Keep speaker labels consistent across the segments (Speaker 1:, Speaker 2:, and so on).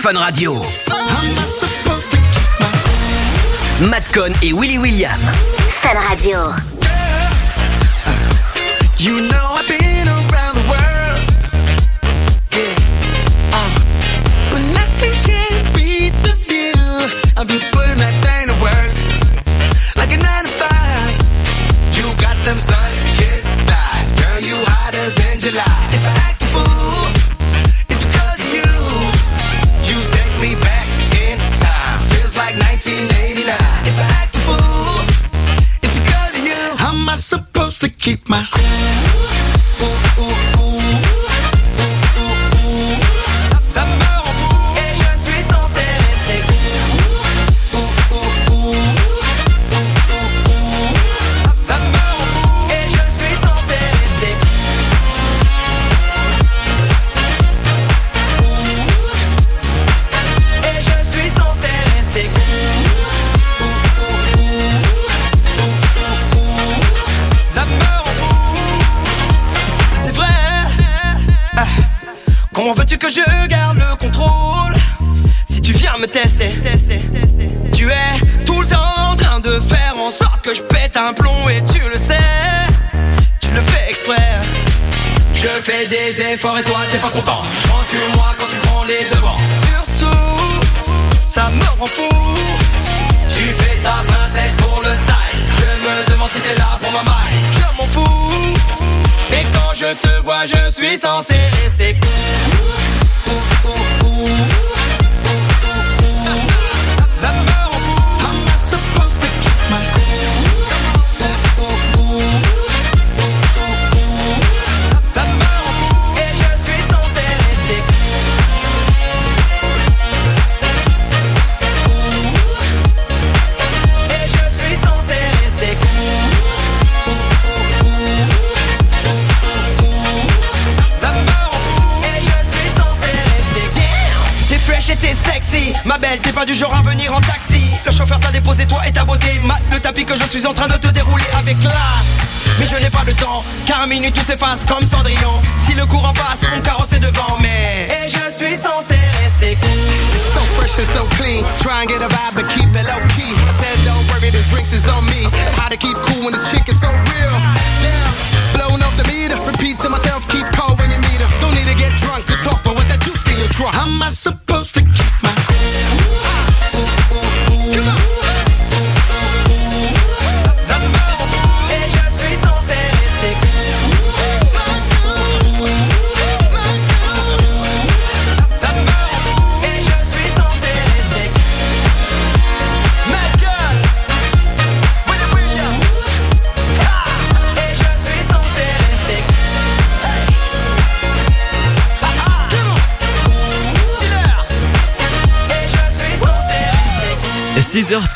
Speaker 1: Fun Radio. Madcon et Willy William.
Speaker 2: Fun Radio.
Speaker 3: You know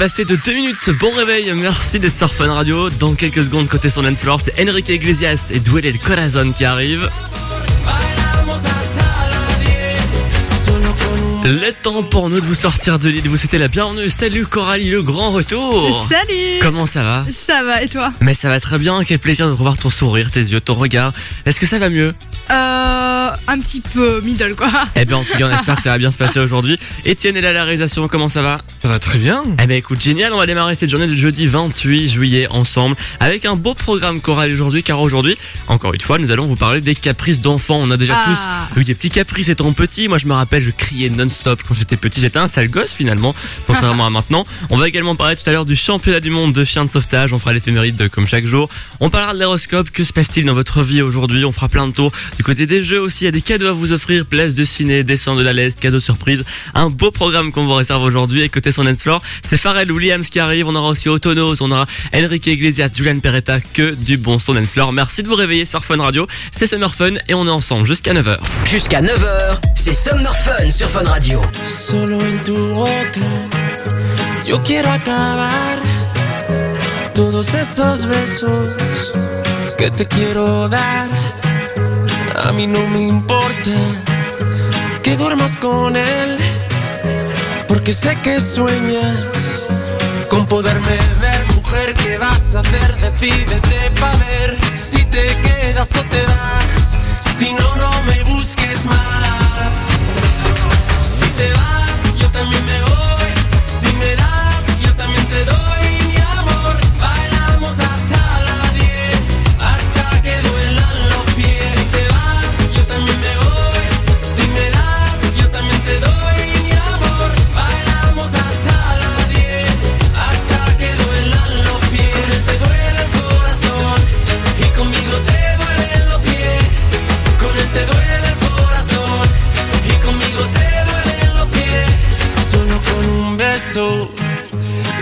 Speaker 3: censé rester
Speaker 4: 6 heures passées de 2 minutes. Bon réveil, merci d'être sur Fun Radio. Dans quelques secondes, côté son floor, c'est Enrique Iglesias et Duel El Corazon qui arrivent. Le temps pour nous de vous sortir de l'île. Vous c'était la bienvenue. Salut Coralie, le grand retour.
Speaker 5: Salut
Speaker 4: Comment ça va?
Speaker 5: Ça va et toi?
Speaker 4: Mais ça va très bien. Quel plaisir de revoir ton sourire, tes yeux, ton regard. Est-ce que ça va mieux?
Speaker 5: Euh. Un petit peu middle quoi.
Speaker 4: Eh bien, en tout cas, on espère que ça va bien se passer aujourd'hui. Étienne est là à la réalisation. Comment ça va?
Speaker 6: Ça va très bien.
Speaker 4: Eh ben écoute, génial, on va démarrer cette journée de jeudi 28 juillet ensemble avec un beau programme choral aujourd'hui car aujourd'hui, encore une fois, nous allons vous parler des caprices d'enfants. On a déjà
Speaker 5: Ah.
Speaker 4: tous eu des petits caprices étant petits. Moi je me rappelle, je criais non-stop quand j'étais petit, j'étais un sale gosse finalement, contrairement à maintenant. On va également parler tout à l'heure du championnat du monde de chiens de sauvetage, on fera l'éphéméride de- comme chaque jour. On parlera de l'horoscope, que se passe-t-il dans votre vie aujourd'hui? On fera plein de tours. Du côté des jeux aussi, il y a des cadeaux à vous offrir, place de ciné, descente de la leste, cadeaux surprise. Un beau programme qu'on vous réserve aujourd'hui. Et côté son floor, c'est Pharrell Williams qui arrive. On aura aussi Autonos, on aura Enrique Iglesias, Julian Peretta, que du bon son floor. Merci de vous réveiller sur Fun Radio. C'est Summer Fun et on est ensemble jusqu'à 9h.
Speaker 1: Jusqu'à 9h, c'est Summer Fun sur Fun Radio.
Speaker 7: Solo en tu boca yo quiero acabar todos esos besos que te quiero dar. A mí no me importa que duermas con él, porque sé que sueñas con poderme ver. Mujer, ¿qué vas a hacer? Decídete pa' ver si te quedas o te vas. Si no, no me busques más.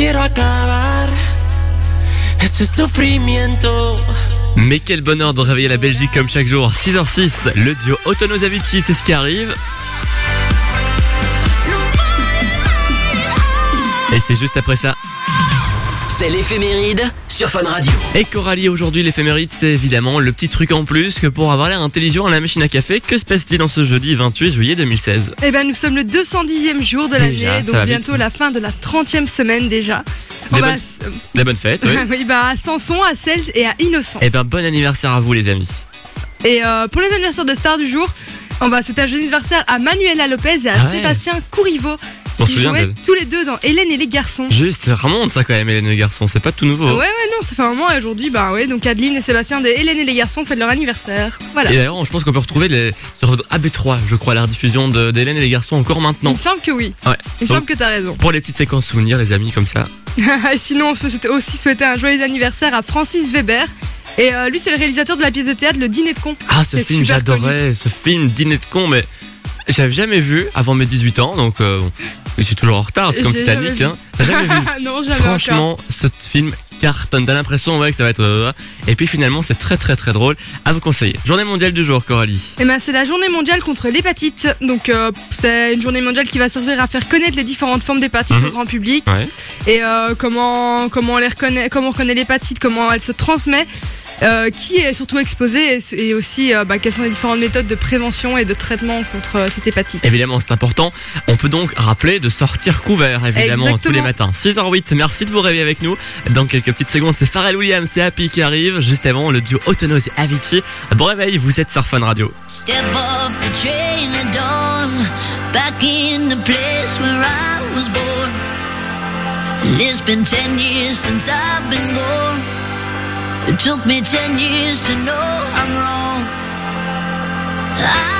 Speaker 7: quiero acabar ese sufrimiento.
Speaker 4: Mais quel bonheur de réveiller la Belgique comme chaque jour. 6h06, le duo Otono Avicii, c'est ce qui arrive. Et c'est juste après ça.
Speaker 1: C'est l'éphéméride sur Fun Radio.
Speaker 4: Et Coralie, aujourd'hui, l'éphéméride, c'est évidemment le petit truc en plus que pour avoir l'air intelligent à la machine à café, que se passe-t-il en ce jeudi 28 juillet 2016
Speaker 5: Eh ben, nous sommes le 210e jour de l'année, donc bientôt
Speaker 4: vite.
Speaker 5: la fin de la 30e semaine déjà.
Speaker 4: Des
Speaker 5: va
Speaker 4: bonnes-
Speaker 5: s-
Speaker 4: La bonne fête, oui.
Speaker 5: oui, bah, à Samson, à Cels et à Innocent.
Speaker 4: Eh ben, bon anniversaire à vous, les amis.
Speaker 5: Et euh, pour les anniversaires de stars du jour, on va souhaiter un joyeux anniversaire à Manuela Lopez et à
Speaker 4: Ah ouais.
Speaker 5: Sébastien Courriveau, Jouaient
Speaker 4: de...
Speaker 5: tous les deux dans Hélène et les garçons.
Speaker 4: Juste, ça remonte ça quand même, Hélène et les garçons, c'est pas tout nouveau.
Speaker 5: Ouais, ouais, non, ça fait un moment et aujourd'hui, bah ouais, donc Adeline et Sébastien de Hélène et les garçons fêtent leur anniversaire. Voilà.
Speaker 4: Et d'ailleurs, je pense qu'on peut retrouver les... sur AB3, je crois, la rediffusion de- d'Hélène et les garçons encore
Speaker 5: Il
Speaker 4: maintenant.
Speaker 5: me semble que oui.
Speaker 4: Ouais.
Speaker 5: Il me
Speaker 4: Donc,
Speaker 5: semble que t'as raison.
Speaker 4: pour les petites séquences souvenirs, les amis, comme ça.
Speaker 5: Et sinon, on peut souhaiter- aussi souhaiter un joyeux anniversaire à Francis Weber. Et euh, lui, c'est le réalisateur de la pièce de théâtre Le Dîner de con.
Speaker 4: Ah, ce
Speaker 5: C'est
Speaker 4: film,
Speaker 5: super
Speaker 4: j'adorais. Ce film, Dîner de con, mais j'avais jamais vu avant mes 18 ans, donc euh, suis toujours en retard, c'est comme
Speaker 5: J'ai
Speaker 4: Titanic. Hein. T'as jamais vu
Speaker 5: non.
Speaker 4: Franchement, ce film cartonne. T'as l'impression ouais, que ça va être. euh, et puis finalement, c'est très très très drôle. À vous conseiller. Journée mondiale du jour, Coralie.
Speaker 5: Eh ben, c'est la journée mondiale contre l'hépatite. Donc, euh, c'est une journée mondiale qui va servir à faire connaître les différentes formes d'hépatite
Speaker 4: Mhm.
Speaker 5: au grand public
Speaker 4: Ouais.
Speaker 5: et euh, comment comment on les reconnaît, comment on reconnaît l'hépatite, comment elle se transmet, euh, qui est surtout exposé et, et aussi euh, bah, quelles sont les différentes méthodes de prévention et de traitement contre euh, cette hépatite.
Speaker 4: Évidemment, c'est important. On peut donc rappeler de sortir couvert, évidemment,
Speaker 5: Exactement.
Speaker 4: tous les matins. 6h08, merci de vous réveiller avec nous. Dans quelques petites secondes, c'est Pharrell Williams et Happy qui arrivent. Juste avant, le duo Autonos et Avicii. Bon réveil, vous êtes sur Fun Radio.
Speaker 8: Step off the train at dawn, back in the place where I was born. And it's been ten years since I've been gone. It took me ten years to know I'm wrong. I've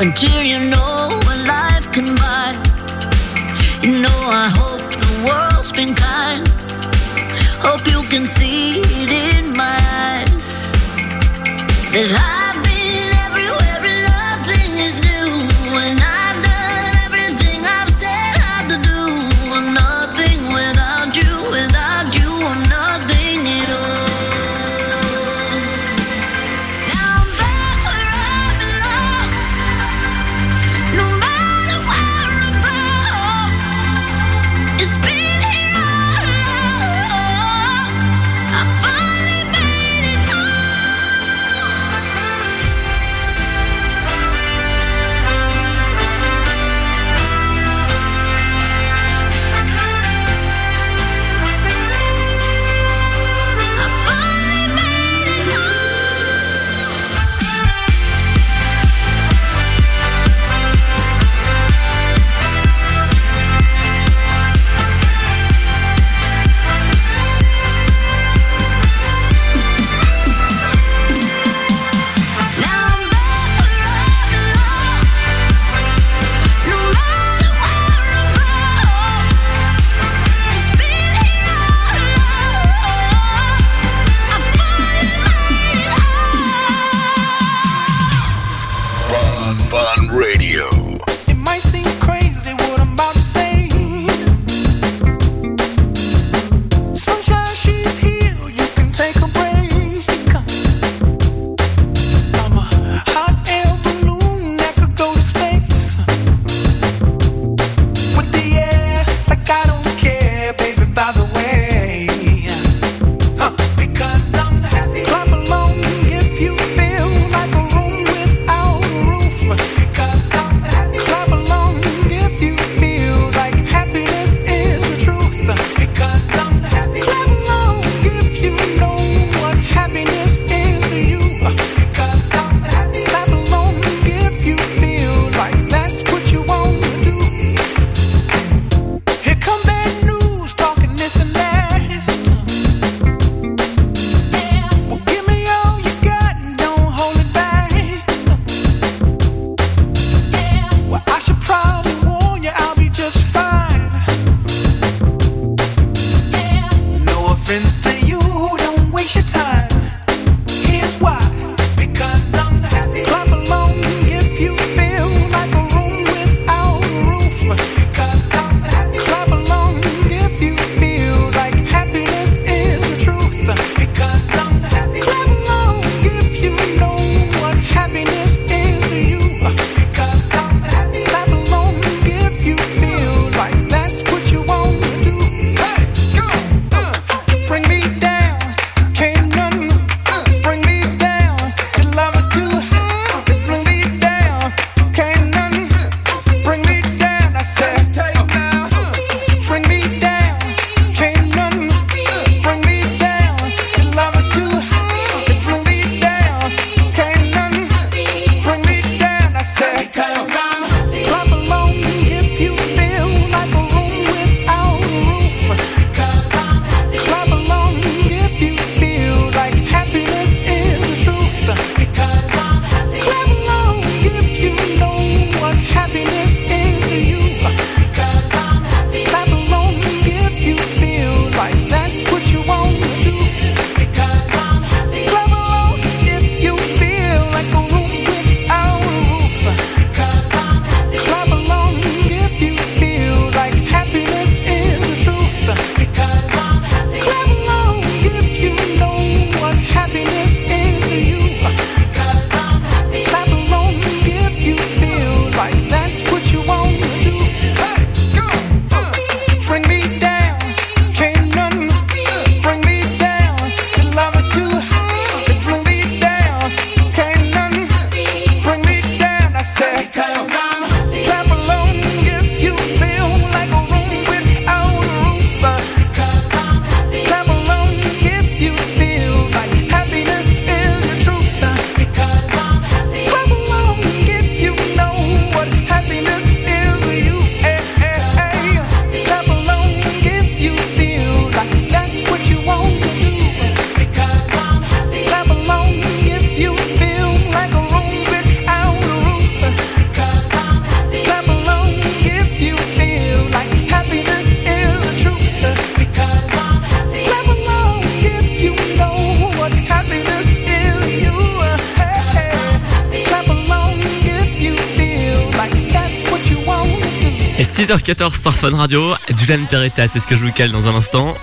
Speaker 8: until you know what life can buy. You know, I hope the world's been kind. Hope you can see it in my eyes that I.
Speaker 4: 6h14 sur Fun Radio. Julian Peretta, c'est ce que je vous cale dans un instant.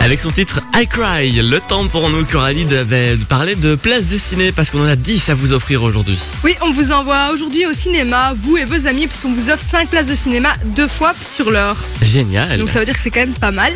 Speaker 4: Avec son titre I Cry, le temps pour nous, Coralie, de, parler de places de ciné parce qu'on en a 10 à vous offrir aujourd'hui.
Speaker 5: Oui, on vous envoie aujourd'hui au cinéma, vous et vos amis, puisqu'on vous offre 5 places de cinéma deux fois sur l'heure.
Speaker 4: Génial.
Speaker 5: Donc ça veut dire que c'est quand même pas mal.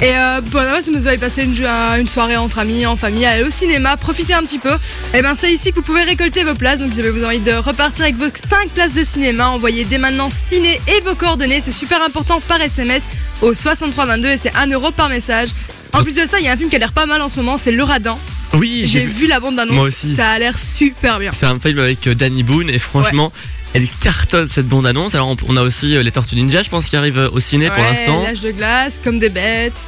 Speaker 5: Et euh, bon, si vous avez passé une, un- une soirée entre amis, en famille, aller au cinéma, profitez un petit peu. Et ben c'est ici que vous pouvez récolter vos places. Donc si vous avez envie de repartir avec vos 5 places de cinéma, envoyez dès maintenant ciné et vos coordonnées. C'est super important par SMS au 6322 et c'est 1 euro par message. En plus de ça, il y a un film qui a l'air pas mal en ce moment, c'est Le Radin.
Speaker 4: Oui,
Speaker 5: J'ai vu la bande d'annonce.
Speaker 4: Moi aussi.
Speaker 5: Ça a l'air super bien.
Speaker 4: C'est un film avec euh, Danny Boone et franchement, elle cartonne cette bande-annonce. Alors on- a aussi euh, les Tortues Ninja, je pense, qui arrivent euh, au ciné pour l'instant.
Speaker 5: L'âge de glace, comme des bêtes.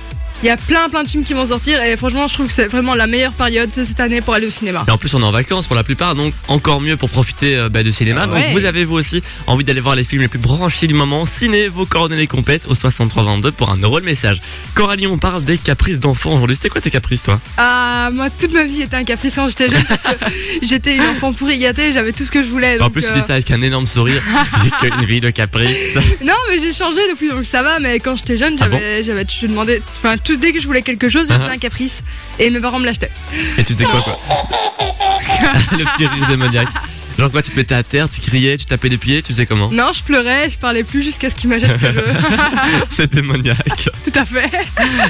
Speaker 5: Il y a plein plein de films qui vont sortir et franchement je trouve que c'est vraiment la meilleure période de cette année pour aller au cinéma.
Speaker 4: Et en plus on est en vacances pour la plupart, donc encore mieux pour profiter euh, bah, de cinéma.
Speaker 5: Ah
Speaker 4: Donc vous avez vous aussi envie d'aller voir les films les plus branchés du moment, ciné, vos coordonnées complètes au 6322 pour un euro le message. Coralie, on parle des caprices d'enfants aujourd'hui. C'était quoi tes caprices toi?
Speaker 5: Ah moi toute ma vie était un caprice quand j'étais jeune parce que j'étais une enfant pourri gâtée, j'avais tout ce que je voulais.
Speaker 4: En
Speaker 5: donc,
Speaker 4: plus tu
Speaker 5: euh,
Speaker 4: dis ça avec un énorme sourire. J'ai qu'une vie de caprices.
Speaker 5: Non mais j'ai changé depuis donc ça va mais quand j'étais jeune
Speaker 4: Ah
Speaker 5: j'avais j'avais je demandais enfin tout dès que je voulais quelque chose je faisais
Speaker 4: Ah.
Speaker 5: un caprice et mes parents me l'achetaient.
Speaker 4: Et tu sais quoi quoi Le petit rire démoniaque. Genre quoi, tu te mettais à terre, tu criais, tu tapais des pieds, tu faisais comment
Speaker 5: Non je pleurais, je parlais plus jusqu'à ce qu'ils m'achètent ce que je veux.
Speaker 4: C'est démoniaque.
Speaker 5: tout à fait.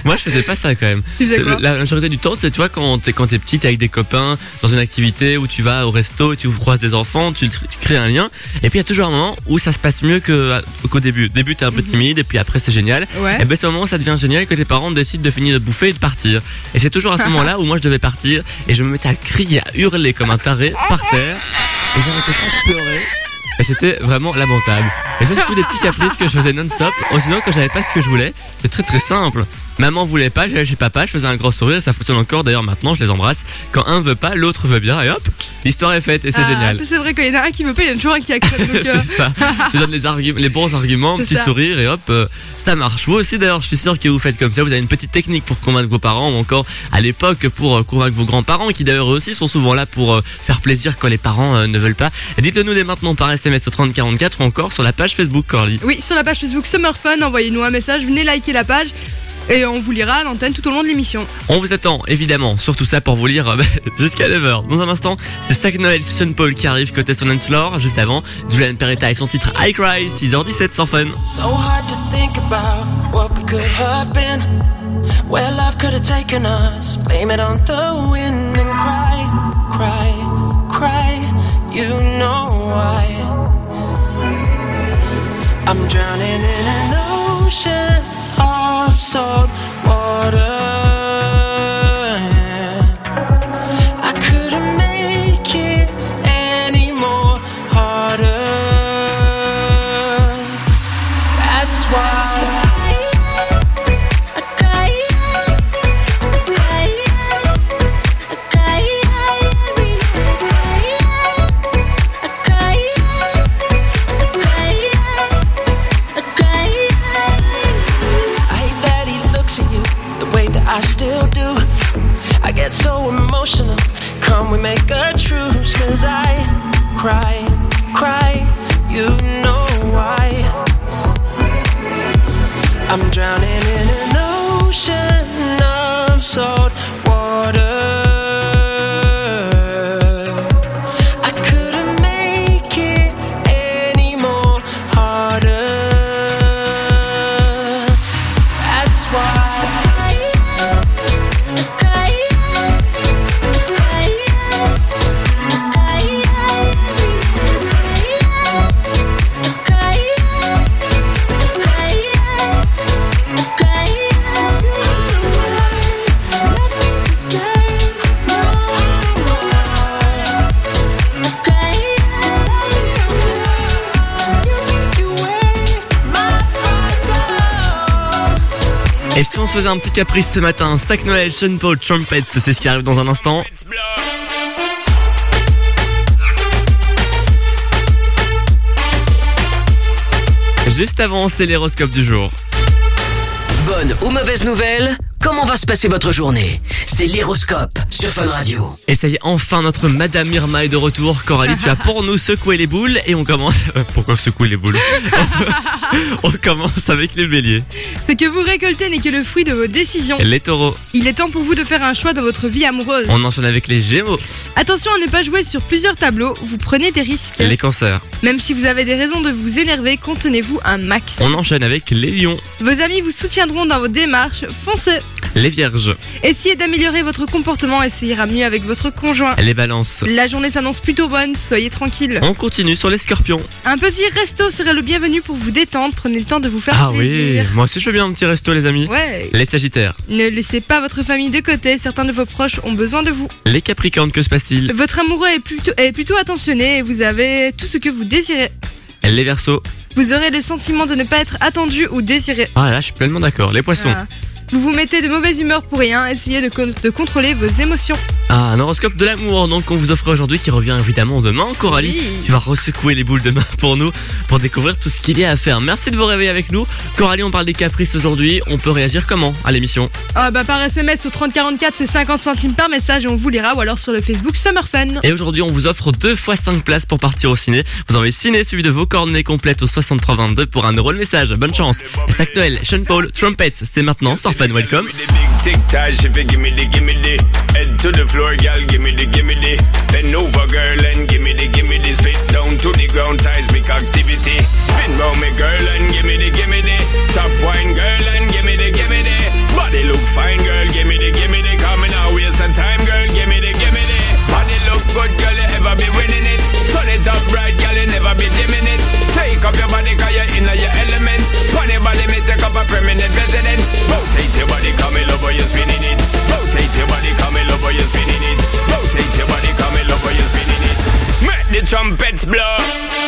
Speaker 4: Moi je faisais pas ça quand même.
Speaker 5: Tu faisais quoi
Speaker 4: La majorité du temps, c'est tu vois quand t'es quand t'es petite avec des copains dans une activité où tu vas au resto et tu croises des enfants, tu, tu crées un lien. Et puis il y a toujours un moment où ça se passe mieux que qu'au début. Au début t'es un peu timide et puis après c'est génial.
Speaker 5: Ouais.
Speaker 4: Et ben c'est au moment où ça devient génial que tes parents décident de finir de bouffer et de partir. Et c'est toujours à ce moment-là où moi je devais partir et je me mettais à crier, à hurler comme un taré par terre et j'arrêtais pas de pleurer. Et c'était vraiment lamentable. Et ça, c'est tous les petits caprices que je faisais non-stop. Ou sinon, quand j'avais pas ce que je voulais, c'est très très simple. Maman voulait pas, j'allais chez papa, je faisais un grand sourire, ça fonctionne encore. D'ailleurs, maintenant, je les embrasse. Quand un veut pas, l'autre veut bien, et hop, l'histoire est faite, et c'est
Speaker 5: Ah,
Speaker 4: génial.
Speaker 5: C'est vrai qu'il y en a un qui veut pas, il y en a toujours un qui accepte. euh,
Speaker 4: c'est ça. Je donne les, arguments, les bons arguments, petit
Speaker 5: ça.
Speaker 4: sourire, et hop, euh, ça marche. Vous aussi, d'ailleurs, je suis sûr que vous faites comme ça. Vous avez une petite technique pour convaincre vos parents, ou encore à l'époque pour euh, convaincre vos grands-parents, qui d'ailleurs eux aussi sont souvent là pour euh, faire plaisir quand les parents ne veulent pas. Dites-le nous dès maintenant par SMS au 3044 ou encore sur la page Facebook Corly.
Speaker 5: Oui, sur la page Facebook Summer Fun, envoyez-nous un message, venez liker la page et on vous lira à l'antenne tout au long de l'émission.
Speaker 4: On vous attend évidemment sur tout ça pour vous lire euh, jusqu'à 9h. Dans un instant, c'est Stack Noël Sean Paul qui arrive côté Son Dance Floor. Juste avant, Julian Peretta et son titre I Cry, 6h17 sans fun.
Speaker 9: So hard to think about what we could have been, where love could have taken us. Blame it on the wind and cry, cry, cry. You know why. I'm drowning in an ocean of salt water. Make a truce. Cause I cry, cry. You know why. I'm drowning in an ocean of salt water.
Speaker 4: Si on se faisait un petit caprice ce matin, Stack Noël, Sean Paul, Trumpets, c'est ce qui arrive dans un instant. Juste avant, c'est l'horoscope du jour.
Speaker 1: Bonne ou mauvaise nouvelle, Comment va se passer votre journée? C'est l'héroscope sur Fun Radio.
Speaker 4: Et ça y est, enfin notre Madame Irma est de retour. Coralie, tu vas pour nous secouer les boules et on commence. Euh, Pourquoi secouer les boules? On commence avec les béliers.
Speaker 5: Ce que vous récoltez n'est que le fruit de vos décisions.
Speaker 4: Les taureaux.
Speaker 5: Il est temps pour vous de faire un choix dans votre vie amoureuse.
Speaker 4: On enchaîne avec les gémeaux.
Speaker 5: Attention à ne pas jouer sur plusieurs tableaux, vous prenez des risques.
Speaker 4: Les cancers.
Speaker 5: Même si vous avez des raisons de vous énerver, contenez-vous un max.
Speaker 4: On enchaîne avec les lions.
Speaker 5: Vos amis vous soutiendront dans vos démarches, foncez.
Speaker 4: Les vierges.
Speaker 5: Essayez d'améliorer votre comportement et ça ira mieux avec votre conjoint.
Speaker 4: Les balances.
Speaker 5: La journée s'annonce plutôt bonne, soyez tranquille.
Speaker 4: On continue sur les scorpions.
Speaker 5: Un petit resto serait le bienvenu pour vous détendre, prenez le temps de vous faire
Speaker 4: Ah oui, moi aussi je veux bien un petit resto les amis.
Speaker 5: Ouais.
Speaker 4: Les sagittaires.
Speaker 5: Ne laissez pas votre famille de côté, certains de vos proches ont besoin de vous.
Speaker 4: Les capricornes, que se passe-t-il?
Speaker 5: Votre amoureux est plutôt, est plutôt attentionné et vous avez tout ce que vous désirez.
Speaker 4: Les versos.
Speaker 5: Vous aurez le sentiment de ne pas être attendu ou désiré.
Speaker 4: Ah là, je suis pleinement d'accord. Les poissons.
Speaker 5: Ah. Vous vous mettez de mauvaise humeur pour rien, essayez de, con- de contrôler vos émotions.
Speaker 4: Ah, un horoscope de l'amour donc qu'on vous offre aujourd'hui qui revient évidemment demain. Coralie,
Speaker 5: Oui.
Speaker 4: tu vas ressecouer les boules demain pour nous pour découvrir tout ce qu'il y a à faire. Merci de vous réveiller avec nous. Coralie, on parle des caprices aujourd'hui. On peut réagir comment à l'émission?
Speaker 5: Ah bah par SMS au 3044 c'est 50 centimes par message et on vous lira ou alors sur le Facebook Summer Fun.
Speaker 4: Et aujourd'hui, on vous offre deux fois 5 places pour partir au ciné. Vous envoyez ciné suivi de vos coordonnées complètes au 6322 pour un euro le message. Bonne chance. Et Sac Noël, Sean Paul, Trumpets, c'est maintenant sur Fun Welcome.
Speaker 10: Give me the big tic tac, if you give me the, give me the. Head to the floor, girl, give me the, give me the. Bend over, girl, and give me the, give me the. Spit down to the ground, seismic activity. Spin round me, girl, and give me the, give me the. Top wine, girl, and give me the, give me the. Body look fine, girl, give me the, give the trumpets blow.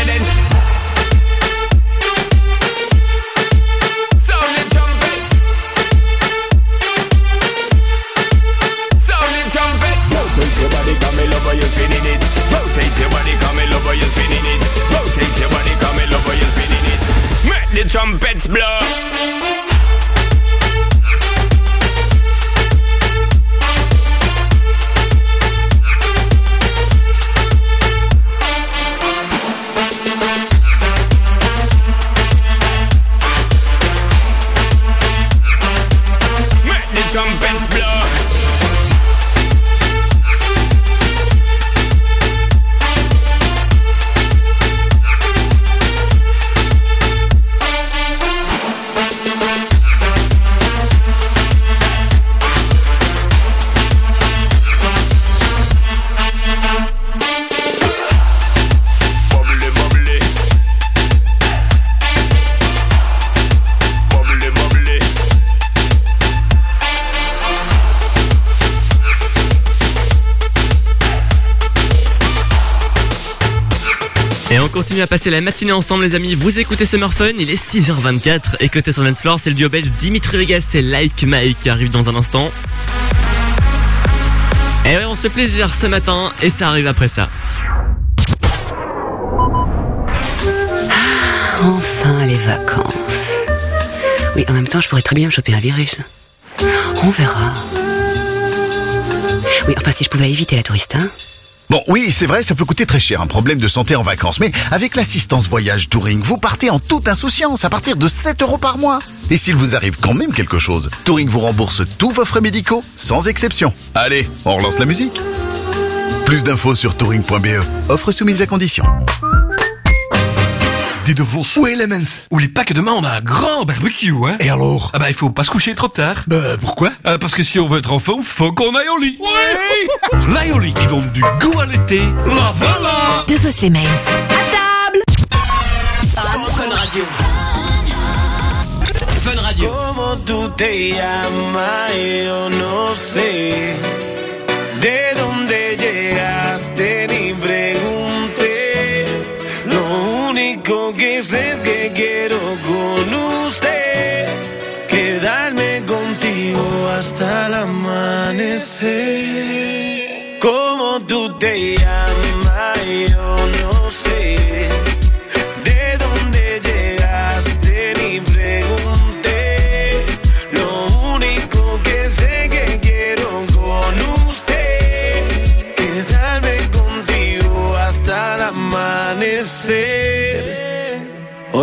Speaker 4: Et on continue à passer la matinée ensemble les amis. Vous écoutez Summer Fun, il est 6h24 et côté sur Floor, c'est le duo belge Dimitri Vegas et Like Mike qui arrive dans un instant. Et ouais, on se fait plaisir ce matin et ça arrive après ça.
Speaker 11: Enfin les vacances. Oui, en même temps, je pourrais très bien me choper un virus. On verra. Oui, enfin, si je pouvais éviter la touriste, hein.
Speaker 12: Bon, oui, c'est vrai, ça peut coûter très cher, un problème de santé en vacances. Mais avec l'assistance voyage Touring, vous partez en toute insouciance à partir de 7 euros par mois. Et s'il vous arrive quand même quelque chose, Touring vous rembourse tous vos frais médicaux, sans exception. Allez, on relance la musique. Plus d'infos sur touring.be. Offre soumise à condition.
Speaker 13: Dis de vos souhaits, Elements. Oublie pas que demain on a un grand barbecue, hein.
Speaker 12: Et alors
Speaker 13: Ah bah il faut pas se coucher trop tard.
Speaker 12: Bah, pourquoi?
Speaker 13: Ah, parce que si on veut être en forme, faut qu'on aille au lit. Ouais lit qui donne du goût à l'été. La voilà
Speaker 2: De vos Lemens.
Speaker 1: Fun Radio. Fun Radio.
Speaker 14: ¿Cómo tú te llamas? Yo no sé. ¿De dónde llegaste? Ni. Único que sé es que quiero con usted quedarme contigo hasta el amanecer. ¿Cómo tú te llamas? Yo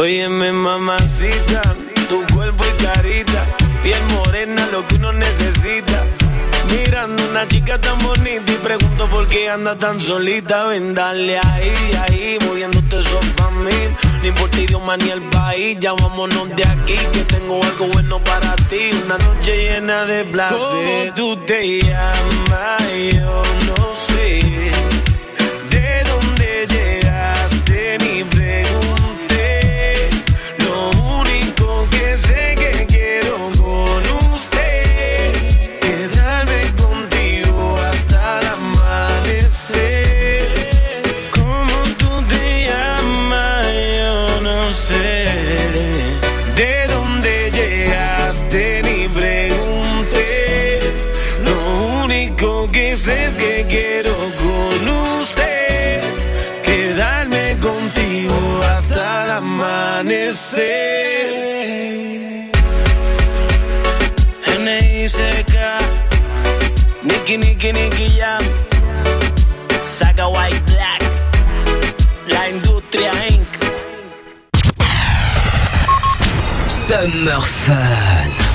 Speaker 14: Óyeme, mamacita, tu cuerpo y carita, piel morena, lo que uno necesita. Mirando una chica tan bonita y pregunto por qué anda tan solita. Ven, dale ahí, ahí, moviéndote eso pa' mí. No importa idioma ni el país, ya vámonos de aquí. Que tengo algo bueno para ti, una noche llena de placer. ¿Cómo tú te llamas? Yo no sé. Amanecer. N.I.C.K. Nicky, Nicky, Nicky Jam. Saga White Black. La Industria Inc.
Speaker 1: Summer Fun.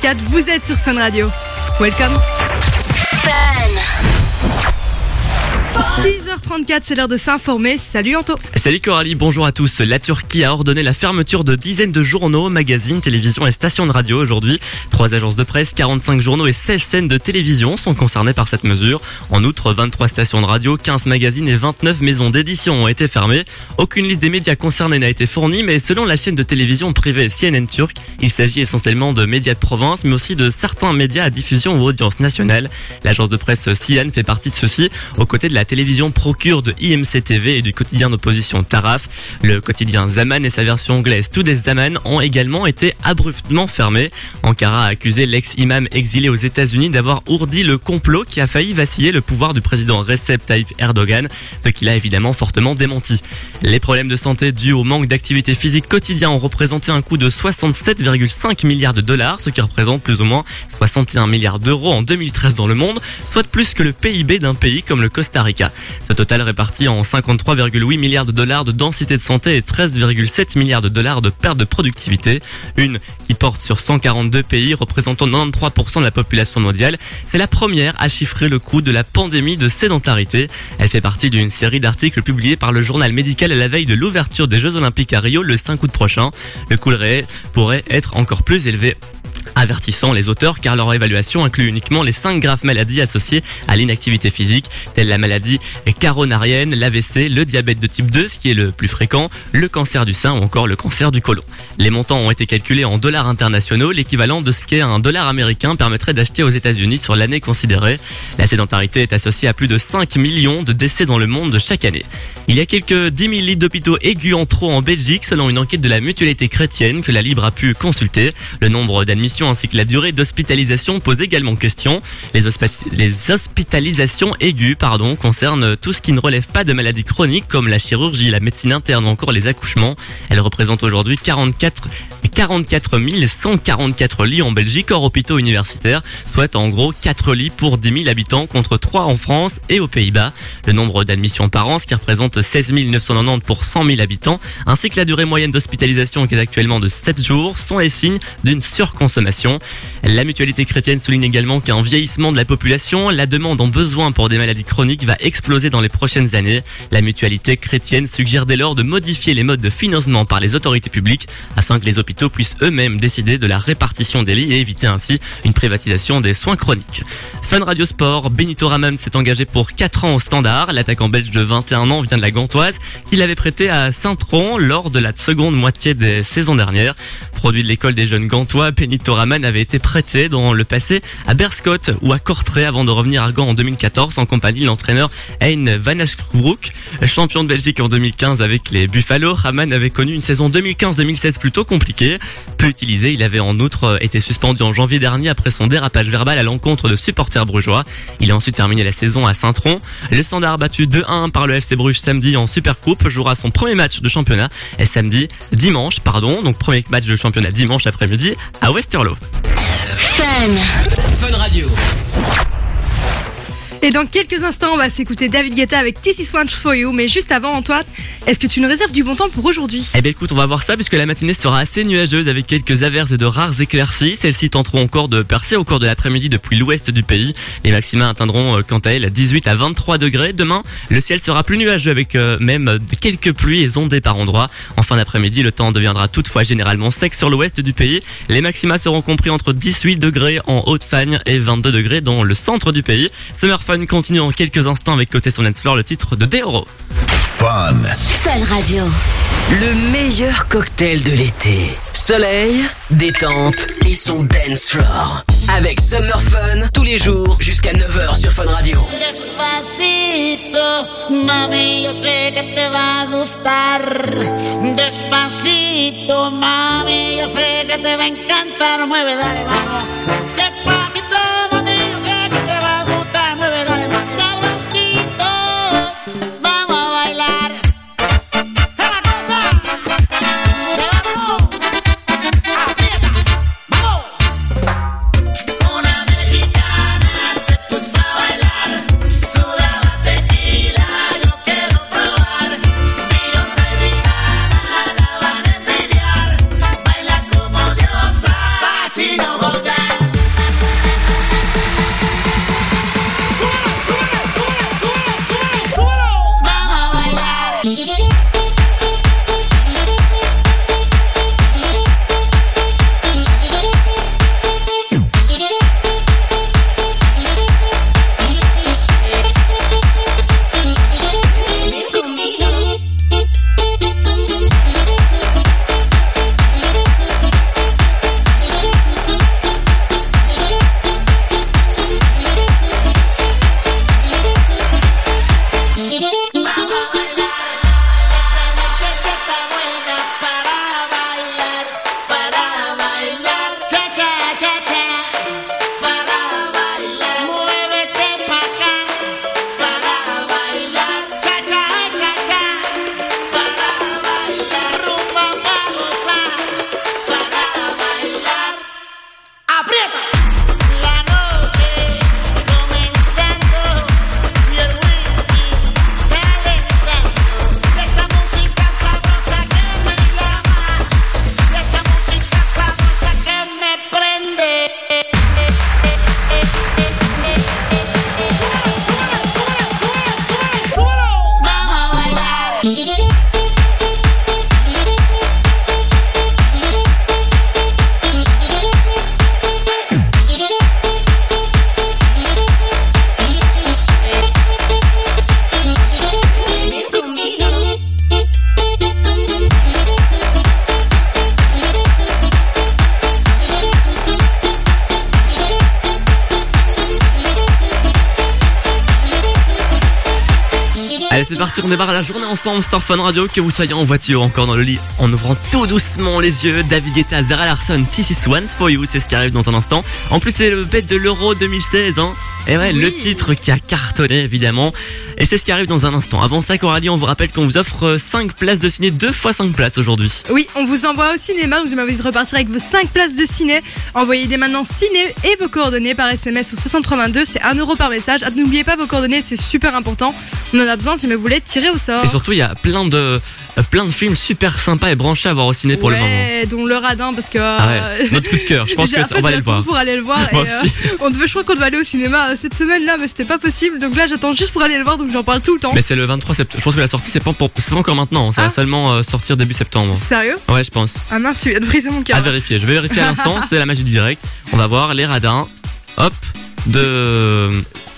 Speaker 5: vous êtes sur Fun Radio. Welcome. 6h34, c'est l'heure de s'informer. Salut Anto.
Speaker 4: Salut Coralie, bonjour à tous. La Turquie a ordonné la fermeture de dizaines de journaux, magazines, télévisions et stations de radio aujourd'hui. Trois agences de presse, 45 journaux et 16 scènes de télévision sont concernées par cette mesure. En outre, 23 stations de radio, 15 magazines et 29 maisons d'édition ont été fermées. Aucune liste des médias concernés n'a été fournie, mais selon la chaîne de télévision privée CNN Turk, il s'agit essentiellement de médias de province, mais aussi de certains médias à diffusion ou audience nationale. L'agence de presse CN fait partie de ceux-ci, aux côtés de la télévision Procure de IMC TV et du quotidien d'opposition Taraf. Le quotidien Zaman et sa version anglaise Today's Zaman ont également été abruptement fermés. Ankara a accusé l'ex-imam exilé aux États-Unis d'avoir ourdi le complot qui a failli vaciller le pouvoir du président Recep Tayyip Erdogan, ce qu'il a évidemment fortement démenti. Les problèmes de santé dus au manque d'activité physique quotidien ont représenté un coût de 67,5 milliards de dollars, ce qui représente plus ou moins 61 milliards d'euros en 2013 dans le monde, soit plus que le PIB d'un pays comme le Costa Rica. Le total réparti en 53,8 milliards de dollars de densité de santé et 13,7 milliards de dollars de perte de productivité. Une qui porte sur 142 pays représentant 93% de la population mondiale. C'est la première à chiffrer le coût de la pandémie de sédentarité. Elle fait partie d'une série d'articles publiés par le journal médical à la veille de l'ouverture des Jeux Olympiques à Rio le 5 août prochain. Le coût pourrait être encore plus élevé avertissant les auteurs car leur évaluation inclut uniquement les 5 graves maladies associées à l'inactivité physique, telles la maladie coronarienne, l'AVC, le diabète de type 2, ce qui est le plus fréquent, le cancer du sein ou encore le cancer du côlon. Les montants ont été calculés en dollars internationaux, l'équivalent de ce qu'est un dollar américain permettrait d'acheter aux États-Unis sur l'année considérée. La sédentarité est associée à plus de 5 millions de décès dans le monde chaque année. Il y a quelques 10 000 lits d'hôpitaux aigus en trop en Belgique selon une enquête de la mutualité chrétienne que la Libre a pu consulter. Le nombre d'admissions ainsi que la durée d'hospitalisation pose également question. Les hospitalisations aiguës pardon, concernent tout ce qui ne relève pas de maladies chroniques comme la chirurgie, la médecine interne ou encore les accouchements. Elles représentent aujourd'hui 44 44 144 lits en Belgique hors hôpitaux universitaires, soit en gros 4 lits pour 10 000 habitants contre 3 en France et aux Pays-Bas. Le nombre d'admissions par an, ce qui représente 16 990 pour 100 000 habitants, ainsi que la durée moyenne d'hospitalisation qui est actuellement de 7 jours, sont les signes d'une surconsommation. La mutualité chrétienne souligne également qu'un vieillissement de la population, la demande en besoin pour des maladies chroniques va exploser dans les prochaines années. La mutualité chrétienne suggère dès lors de modifier les modes de financement par les autorités publiques afin que les hôpitaux puissent eux-mêmes décider de la répartition des lits et éviter ainsi une privatisation des soins chroniques. Fun Radio Sport, Benito Raman s'est engagé pour 4 ans au standard. L'attaquant belge de 21 ans vient de la Gantoise qu'il avait prêté à Saint-Tron lors de la seconde moitié des saisons dernières. Produit de l'école des jeunes gantois, Benito Raman avait été prêté dans le passé à Berscott ou à Courtrai avant de revenir à Gand en 2014 en compagnie de l'entraîneur Hein Van Askbroek. Champion de Belgique en 2015 avec les Buffalo, Raman avait connu une saison 2015-2016 plutôt compliquée. Peu utilisé, il avait en outre été suspendu en janvier dernier après son dérapage verbal à l'encontre de supporters brugeois. Il a ensuite terminé la saison à Saint-Tron. Le standard battu 2-1 par le FC Bruges samedi en Supercoupe jouera son premier match de championnat et samedi, dimanche, pardon, donc premier match de championnat dimanche après-midi à Westerlo.
Speaker 1: Fun Radio.
Speaker 5: Et dans quelques instants, on va s'écouter David Guetta avec This Is One For You. Mais juste avant, Antoine, est-ce que tu nous réserves du bon temps pour aujourd'hui?
Speaker 4: Eh bien écoute, on va voir ça puisque la matinée sera assez nuageuse avec quelques averses et de rares éclaircies. Celles-ci tenteront encore de percer au cours de l'après-midi depuis l'ouest du pays. Les maxima atteindront euh, quant à elles 18 à 23 degrés. Demain, le ciel sera plus nuageux avec euh, même euh, quelques pluies et ondées par endroits. En fin d'après-midi, le temps deviendra toutefois généralement sec sur l'ouest du pays. Les maxima seront compris entre 18 degrés en Haute-Fagne et 22 degrés dans le centre du pays. Summer Fun continue en quelques instants avec côté son Dance Floor le titre de Deoro.
Speaker 12: Fun.
Speaker 8: Fun Radio.
Speaker 1: Le meilleur cocktail de l'été. Soleil, détente et son dance floor. Avec Summer Fun tous les jours jusqu'à 9h sur Fun Radio.
Speaker 15: Despacito, mami, yo sé que te va a gustar. Despacito, mami, yo sé que te va a encantar. Mueve, dale, vamos.
Speaker 4: Démarre la journée ensemble sur Fun Radio, que vous soyez en voiture, encore dans le lit, en ouvrant tout doucement les yeux. David Guetta, Zara Larson, This is Once for You, c'est ce qui arrive dans un instant. En plus, c'est le bête de l'Euro 2016, hein. Et ouais, le titre qui a cartonné, évidemment. Et c'est ce qui arrive dans un instant. Avant ça, Coralie, on vous rappelle qu'on vous offre 5 places de ciné, 2 fois 5 places aujourd'hui.
Speaker 5: Oui, on vous envoie au cinéma, donc je m'avais de repartir avec vos 5 places de ciné. Envoyez dès maintenant ciné et vos coordonnées par SMS ou 6322, c'est 1 euro par message. Ah, N'oubliez pas vos coordonnées, c'est super important. On en a besoin si vous voulez tirer au sort.
Speaker 4: Et surtout, il y a plein de, euh, plein de films super sympas et branchés à voir au ciné pour le moment.
Speaker 5: Ouais, dont le radin parce que.
Speaker 4: Ah ouais,
Speaker 5: euh,
Speaker 4: notre coup de cœur. Je pense
Speaker 5: j'ai-
Speaker 4: que ça- on va aller le voir.
Speaker 5: pour aller le voir. Et, euh, on devait, je crois qu'on devait aller au cinéma euh, cette semaine là, mais c'était pas possible. Donc là, j'attends juste pour aller le voir, donc j'en parle tout le temps.
Speaker 4: Mais c'est le 23 septembre. Je pense que la sortie, c'est pas, pour- pas encore maintenant. Ça va seulement euh, sortir début septembre.
Speaker 5: Sérieux?
Speaker 4: Ouais, je pense.
Speaker 5: Ah mince, viens de briser mon cœur.
Speaker 4: À vérifier. Je vais vérifier à l'instant. c'est la magie du direct. On va voir les radins. Hop. De.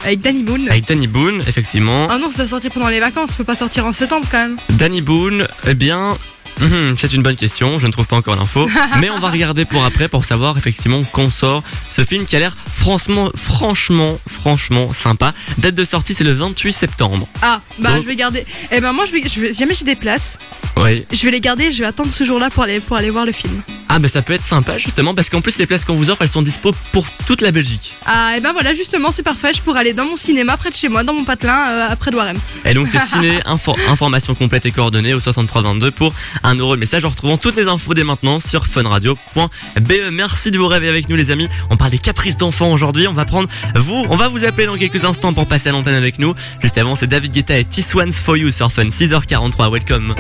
Speaker 5: Avec Danny Boone.
Speaker 4: Avec Danny Boone, effectivement.
Speaker 5: Ah non, ça doit sortir pendant les vacances, ça peut pas sortir en septembre quand même.
Speaker 4: Danny Boone, eh bien. Hum, C'est une bonne question, je ne trouve pas encore l'info. mais on va regarder pour après pour savoir effectivement quand sort ce film qui a l'air franchement, franchement, franchement sympa. Date de sortie c'est le 28 septembre.
Speaker 5: Ah, bah
Speaker 4: Donc-
Speaker 5: je vais garder. Eh ben moi, je vais, je vais- jamais j'ai des places,
Speaker 4: Oui.
Speaker 5: je vais les garder, je vais attendre ce jour-là pour aller, pour aller voir le film.
Speaker 4: Ah bah ça peut être sympa justement parce qu'en plus les places qu'on vous offre elles sont dispo pour toute la Belgique.
Speaker 5: Ah, et ben voilà, justement, c'est parfait, je pourrais aller dans mon cinéma près de chez moi, dans mon patelin, euh, après de Warem.
Speaker 4: Et donc c'est ciné, info, information complète et coordonnées au 6322 pour 1 euro le message en retrouvant toutes les infos dès maintenant sur funradio.be. Merci de vous réveiller avec nous les amis. On parle des caprices d'enfants aujourd'hui. On va prendre vous, on va vous appeler dans quelques instants pour passer à l'antenne avec nous. Juste avant c'est David Guetta et T-Swans for You sur Fun 6h43. Welcome.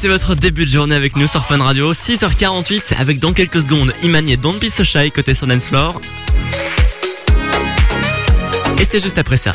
Speaker 4: Passer votre début de journée avec nous sur Fun Radio, 6h48, avec dans quelques secondes Imani et Don't Be So Shy côté sur Dance Floor. Et c'est juste après ça.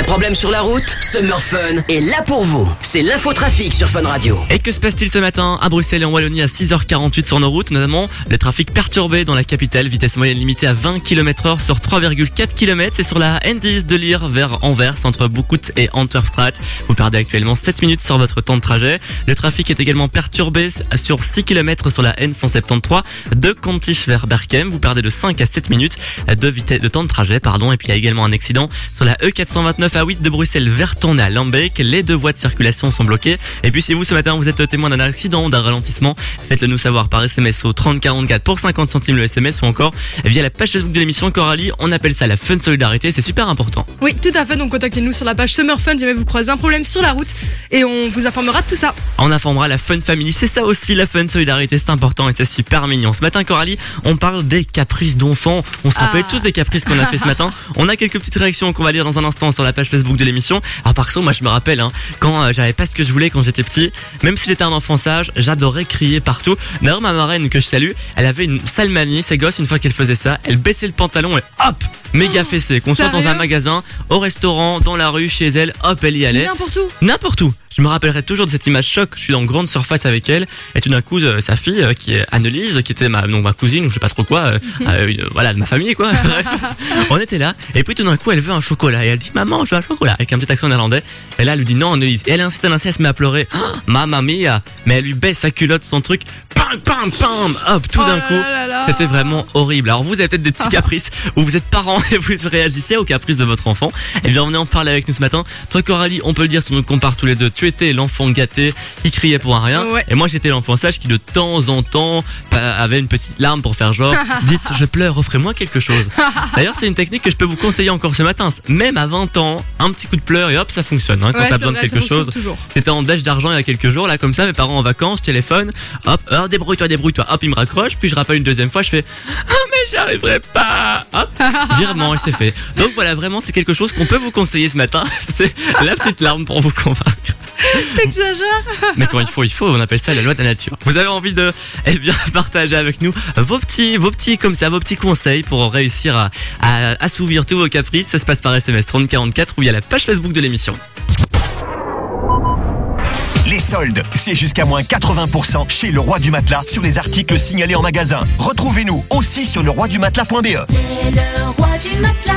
Speaker 1: Un problème sur la route Summer Fun est là pour vous. C'est l'infotrafic sur Fun Radio.
Speaker 4: Et que se passe-t-il ce matin à Bruxelles et en Wallonie à 6h48 sur nos routes Notamment le trafic perturbé dans la capitale, vitesse moyenne limitée à 20 km h sur 3,4 km. C'est sur la N10 de Lire vers Anvers entre Boucout et Anterstraat. Vous perdez actuellement 7 minutes sur votre temps de trajet. Le trafic est également perturbé sur 6 km sur la N173 de Contiche vers Berkem. Vous perdez de 5 à 7 minutes de vitesse de temps de trajet, pardon. Et puis il y a également un accident sur la E429 9 à 8 de Bruxelles vers Tourne à Lambec. Les deux voies de circulation sont bloquées. Et puis si vous ce matin vous êtes témoin d'un accident, d'un ralentissement, faites-le nous savoir par SMS au 3044 pour 50 centimes le SMS ou encore via la page Facebook de l'émission Coralie. On appelle ça la fun solidarité, c'est super important.
Speaker 5: Oui, tout à fait. Donc contactez-nous sur la page Summer Fun si jamais vous croisez un problème sur la route et on vous informera de tout ça.
Speaker 4: On informera la Fun Family. C'est ça aussi la Fun Solidarité, c'est important et c'est super mignon. Ce matin Coralie, on parle des caprices d'enfants. On se rappelle ah. tous des caprices qu'on a fait ce matin. On a quelques petites réactions qu'on va lire dans un instant sur la page Facebook de l'émission. Alors par contre, moi je me rappelle hein, quand euh, j'avais pas ce que je voulais quand j'étais petit, même si j'étais un enfant sage, j'adorais crier partout. D'ailleurs, ma marraine que je salue, elle avait une sale manie. Ses gosses, une fois qu'elle faisait ça, elle baissait le pantalon et hop, méga fessée. Qu'on soit dans un magasin, au restaurant, dans la rue, chez elle, hop, elle y allait.
Speaker 5: N'importe où?
Speaker 4: N'importe où. Je me rappellerai toujours de cette image choc. Je suis en grande surface avec elle. Et tout d'un coup, euh, sa fille, euh, qui est Annelise, qui était ma, donc ma cousine ou je sais pas trop quoi, euh, une- voilà, de ma famille quoi. Bref, on était là. Et puis tout d'un coup, elle veut un chocolat. Et elle dit, maman, je veux un chocolat. Avec un petit accent néerlandais. Et là, elle lui dit non, Annelise. Et elle insiste, elle insiste, elle se met à pleurer. Ah, Mamma mia. Mais elle lui baisse sa culotte, son truc. Pam, pam, pam. Hop, tout
Speaker 5: Oh
Speaker 4: d'un coup. C'était vraiment horrible. Alors vous avez peut-être des petits caprices où vous êtes parents et vous réagissez aux caprices de votre enfant. Eh bien, on est en parler avec nous ce matin. Toi, Coralie, on peut le dire si on nous compare tous les deux. Tu étais l'enfant gâté qui criait pour un rien.
Speaker 5: Ouais.
Speaker 4: Et moi, j'étais l'enfant sage qui de temps en temps euh, avait une petite larme pour faire genre. Dites, je pleure, offrez-moi quelque chose. D'ailleurs, c'est une technique que je peux vous conseiller encore ce matin. Même à 20 ans, un petit coup de pleur et hop, ça fonctionne. Hein, quand
Speaker 5: Ouais,
Speaker 4: t'as besoin
Speaker 5: vrai,
Speaker 4: de quelque chose. J'étais en déj d'argent il y a quelques jours, là, comme ça, mes parents en vacances, téléphone, hop, oh, débrouille-toi, débrouille-toi, hop, il me raccroche, puis je rappelle une deuxième fois, je fais, ah, mais j'y arriverai pas, hop, virement, et c'est fait. Donc voilà, vraiment, c'est quelque chose qu'on peut vous conseiller ce matin, c'est la petite larme pour vous convaincre.
Speaker 5: T'exagères.
Speaker 4: Mais quand il faut, il faut, on appelle ça la loi de la nature. Vous avez envie de, eh bien, partager avec nous vos petits, vos petits, comme ça, vos petits conseils pour réussir à, à assouvir tous vos caprices, ça se passe par SMS 3044 ou via la page Facebook de l'émission.
Speaker 16: Soldes, c'est jusqu'à moins 80% chez Le Roi du Matelas sur les articles signalés en magasin. Retrouvez-nous aussi sur leroidumatelas.be.
Speaker 17: C'est le roi du matelas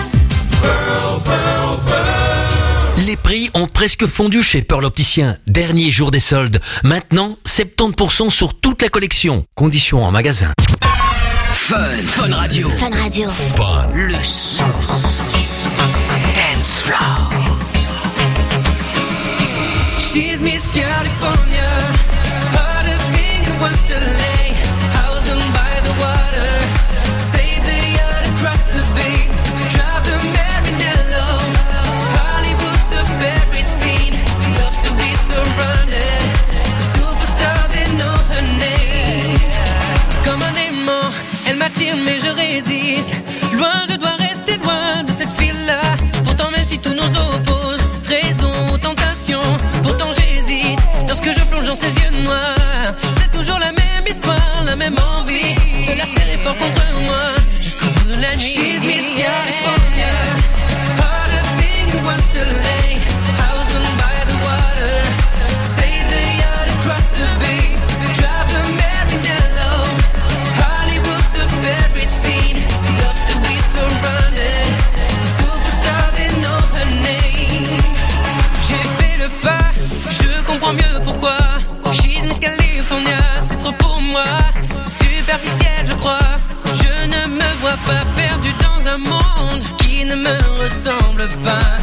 Speaker 18: Les prix ont presque fondu chez Pearl Opticien. Dernier jour des soldes. Maintenant, 70% sur toute la collection. Conditions en magasin.
Speaker 1: Fun, Fun Radio.
Speaker 17: Fun Radio
Speaker 1: Le son. Dance Floor.
Speaker 9: She's Miss California. Heard a thing and wants to lay. House by the water. Say the yacht across the bay. Drives a Marinello. Hollywood's her favorite scene. Loves to be surrounded. Superstar, they know her name. Comme un aimant, elle m'attire mais je résiste. Loin, je dois même envie de la serrer fort contre moi jusqu'au bout de la nuit. She's Miss California. Heard a thing wants to lay. Down by the water. Say the yacht across the bay. Drives a Marinello. Hollywood's favorite scene. Loves to be surrounded. Superstar, they know her name. J'ai fait le pas, je comprends mieux pourquoi. She's Miss California, c'est trop pour moi. Je crois. Je ne me vois pas perdu dans un monde qui ne me ressemble pas.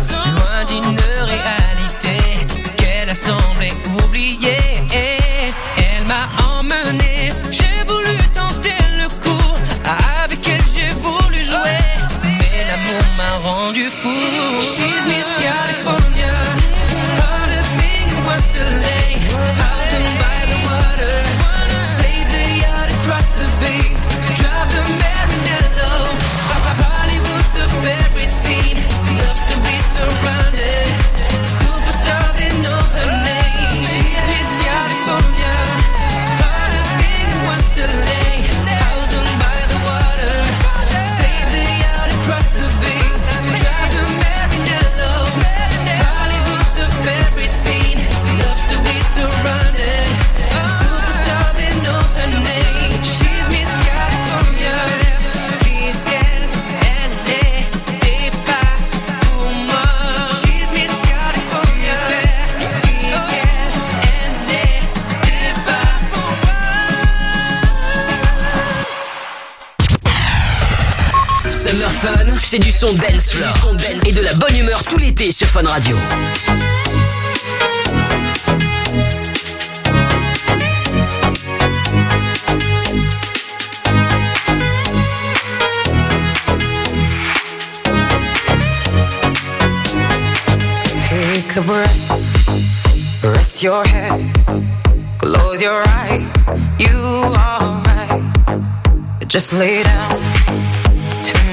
Speaker 1: C'est du son dance floor et de la bonne humeur tout l'été sur Fun Radio.
Speaker 19: Take a breath, rest your head, close your eyes. You are right. Just lay down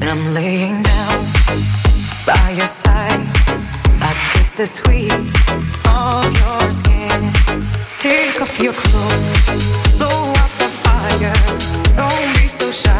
Speaker 19: And I'm laying down by your side. I taste the sweet of your skin. Take off your clothes, blow out the fire. Don't be so shy.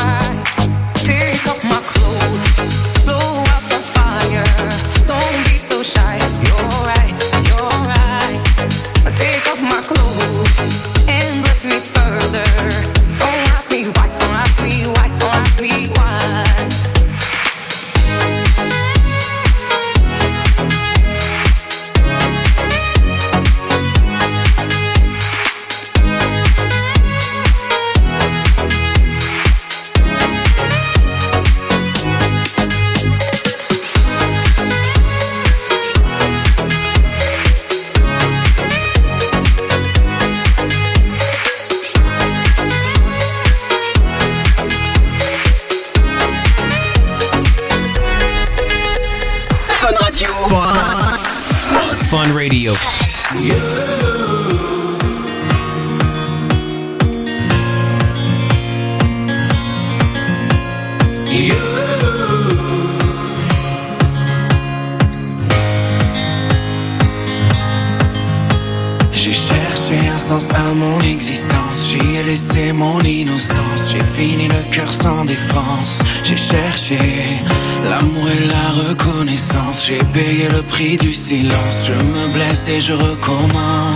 Speaker 9: Silence, je me blesse et je recommence.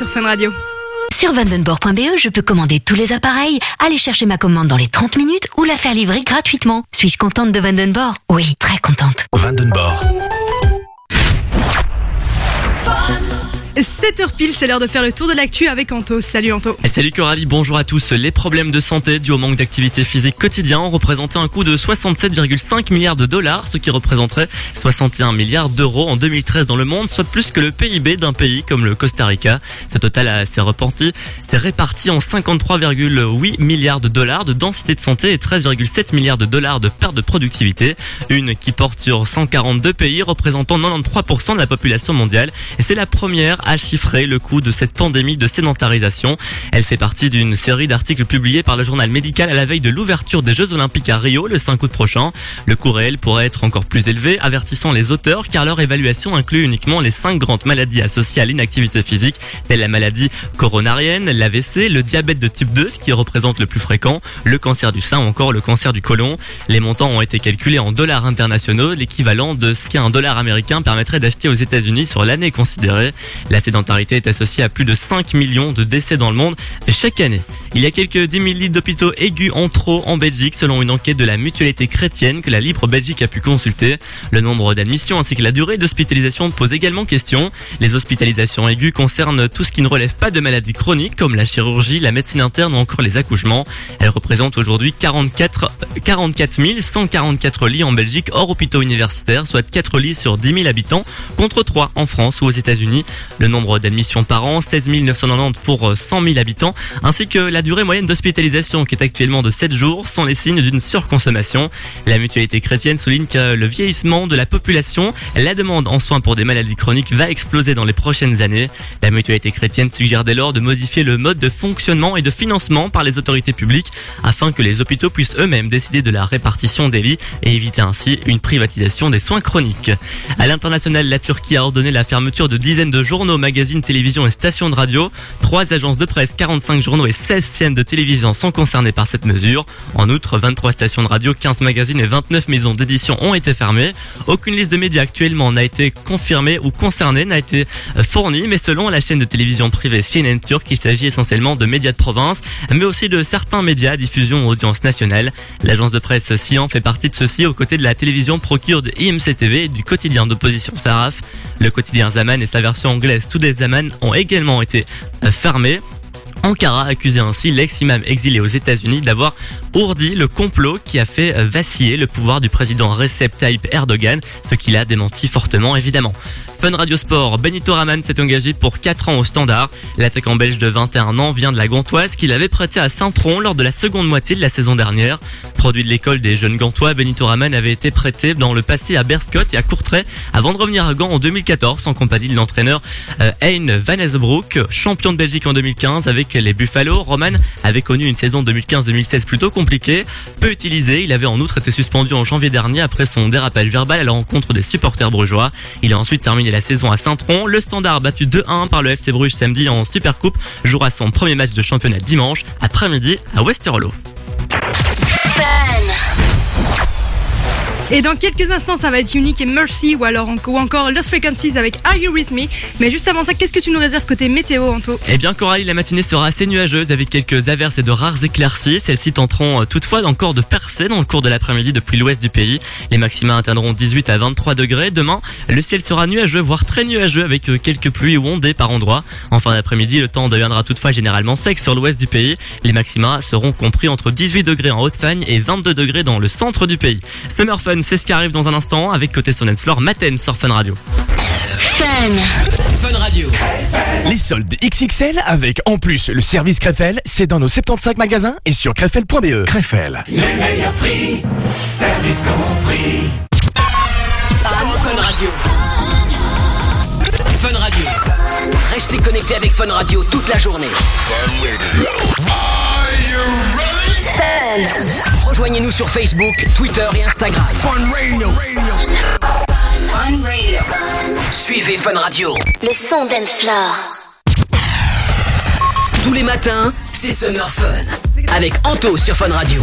Speaker 5: Sur Fun
Speaker 2: vandenborg.be, je peux commander tous les appareils, aller chercher ma commande dans les 30 minutes ou la faire livrer gratuitement. Suis-je contente de Vandenborg Oui, très contente.
Speaker 5: C'est l'heure de faire le tour de l'actu avec Anto. Salut Anto.
Speaker 4: Et salut Coralie, bonjour à tous. Les problèmes de santé dus au manque d'activité physique quotidien ont représenté un coût de 67,5 milliards de dollars, ce qui représenterait 61 milliards d'euros en 2013 dans le monde, soit plus que le PIB d'un pays comme le Costa Rica. Ce total s'est reparti, réparti en 53,8 milliards de dollars de densité de santé et 13,7 milliards de dollars de perte de productivité. Une qui porte sur 142 pays représentant 93% de la population mondiale. Et c'est la première à chiffrer le coût de cette pandémie de sédentarisation. Elle fait partie d'une série d'articles publiés par le journal médical à la veille de l'ouverture des Jeux Olympiques à Rio le 5 août prochain. Le coût réel pourrait être encore plus élevé, avertissant les auteurs car leur évaluation inclut uniquement les cinq grandes maladies associées à l'inactivité physique, telles la maladie coronarienne, l'AVC, le diabète de type 2, ce qui représente le plus fréquent, le cancer du sein ou encore le cancer du côlon. Les montants ont été calculés en dollars internationaux, l'équivalent de ce qu'un dollar américain permettrait d'acheter aux États-Unis sur l'année considérée. La sédentarité est associée à plus de 5 millions de décès dans le monde chaque année. Il y a quelques 10 000 lits d'hôpitaux aigus en trop en Belgique selon une enquête de la mutualité chrétienne que la Libre Belgique a pu consulter. Le nombre d'admissions ainsi que la durée d'hospitalisation pose également question. Les hospitalisations aiguës concernent tout ce qui ne relève pas de maladies chroniques comme la chirurgie, la médecine interne ou encore les accouchements. Elles représentent aujourd'hui 44, 44 144 lits en Belgique hors hôpitaux universitaires, soit 4 lits sur 10 000 habitants contre 3 en France ou aux États-Unis. Le nombre d'admissions par an, 16 990 pour 100 000 habitants, ainsi que la durée moyenne d'hospitalisation qui est actuellement de 7 jours sont les signes d'une surconsommation. La mutualité chrétienne souligne que le vieillissement de la population, la demande en soins pour des maladies chroniques va exploser dans les prochaines années. La mutualité chrétienne suggère dès lors de modifier le mode de fonctionnement et de financement par les autorités publiques afin que les hôpitaux puissent eux-mêmes décider de la répartition des lits et éviter ainsi une privatisation des soins chroniques. À l'international, la Turquie a ordonné la fermeture de dizaines de journaux, magazines magazines, et stations de radio. Trois agences de presse, 45 journaux et 16 chaînes de télévision sont concernées par cette mesure. En outre, 23 stations de radio, 15 magazines et 29 maisons d'édition ont été fermées. Aucune liste de médias actuellement n'a été confirmée ou concernée, n'a été euh, fournie, mais selon la chaîne de télévision privée CNN Turk, il s'agit essentiellement de médias de province, mais aussi de certains médias à diffusion audience nationale. L'agence de presse Sian fait partie de ceci aux côtés de la télévision Procure IMC TV et du quotidien d'opposition Saraf. Le quotidien Zaman et sa version anglaise Today Zaman ont également été euh, fermés. Ankara accusait ainsi l'ex-imam exilé aux États-Unis d'avoir ourdi le complot qui a fait euh, vaciller le pouvoir du président Recep Tayyip Erdogan, ce qu'il a démenti fortement évidemment. Fun Radio Sport, Benito Raman s'est engagé pour 4 ans au standard. L'attaquant belge de 21 ans vient de la Gantoise qu'il avait prêté à Saint-Tron lors de la seconde moitié de la saison dernière. Produit de l'école des jeunes Gantois, Benito Raman avait été prêté dans le passé à Berscott et à Courtrai avant de revenir à Gand en 2014 en compagnie de l'entraîneur euh, Hein Van Esbroek, champion de Belgique en 2015 avec les Buffalo. Roman avait connu une saison 2015-2016 plutôt compliquée, peu utilisée. Il avait en outre été suspendu en janvier dernier après son dérapage verbal à la rencontre des supporters brugeois. Il a ensuite terminé la saison à Saint-Tron. Le standard battu 2-1 par le FC Bruges samedi en Supercoupe jouera son premier match de championnat dimanche après-midi à Westerlo.
Speaker 5: Et dans quelques instants, ça va être Unique et Mercy ou alors ou encore Lost Frequencies avec Are You With Me. Mais juste avant ça, qu'est-ce que tu nous réserves côté météo, Anto?
Speaker 4: Eh bien Coralie, la matinée sera assez nuageuse avec quelques averses et de rares éclaircies. Celles-ci tenteront euh, toutefois encore de percer dans le cours de l'après-midi depuis l'ouest du pays. Les maxima atteindront 18 à 23 degrés. Demain, le ciel sera nuageux, voire très nuageux avec euh, quelques pluies ou ondées par endroits. En fin d'après-midi, le temps deviendra toutefois généralement sec sur l'ouest du pays. Les maxima seront compris entre 18 degrés en Haute-Fagne et 22 degrés dans le centre du pays. Summer Fun, c'est ce qui arrive dans un instant avec côté Son Floor, Maten sur Fun Radio.
Speaker 1: Fun. Fun Radio.
Speaker 20: Les soldes XXL avec en plus le service Krefel, c'est dans nos 75 magasins et sur krefel.be.
Speaker 12: Krefel.
Speaker 15: Les meilleurs prix, service compris.
Speaker 1: Fun Radio. Fun Radio. Restez connectés avec Fun Radio toute la journée. Fun. Rejoignez-nous sur Facebook, Twitter et Instagram. Fun Radio. Fun Radio. Suivez Fun Radio.
Speaker 2: Le son dance floor.
Speaker 1: Tous les matins, c'est Summer Fun. Avec Anto sur Fun Radio.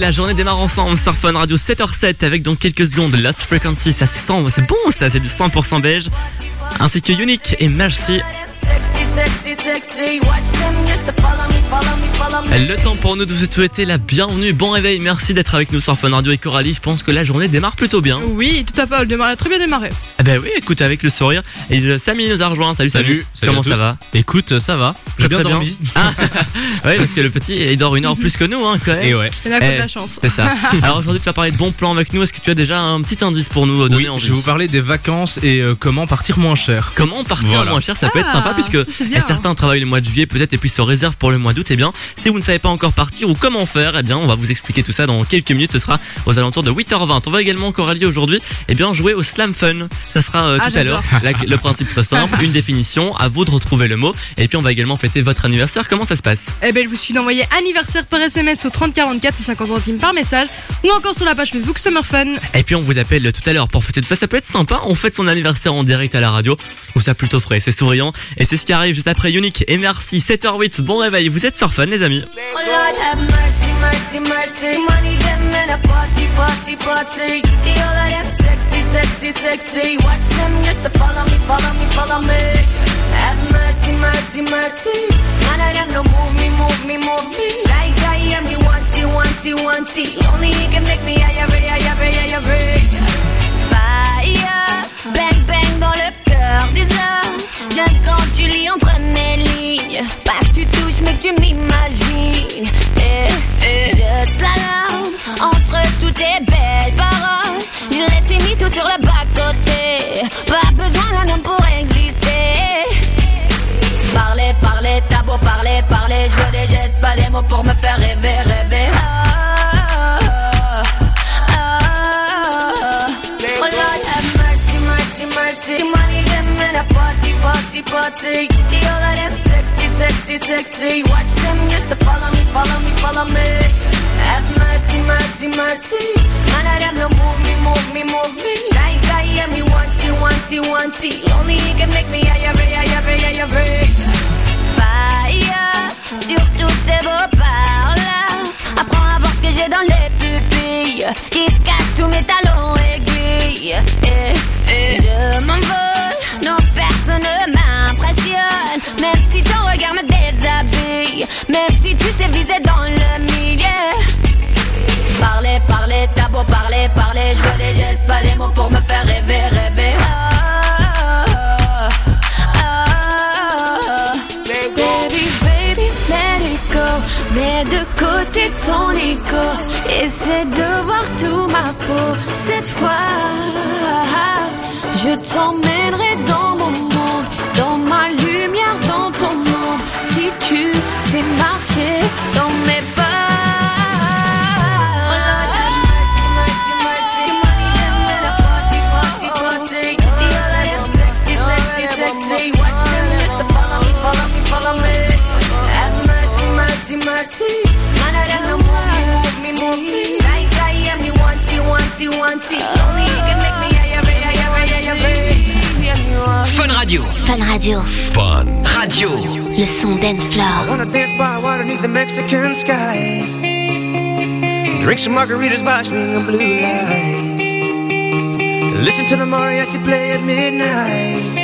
Speaker 4: La journée démarre ensemble sur Fun Radio 7h07 avec dans quelques secondes Lost Frequency, ça c'est sent- c'est bon ça, c'est du 100% beige, ainsi que Unique et Merci.
Speaker 21: Sexy, sexy, sexy. Watch them just to follow me, follow me, follow me.
Speaker 4: Le temps pour nous de vous souhaiter la bienvenue, bon réveil, merci d'être avec nous sur Fun Radio et Coralie, je pense que la journée démarre plutôt bien.
Speaker 5: Oui, tout à fait, elle démarre- très bien démarré.
Speaker 4: Ah ben oui, écoute, avec le sourire. Et euh, Samy nous a rejoint, salut Samy.
Speaker 22: Salut, salut
Speaker 4: Comment ça va?
Speaker 22: Écoute, ça va. J'ai
Speaker 4: Très,
Speaker 22: bien dormi.
Speaker 4: Ah, ouais, parce que le petit, il dort une heure plus que nous, hein, quand même.
Speaker 22: Et ouais.
Speaker 5: Il a de
Speaker 4: Eh,
Speaker 5: la chance.
Speaker 4: C'est ça. Alors aujourd'hui, tu vas parler de bons plans avec nous. Est-ce que tu as déjà un petit indice pour nous euh, donner
Speaker 22: Oui,
Speaker 4: envie
Speaker 22: je vais vous parler des vacances et euh, comment partir moins cher.
Speaker 4: Comment partir
Speaker 22: Voilà.
Speaker 4: moins cher, ça peut être
Speaker 5: Ah,
Speaker 4: sympa puisque
Speaker 5: ça,
Speaker 4: eh, certains travaillent le mois de juillet peut-être et puis se réservent pour le mois d'août. Et bien, si vous ne savez pas encore partir ou comment faire, eh bien, on va vous expliquer tout ça dans quelques minutes. Ce sera aux alentours de 8h20. On va également Coralie aujourd'hui, eh bien, jouer au Slam Fun. Ça sera euh,
Speaker 5: Ah,
Speaker 4: tout à l'heure. Le principe très simple, une définition, à vous de retrouver le mot. Et puis on va également fêter votre anniversaire. Comment ça se passe?
Speaker 5: Eh ben, il vous suffit d'envoyer anniversaire par SMS au 3044, c'est 50 centimes par message, ou encore sur la page Facebook Summer Fun.
Speaker 4: Et puis on vous appelle tout à l'heure pour fêter tout ça. Ça peut être sympa. On fête son anniversaire en direct à la radio. Je trouve ça plutôt frais, c'est souriant. Et c'est ce qui arrive juste après Unique. Et merci. 7h08. Bon réveil. Vous êtes sur Fun, les amis.
Speaker 21: Oh Lord have mercy, mercy, mercy. Money them in a party, party, party. The all of them sexy, sexy, sexy. Watch them just to follow me, follow me, follow me. Have mercy, mercy, mercy. No move me, move me, move me. Shy. Only he can make me. Fire, bang, bang dans le cœur des hommes. J'aime quand tu lis entre mes lignes. Pas que tu touches, mais que tu m'imagines. Eh, eh. Je slalom entre toutes tes belles paroles. Je laisse tes mythos sur le bas-côté. Pas parler. Je veux des gestes, pas des mots pour me faire rêver, rêver. Ah, ah, ah. Oh Lord have mercy, mercy, mercy. Money them in a party, party, party. The all of them sexy, sexy, sexy. Watch them just to follow me, follow me, follow me. Have mercy, mercy, mercy. None of them no move me, move me, move me. Shy guy, yeah, me want you, want you, want you. Only he can make me higher, higher, higher, higher. Fire sur tous ces beaux par-là. Apprends à voir ce que j'ai dans les pupilles. Ce qui se cache sous mes talons aiguilles. Eh, eh. Je m'envole, non personne ne m'impressionne. Même si ton regard me déshabille. Même si tu sais viser dans le milieu. Parler, parler, t'as beau parler, parler. Je veux des gestes, pas des mots pour me faire rêver, rêver. De côté ton ego. Essaie de voir sous ma peau. Cette fois, je t'emmènerai dans mon monde. Dans ma lumière, dans ton monde. Si tu sais marcher dans mes pas. You, want you, want you. Can make me higher, higher, higher, higher. Yeah, me want.
Speaker 1: Fun Radio.
Speaker 2: Fun Radio,
Speaker 23: Fun.
Speaker 1: Radio.
Speaker 2: le son dance floor.
Speaker 9: Wanna dance by water beneath the Mexican sky. Drink some margaritas by swinging blue lights. Listen to the mariachi play at midnight.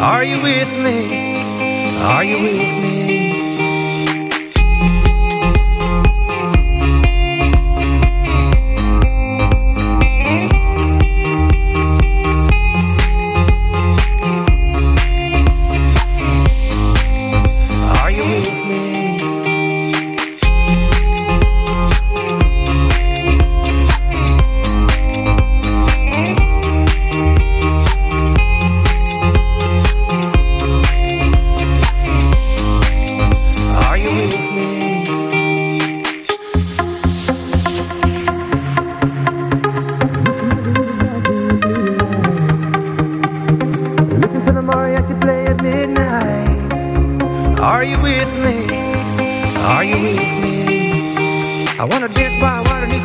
Speaker 9: Are you with me? Are you with me?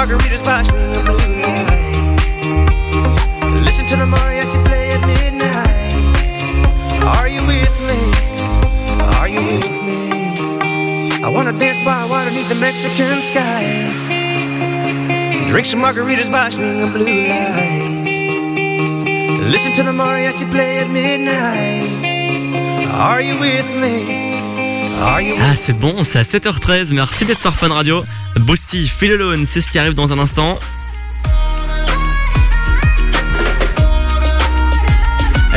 Speaker 9: Margaritas swinging blue lights. Listen to the mariachi play at midnight. Are you with me? Are you with me? I wanna dance by water beneath the Mexican sky. Drink some margaritas by swinging blue lights. Listen to the mariachi play at midnight. Are you with me?
Speaker 4: Ah, c'est bon, c'est à 7h13. Merci d'être sur Fun Radio. Boosty, Feel Alone, c'est ce qui arrive dans un instant.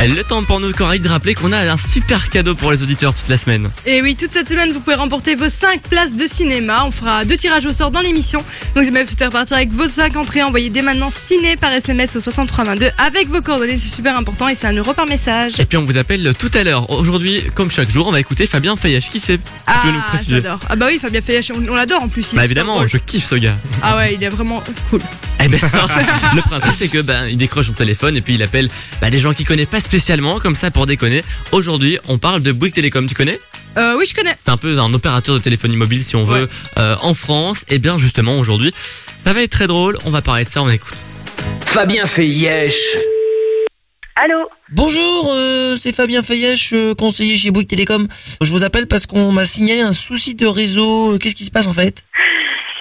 Speaker 4: Le temps pour nous, Coralie, de rappeler qu'on a un super cadeau pour les auditeurs toute la semaine.
Speaker 5: Et oui, toute cette semaine, vous pouvez remporter vos 5 places de cinéma. On fera deux tirages au sort dans l'émission. Donc, si vous souhaitez repartir avec vos 5 entrées, envoyez dès maintenant ciné par SMS au 6322 avec vos coordonnées. C'est super important et c'est un euro par message.
Speaker 4: Et puis on vous appelle tout à l'heure. Aujourd'hui, comme chaque jour, on va écouter Fabien Fayèche. Qui c'est nous
Speaker 5: Ah,
Speaker 4: préciser
Speaker 5: j'adore. Ah bah oui, Fabien Fayèche, on, on l'adore en plus. il est
Speaker 4: Bah
Speaker 5: super
Speaker 4: évidemment,
Speaker 5: drôle.
Speaker 4: je kiffe ce gars.
Speaker 5: Ah ouais, il est vraiment cool.
Speaker 4: Eh ben, le principe c'est que ben il décroche son téléphone et puis il appelle ben, les gens qu'il connaît pas spécialement comme ça pour déconner. Aujourd'hui, on parle de Bouygues Télécom. Tu connais?
Speaker 5: Euh, oui, je connais.
Speaker 4: C'est un peu un opérateur de téléphonie mobile si on veut euh, en France. Et bien justement aujourd'hui, ça va être très drôle. On va parler de ça. On écoute.
Speaker 1: Fabien yesh.
Speaker 24: Allô? Bonjour, euh, c'est Fabien Fayèche, euh, conseiller chez Bouygues Télécom. Je vous appelle parce qu'on m'a signalé un souci de réseau. Qu'est-ce qui se passe en fait?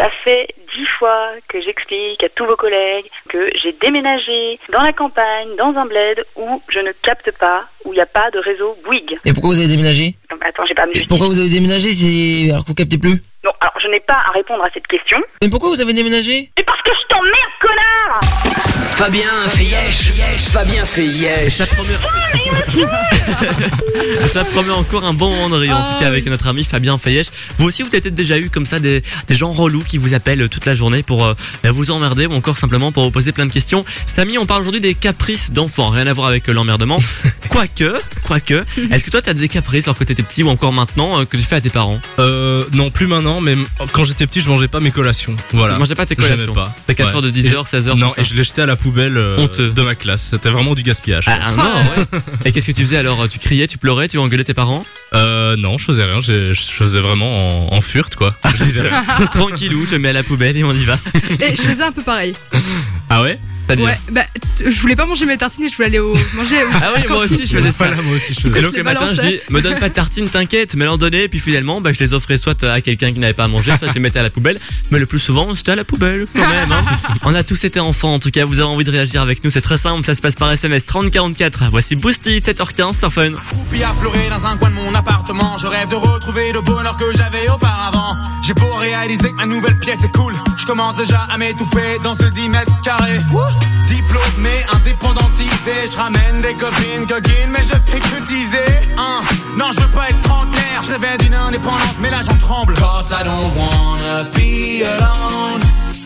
Speaker 25: Ça fait dix fois que j'explique à tous vos collègues que j'ai déménagé dans la campagne, dans un bled où je ne capte pas, où il n'y a pas de réseau Bouygues.
Speaker 24: Et pourquoi vous avez déménagé?
Speaker 25: Donc, attends, j'ai pas me.
Speaker 24: Pourquoi vous avez déménagé c'est alors que vous captez plus?
Speaker 25: Non, alors je n'ai pas à répondre à cette question.
Speaker 24: Mais pourquoi vous avez déménagé?
Speaker 25: Mais parce que je t'emmerde, connard
Speaker 1: Fabien fait yesh. Fabien fait yesh.
Speaker 4: Ça promet... encore un bon moment de rire, en tout cas avec notre ami Fabien Fayèche. Vous aussi, vous avez peut-être déjà eu comme ça des, des gens relous qui vous appellent toute la journée pour euh, vous emmerder ou encore simplement pour vous poser plein de questions. Samy, on parle aujourd'hui des caprices d'enfants, rien à voir avec euh, l'emmerdement. quoique, quoique, est-ce que toi t'as des caprices alors que t'étais petit ou encore maintenant euh, que tu fais à tes parents?
Speaker 22: Euh, non, plus maintenant, mais quand j'étais petit, je mangeais pas mes collations. Voilà.
Speaker 4: Tu mangeais pas tes collations.
Speaker 22: pas.
Speaker 4: T'as 4 heures de 10
Speaker 22: Et-
Speaker 4: heures, 16 heures,
Speaker 22: Non, et je l'ai jeté à la poubelle euh, de ma classe. C'était vraiment du gaspillage.
Speaker 4: Ah, ah, non, ouais. Et qu'est-ce que tu faisais alors Tu criais, tu pleurais, tu engueulais tes parents
Speaker 22: Euh, non, je faisais rien. Je, je faisais vraiment en, en furte, quoi. Je disais rien.
Speaker 4: Tranquillou, je mets à la poubelle et on y va.
Speaker 5: Et je faisais un peu pareil.
Speaker 22: Ah ouais?
Speaker 4: C'est-à-dire
Speaker 5: Ouais, bah, t- je voulais pas manger mes tartines et je voulais aller au manger. au-
Speaker 4: Ah oui, moi aussi je faisais ça.
Speaker 22: Voilà, moi aussi je
Speaker 4: Et
Speaker 22: faisais
Speaker 4: donc
Speaker 5: Je
Speaker 4: le matin je
Speaker 5: balançais.
Speaker 4: dis, me donne pas de tartine, t'inquiète, mais l'en donner, puis finalement bah, je les offrais soit à quelqu'un qui n'avait pas à manger, soit je les mettais à la poubelle, mais le plus souvent c'était à la poubelle quand même. hein. On a tous été enfants, en tout cas vous avez envie de réagir avec nous, c'est très simple, ça se passe par SMS 3044. Voici Boosty 7h15 sur Fun.
Speaker 26: À pleurer dans un coin de mon appartement Je rêve de retrouver le bonheur que j'avais auparavant J'ai beau réaliser que ma nouvelle pièce est cool Je commence déjà à m'étouffer dans ce 10 mètres carrés Diplômé, indépendantisé. Je ramène des copines, coquines Mais je fais que teaser hein. Non je veux pas être trentenaire. Je rêvais d'une indépendance mais là j'en tremble. Cause I don't wanna be alone.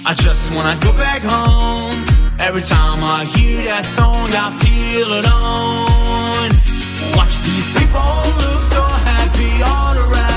Speaker 26: I just wanna go back home. Every time I hear that song I feel alone. Watch these people look so happy all around.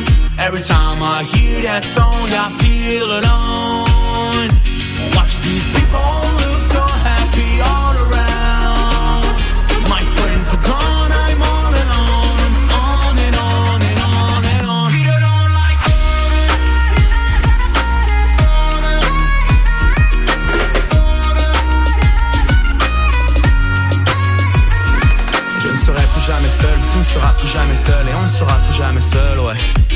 Speaker 26: Every time I hear that song, I feel alone. Watch these people look so happy all around. My friends are gone, I'm all alone. On and on and on and on. Feel alone like Je ne serai plus jamais seul, tu ne seras plus jamais seul et on ne sera plus jamais seul, ouais.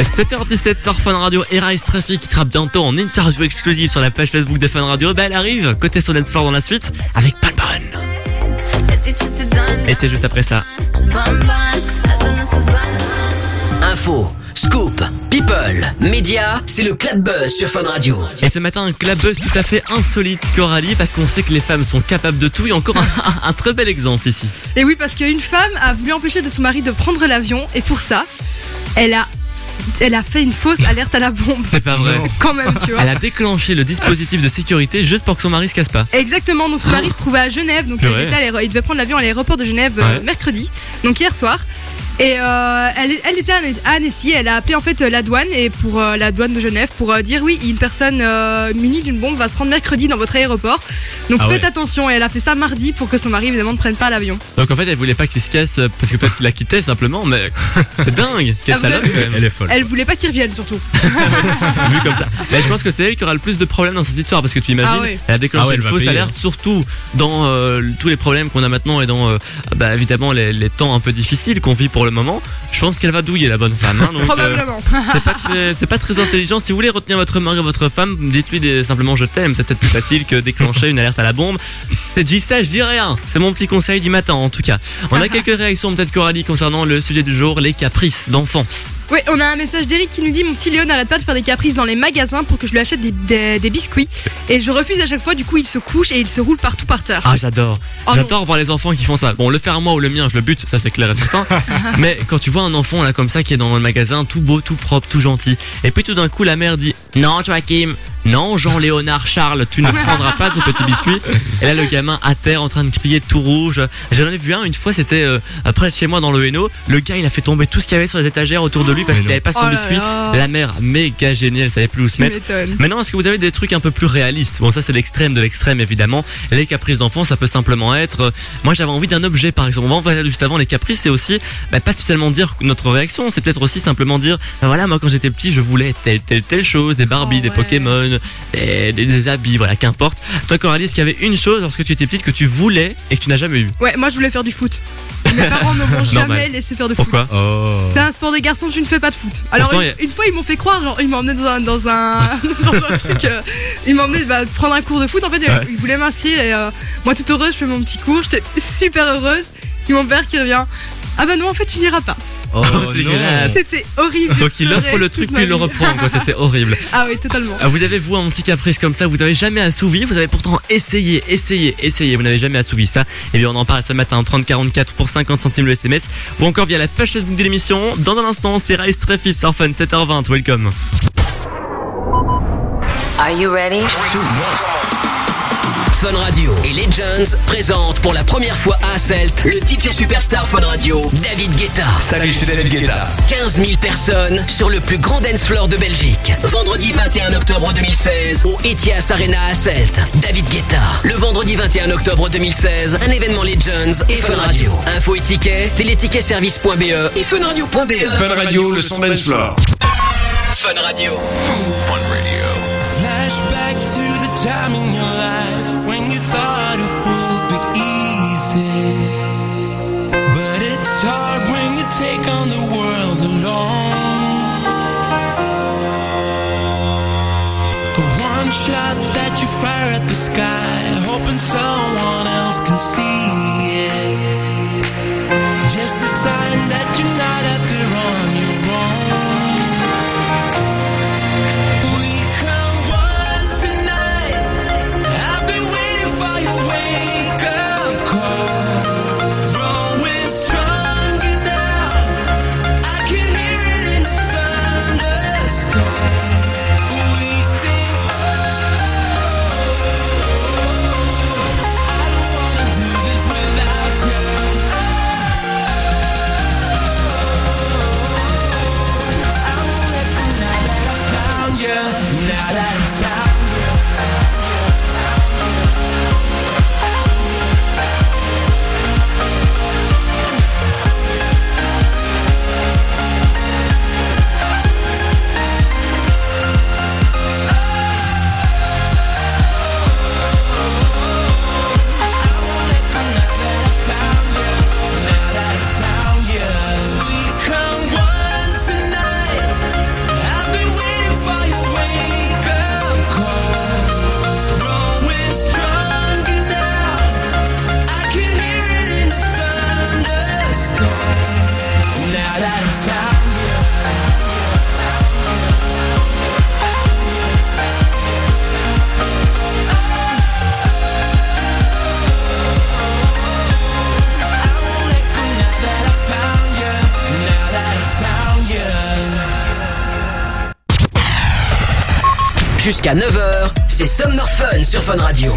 Speaker 4: 7h17 sur Fun Radio et Rise Traffic qui sera bientôt en interview exclusive sur la page Facebook de Fun Radio. Bah, elle arrive côté sur Dance Floor dans la suite avec Palmon. Et c'est juste après ça.
Speaker 1: Info, scoop, people, médias, c'est le Club Buzz sur Fun Radio.
Speaker 4: Et ce matin, un club buzz tout à fait insolite Coralie parce qu'on sait que les femmes sont capables de tout et encore un, un très bel exemple ici.
Speaker 5: Et oui, parce qu'une femme a voulu empêcher de son mari de prendre l'avion et pour ça, elle a, elle a fait une fausse alerte à la bombe.
Speaker 4: C'est pas vrai.
Speaker 5: Quand même, tu vois.
Speaker 4: Elle a déclenché le dispositif de sécurité juste pour que son mari se casse pas.
Speaker 5: Exactement, donc son mari se trouvait à Genève, donc il, était à il devait prendre l'avion à l'aéroport de Genève euh,
Speaker 4: Ouais.
Speaker 5: mercredi, donc hier soir. Et euh, elle, elle était à Annecy- elle a appelé en fait la douane et pour euh, la douane de Genève pour euh, dire oui, une personne euh, munie d'une bombe va se rendre mercredi dans votre aéroport. Donc
Speaker 4: Ah
Speaker 5: faites
Speaker 4: ouais.
Speaker 5: attention et elle a fait ça mardi pour que son mari évidemment ne prenne pas l'avion.
Speaker 4: Donc en fait, elle voulait pas qu'il se casse parce que peut-être qu'il la quittait simplement, mais c'est dingue. Quelle
Speaker 5: Ah, vous
Speaker 4: salope
Speaker 5: avez-
Speaker 4: quand même. Elle est folle.
Speaker 5: Elle voulait pas qu'il revienne surtout.
Speaker 4: Vu comme ça. Mais je pense que c'est elle qui aura le plus de problèmes dans cette histoire parce que tu imagines,
Speaker 5: Ah ouais.
Speaker 4: elle a déclenché
Speaker 22: Ah ouais, elle
Speaker 4: une fausse
Speaker 22: payer,
Speaker 4: alerte,
Speaker 22: hein.
Speaker 4: surtout dans euh, tous les problèmes qu'on a maintenant et dans euh, bah, évidemment les, les temps un peu difficiles qu'on vit pour le moment. Je pense qu'elle va douiller la bonne femme. hein, donc, euh,
Speaker 5: Probablement.
Speaker 4: c'est pas très, c'est pas très intelligent. Si vous voulez retenir votre mari ou votre femme, dites-lui simplement je t'aime. C'est peut-être plus facile que déclencher une alerte à la bombe. C'est dit ça, je dis rien. C'est mon petit conseil du matin en tout cas. On a quelques réactions peut-être Coralie concernant le sujet du jour, les caprices d'enfants.
Speaker 5: Oui, on a un message d'Eric qui nous dit Mon petit Léo n'arrête pas de faire des caprices dans les magasins pour que je lui achète des, des- des biscuits. Et je refuse à chaque fois, du coup, il se couche et il se roule partout par terre.
Speaker 4: Ah j'adore.
Speaker 5: Oh
Speaker 4: j'adore voir les enfants qui font ça. Bon le faire moi ou le mien je le bute, ça c'est clair et certain. Mais quand tu vois un enfant là comme ça qui est dans le magasin tout beau, tout propre, tout gentil. Et puis tout d'un coup la mère dit Non Joachim, non Jean-Léonard Charles, tu ne prendras pas ce petit biscuit. Et là le gamin à terre en train de crier tout rouge. J'en ai vu un une fois c'était euh, près de chez moi dans le Hainaut. Le gars il a fait tomber tout ce qu'il y avait sur les étagères autour de lui parce qu'il n'avait pas son
Speaker 5: Oh
Speaker 4: biscuit.
Speaker 5: là.
Speaker 4: La mère méga gênée, elle savait plus où se mettre. Maintenant, est-ce que vous avez des trucs un peu plus réalistes? Bon, ça c'est l'extrême de l'extrême évidemment. Les caprices d'enfants, ça peut simplement être. euh, moi, j'avais envie d'un objet, par exemple. On va en parler juste avant. Les caprices, c'est aussi bah, pas spécialement dire notre réaction. C'est peut-être aussi simplement dire, bah, voilà, moi quand j'étais petit, je voulais telle telle telle chose, des Barbie, des Pokémon, des, des- des habits, voilà, qu'importe. Toi, Coralie, est-ce qu'il y avait une chose lorsque tu étais petite que tu voulais et que tu n'as jamais eu?
Speaker 5: Ouais, moi je voulais faire du foot. Mes parents ne m'ont jamais laissé faire de foot.
Speaker 4: Pourquoi?
Speaker 5: C'est un sport des garçons, tu ne fais pas de foot. Alors
Speaker 4: Pourtant,
Speaker 5: une, fois ils m'ont fait croire, genre ils m'ont emmené dans un dans un, dans un truc, euh, ils m'ont emmené bah, prendre un cours de foot. En fait
Speaker 4: Ouais.
Speaker 5: ils voulaient m'inscrire et euh, moi toute heureuse je fais mon petit cours, j'étais super heureuse. Et mon père qui revient, ah bah non en fait tu n'iras pas.
Speaker 4: Oh, c'est dégueulasse.
Speaker 5: C'était horrible.
Speaker 4: Donc il offre le truc puis il le reprend, quoi. C'était horrible.
Speaker 5: Ah oui totalement.
Speaker 4: Ah, Vous avez vous un petit caprice comme ça, vous n'avez jamais assouvi, vous avez pourtant essayé, essayé, essayé, vous n'avez jamais assouvi ça. Et bien on en parle ce matin 3044 pour 50 centimes le SMS ou encore via la page Facebook de l'émission. Dans un instant, c'est Rise Treffis sur Fun 7h20, welcome.
Speaker 19: Are you ready?
Speaker 1: Fun Radio et Legends présentent pour la première fois à Asselt le DJ Superstar Fun Radio, David Guetta.
Speaker 23: Salut, c'est David Guetta.
Speaker 1: 15 000 personnes sur le plus grand dance floor de Belgique. Vendredi 21 octobre 2016 au Etias Arena à Celt. David Guetta. Le vendredi 21 octobre 2016, un événement Legends et Fun Radio. Info et tickets, téléticketservice.be et funradio.be.
Speaker 23: Fun Radio, le son dance floor.
Speaker 1: Fun Radio.
Speaker 7: Flashback to the time take on the world alone. One shot that you fire at the sky, hoping someone else can see it. Just a sign that you're not out there
Speaker 17: Jusqu'à 9h, c'est Summer Fun sur Fun Radio.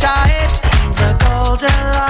Speaker 9: tight. The golden light.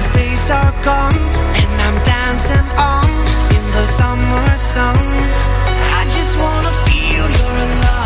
Speaker 9: those days are gone And I'm dancing on in the summer sun. I just wanna feel your love.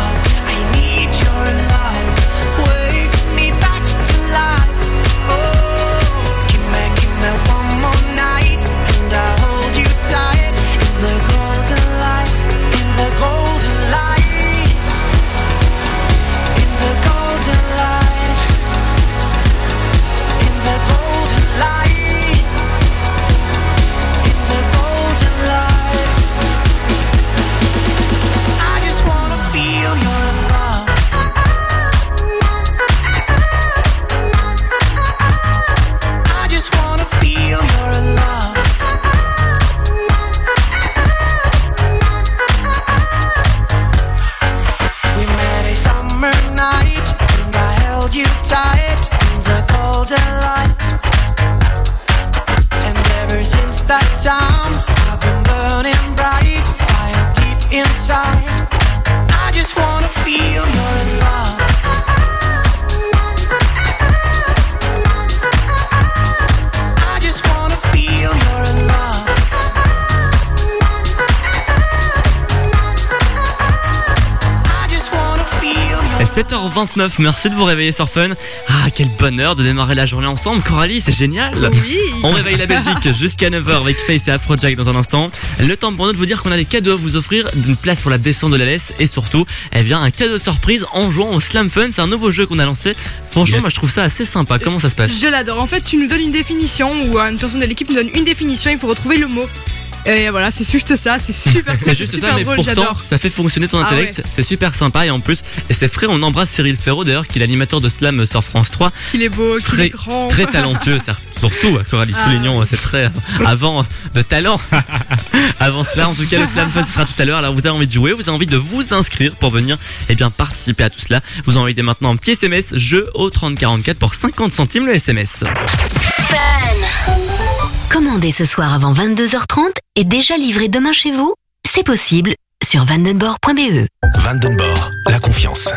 Speaker 4: 29, Merci de vous réveiller sur Fun. Ah, quel bonheur de démarrer la journée ensemble, Coralie, c'est génial. On réveille la Belgique jusqu'à 9h avec Face et Afrojack dans un instant. Le temps pour nous de vous dire qu'on a des cadeaux à vous offrir, d'une place pour la descente de la laisse et surtout, eh bien, un cadeau surprise en jouant au Slam Fun. C'est un nouveau jeu qu'on a lancé. Franchement, moi, je trouve ça assez sympa. Comment ça se passe?
Speaker 5: Je l'adore. En fait, tu nous donnes une définition ou une personne de l'équipe nous donne une définition. Il faut retrouver le mot. Et voilà, c'est juste ça. C'est super.
Speaker 4: C'est juste
Speaker 5: super
Speaker 4: ça, mais
Speaker 5: drôle,
Speaker 4: pourtant,
Speaker 5: j'adore.
Speaker 4: ça fait fonctionner ton
Speaker 5: Ah
Speaker 4: intellect. C'est super sympa et en plus, et c'est frais. On embrasse Cyril Ferraud d'ailleurs, qui est l'animateur de Slam sur France 3.
Speaker 5: Qu'il est beau, qu'il
Speaker 4: Très,
Speaker 5: est grand.
Speaker 4: très talentueux, certes. surtout Coralie
Speaker 5: Ah.
Speaker 4: Soulignon, c'est très avant de talent. avant cela, en tout cas, le Slam Fun ce sera tout à l'heure. Alors, vous avez envie de jouer, vous avez envie de vous inscrire pour venir et bien participer à tout cela. Vous envoyez maintenant un petit SMS jeu au 3044 pour 50 centimes le SMS.
Speaker 2: Commandez ce soir avant 22h30 et déjà livré demain chez vous? C'est possible sur vandenborg.be.
Speaker 20: Vandenborg, la confiance.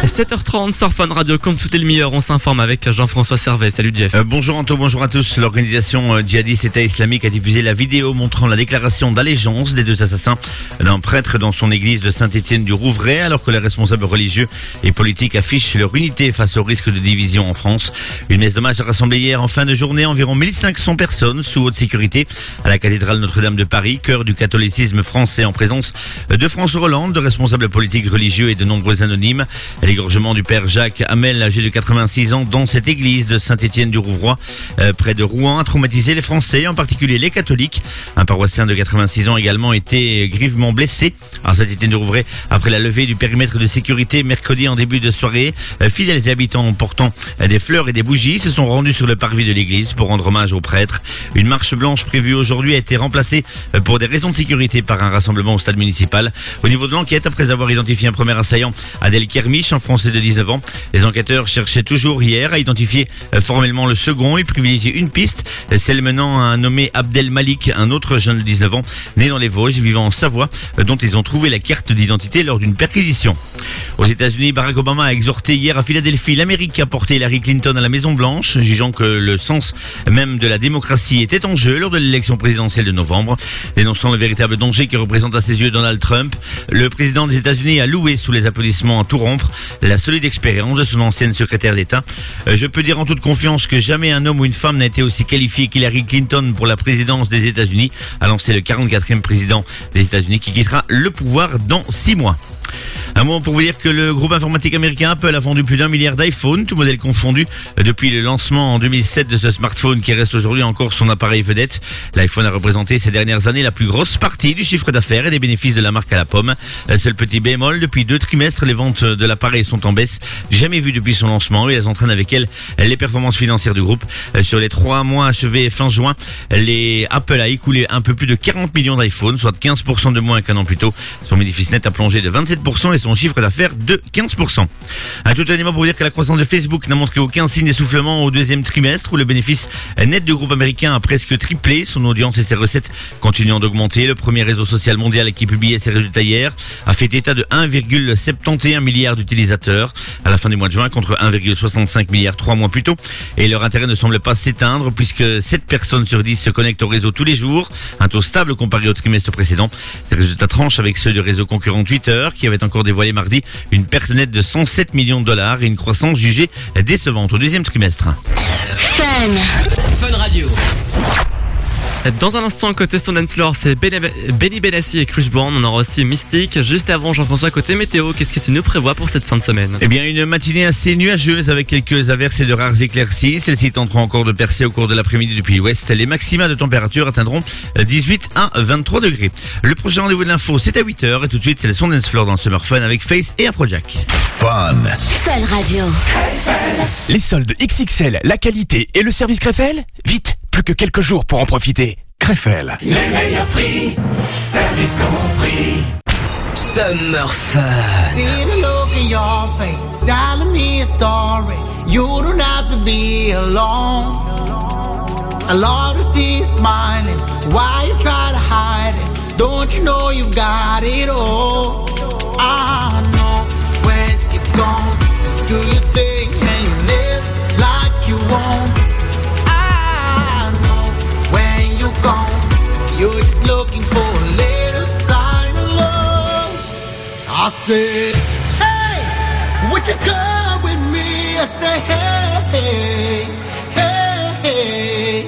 Speaker 4: 7h30 sur Fun Radio, comme tout est le meilleur, on s'informe avec Jean-François Servet. Salut Jeff.
Speaker 27: Euh, bonjour Anto, bonjour à tous. L'organisation euh, djihadiste État islamique a diffusé la vidéo montrant la déclaration d'allégeance des deux assassins d'un prêtre dans son église de Saint-Étienne du Rouvray, alors que les responsables religieux et politiques affichent leur unité face au risque de division en France. Une messe d'hommage a rassemblé hier en fin de journée environ 1500 personnes sous haute sécurité à la cathédrale Notre-Dame de Paris, cœur du catholicisme français en présence de François Hollande, de responsables politiques religieux et de nombreux anonymes. L'égorgement du père Jacques Hamel, âgé de 86 ans, dans cette église de Saint-Étienne du Rouvroy, euh, près de Rouen, a traumatisé les Français, en particulier les catholiques. Un paroissien de 86 ans a également été grièvement blessé à Saint-Étienne du Rouvray après la levée du périmètre de sécurité mercredi en début de soirée. Euh, Fidèles et habitants portant euh, des fleurs et des bougies se sont rendus sur le parvis de l'église pour rendre hommage au prêtre. Une marche blanche prévue aujourd'hui a été remplacée pour des raisons de sécurité par un rassemblement au stade municipal. Au niveau de l'enquête, après avoir identifié un premier assaillant, Adèle Kermiche, Français de 19 ans, les enquêteurs cherchaient toujours hier à identifier euh, formellement le second et privilégier une piste, celle menant à un nommé Abdel Malik, un autre jeune de 19 ans, né dans les Vosges, vivant en Savoie, euh, dont ils ont trouvé la carte d'identité lors d'une perquisition. Aux États-Unis, Barack Obama a exhorté hier à Philadelphie l'Amérique à porter Hillary Clinton à la Maison Blanche, jugeant que le sens même de la démocratie était en jeu lors de l'élection présidentielle de novembre. Dénonçant le véritable danger que représente à ses yeux Donald Trump, le président des États-Unis a loué sous les applaudissements à tout rompre la solide expérience de son ancienne secrétaire d'État. Euh, Je peux dire en toute confiance que jamais un homme ou une femme n'a été aussi qualifié qu'Hillary Clinton pour la présidence des États-Unis, a lancé le 44e président des États-Unis qui quittera le pouvoir dans six mois. Un mot pour vous dire que le groupe informatique américain Apple a vendu plus d'un milliard d'iPhone, tout modèle confondu, depuis le lancement en 2007 de ce smartphone qui reste aujourd'hui encore son appareil vedette. L'iPhone a représenté ces dernières années la plus grosse partie du chiffre d'affaires et des bénéfices de la marque à la pomme. Seul petit bémol, depuis deux trimestres, les ventes de l'appareil sont en baisse, jamais vues depuis son lancement et elles entraînent avec elles les performances financières du groupe. Euh, Sur les trois mois achevés fin juin, Apple a écoulé un peu plus de 40 millions d'iPhones, soit 15% de moins qu'un an plus tôt. Son bénéfice net a plongé de 27% et son chiffre d'affaires de 15%. Un tout mot pour vous dire que la croissance de Facebook n'a montré aucun signe d'essoufflement au deuxième trimestre où le bénéfice net du groupe américain a presque triplé, son audience et ses recettes continuant d'augmenter. Le premier réseau social mondial qui publiait ses résultats hier a fait état de 1,71 milliard d'utilisateurs à la fin du mois de juin contre 1,65 milliard trois mois plus tôt. Et leur intérêt ne semble pas s'éteindre puisque 7 personnes sur 10 se connectent au réseau tous les jours, un taux stable comparé au trimestre précédent. Ces résultats tranchent avec ceux du réseau concurrent Twitter qui avait encore dévoilé mardi une perte nette de 107 millions de dollars et une croissance jugée décevante au deuxième trimestre.
Speaker 1: Fun Radio.
Speaker 4: Dans un instant, côté Stone Floor, c'est Benny Benassi et Chris Brown. On aura aussi Mystique. Juste avant, Jean-François, côté météo, qu'est-ce que tu nous prévois pour cette fin de semaine?
Speaker 27: Eh bien, une matinée assez nuageuse avec quelques averses et de rares éclaircies. Celles-ci tenteront encore de percer au cours de l'après-midi depuis l'ouest. Les maxima de température atteindront 18 à 23 degrés. Le prochain rendez-vous de l'info, c'est à 8h. Et tout de suite, c'est le son dance floor dans le Summer Fun avec Face et Afrojack.
Speaker 20: Fun.
Speaker 2: Fun Radio.
Speaker 20: Les soldes XXL, la qualité et le service Krefel Vite, plus que quelques jours pour en profiter. Crefel.
Speaker 15: Les meilleurs prix, service compris.
Speaker 1: Summer fun.
Speaker 9: See the look in your face, telling me a story.
Speaker 1: You don't have to be alone. I love to see smiling. Why you try to hide it? Don't you know you've got it all? I know when you're gone, do your thing and you live like you. You're just looking for a little sign of love. I said, Hey, would you come with me? I said, Hey, hey, hey,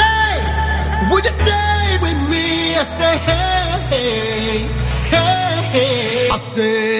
Speaker 1: hey, would you stay with me? I said, Hey, hey, hey, I said.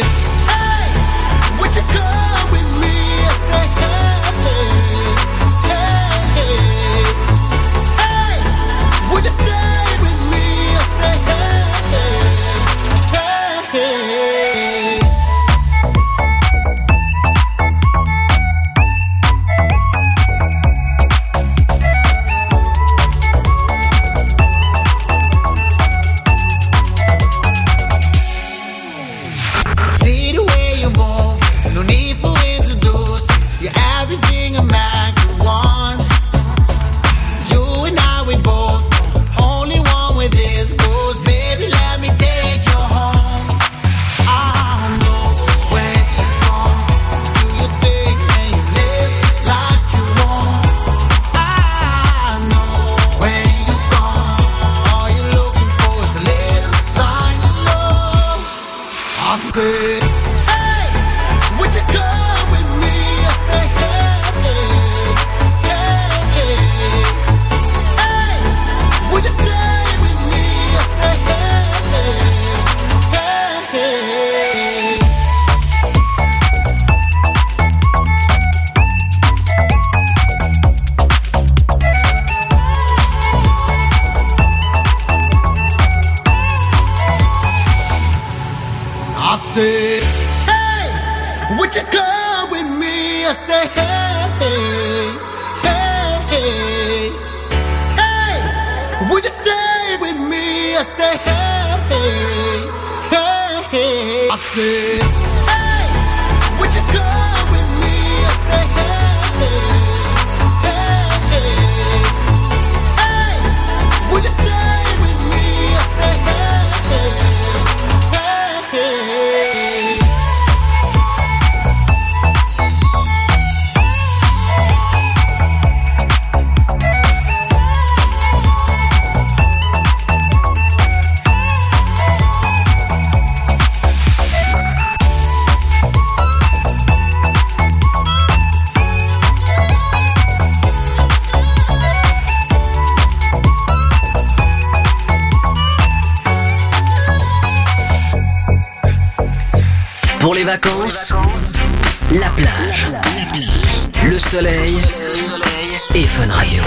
Speaker 21: vacances, la plage, le soleil et Fun Radio.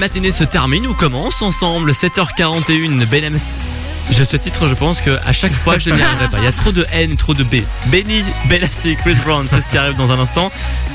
Speaker 4: Matinée se termine ou commence ensemble, 7h41, Ben Je ce titre, je pense que à chaque fois, je n'y arriverai pas. Il y a trop de N, trop de B. Benny, Benassi, Chris Brown, c'est ce qui arrive dans un instant.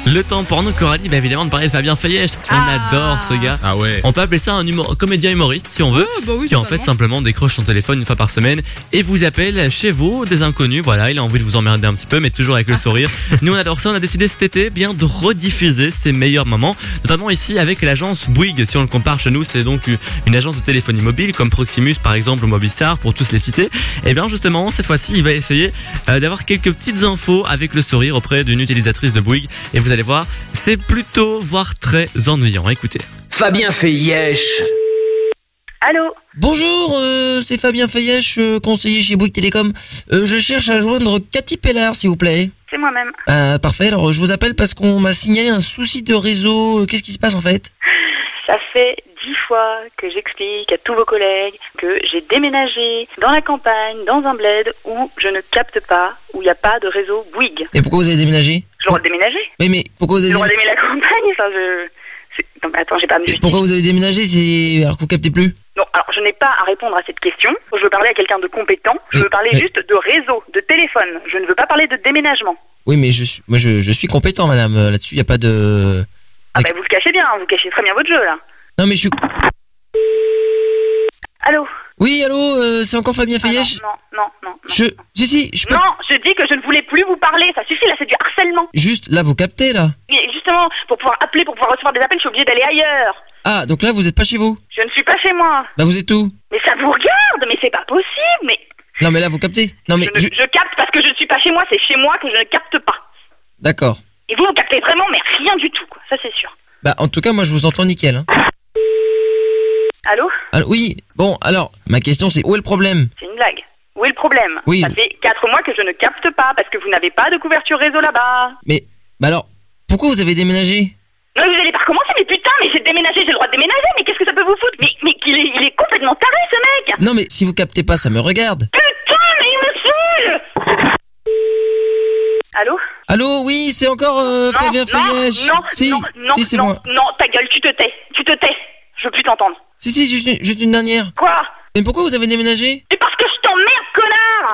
Speaker 4: Le temps pour nous, Coralie, bah évidemment, de parler de Fabien Fayèche. On adore ce gars.
Speaker 22: Ah ouais.
Speaker 4: On peut appeler ça un humor- comédien humoriste, si on veut,
Speaker 5: bah oui,
Speaker 4: qui en fait simplement décroche son téléphone une fois par semaine et vous appelle chez vous, des inconnus. Voilà, il a envie de vous emmerder un petit peu, mais toujours avec le sourire. Nous, on adore ça. On a décidé cet été, bien, de rediffuser ces meilleurs moments, notamment ici avec l'agence Bouygues. Si on le compare chez nous, c'est donc une agence de téléphonie mobile comme Proximus, par exemple, ou Mobistar, pour tous les citer. Et bien, justement, cette fois-ci, il va essayer euh, d'avoir quelques petites infos avec le sourire auprès d'une utilisatrice de Bouygues. Et vous allez voir, c'est plutôt, voire très ennuyant. Écoutez.
Speaker 1: Fabien Fayèche.
Speaker 25: Allô
Speaker 24: Bonjour, euh, c'est Fabien Fayèche, euh, conseiller chez Bouygues Télécom. Euh, je cherche à joindre Cathy Pellard, s'il vous plaît.
Speaker 25: C'est moi-même.
Speaker 24: Euh, parfait, alors je vous appelle parce qu'on m'a signalé un souci de réseau. Qu'est-ce qui se passe en fait?
Speaker 25: Ça fait dix fois que j'explique à tous vos collègues que j'ai déménagé dans la campagne, dans un bled où je ne capte pas, où il n'y a pas de réseau Bouygues.
Speaker 24: Et pourquoi vous avez déménagé?
Speaker 25: Le droit de déménager
Speaker 24: Oui, mais pourquoi vous avez,
Speaker 25: le droit d'aimer la campagne Enfin, je... Non, mais attends, j'ai pas à me justifier.
Speaker 24: pourquoi vous avez déménagé c'est... alors que vous captez plus?
Speaker 25: Non, alors je n'ai pas à répondre à cette question. Je veux parler à quelqu'un de compétent. Je veux parler
Speaker 24: mais-
Speaker 25: juste de réseau, de téléphone. Je ne veux pas parler de déménagement.
Speaker 24: Oui, mais je suis, moi je, je suis compétent, madame. Euh, Là-dessus, il n'y a pas de.
Speaker 25: Ah bah vous le cachez bien, vous cachez très bien votre jeu là.
Speaker 24: Non, mais je suis.
Speaker 25: Allô?
Speaker 24: Oui, allô, euh, c'est encore Fabien Fayèche
Speaker 25: Non, non, non. non.
Speaker 24: Je. Si, si, je peux.
Speaker 25: Non, je dis que je ne voulais plus vous parler. Ça suffit là, c'est du harcèlement.
Speaker 24: Juste, là, vous captez, là.
Speaker 25: Et justement, pour pouvoir appeler, pour pouvoir recevoir des appels, je suis obligée d'aller ailleurs.
Speaker 24: Ah, donc là, vous êtes pas chez vous
Speaker 25: Je ne suis pas chez moi.
Speaker 24: Bah, vous êtes où
Speaker 25: Mais ça vous regarde, mais c'est pas possible. Mais
Speaker 24: Non, mais là, vous captez Non, mais.
Speaker 25: je,
Speaker 24: je
Speaker 25: capte parce que je ne suis pas chez moi. C'est chez moi que je ne capte pas.
Speaker 24: D'accord.
Speaker 25: Et vous, vous captez vraiment, mais rien du tout. Quoi. Ça c'est sûr.
Speaker 24: Bah, en tout cas, moi, je vous entends nickel. Hein.
Speaker 25: Allô
Speaker 24: oui, bon, alors, ma question, c'est où est le problème?
Speaker 25: C'est une blague. Où est le problème?
Speaker 24: Oui.
Speaker 25: Ça fait quatre mois que je ne capte pas parce que vous n'avez pas de couverture réseau là-bas.
Speaker 24: Mais. Bah, alors, pourquoi vous avez déménagé?
Speaker 25: Non, mais vous allez pas recommencer, mais putain, mais j'ai déménagé, j'ai le droit de déménager, mais qu'est-ce que ça peut vous foutre? Mais, mais qu'il est, il est complètement taré ce mec
Speaker 24: Non, mais si vous captez pas, ça me regarde.
Speaker 25: Putain, mais il me saoule Allô?
Speaker 24: Allô, oui, c'est encore euh,
Speaker 25: Non,
Speaker 24: Fabien
Speaker 25: non,
Speaker 24: Fayèche
Speaker 25: non,
Speaker 24: Si,
Speaker 25: non, non,
Speaker 24: si, c'est
Speaker 25: non,
Speaker 24: moi.
Speaker 25: non, ta gueule, tu te tais, tu te tais. Je veux plus t'entendre.
Speaker 24: Si, si, juste une, juste une dernière.
Speaker 25: Quoi?
Speaker 24: Mais pourquoi vous avez déménagé?
Speaker 25: Mais parce que je t'emmerde, connard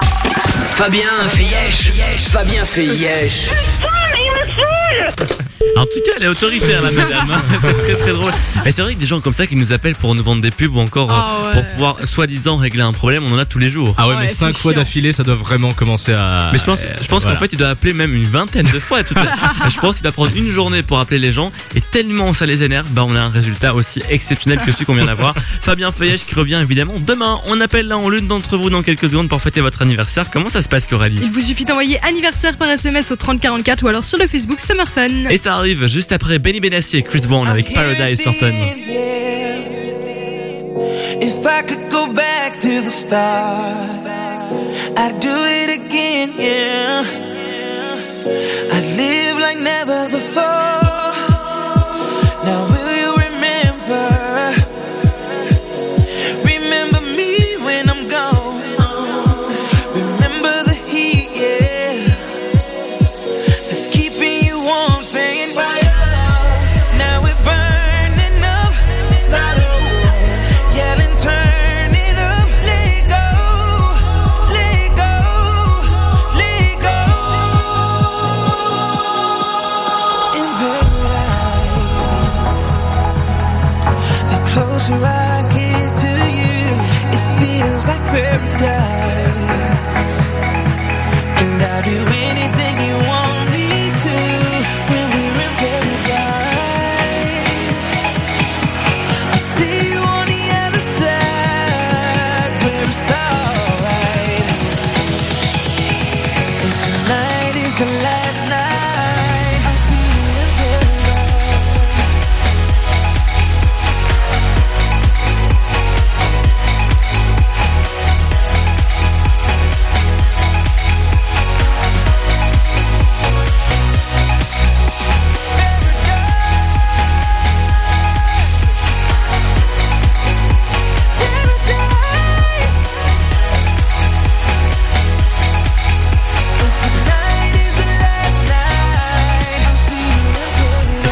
Speaker 1: Fabien Fayèche. Fabien Fayèche.
Speaker 25: Putain, mais il me saoule
Speaker 4: En tout cas, elle est autoritaire, la madame. hein. c'est très très drôle. Mais c'est vrai que des gens comme ça qui nous appellent pour nous vendre des pubs ou encore euh,
Speaker 22: Ah ouais.
Speaker 4: pour pouvoir soi-disant régler un problème, on en a tous les jours.
Speaker 22: Ah ouais, mais cinq fois d'affilée, ça doit vraiment commencer à.
Speaker 4: Mais je pense, je pense
Speaker 22: Voilà.
Speaker 4: qu'en fait, il doit appeler même une vingtaine de fois. Tout à- je pense qu'il va prendre une journée pour appeler les gens et tellement ça les énerve, bah on a un résultat aussi exceptionnel que celui qu'on vient d'avoir. Fabien Feuillage qui revient évidemment demain. On appelle l'un en l'une d'entre vous dans quelques secondes pour fêter votre anniversaire. Comment ça se passe Coralie?
Speaker 5: Il vous suffit d'envoyer anniversaire par SMS au 3044 ou alors sur le Facebook Summer Fun.
Speaker 4: Et ça arrive juste après Benny Benassi et Chris Brown avec Paradise sur Fun.
Speaker 9: If I could go back to the start, I'd do it again, yeah. I'd live like never before.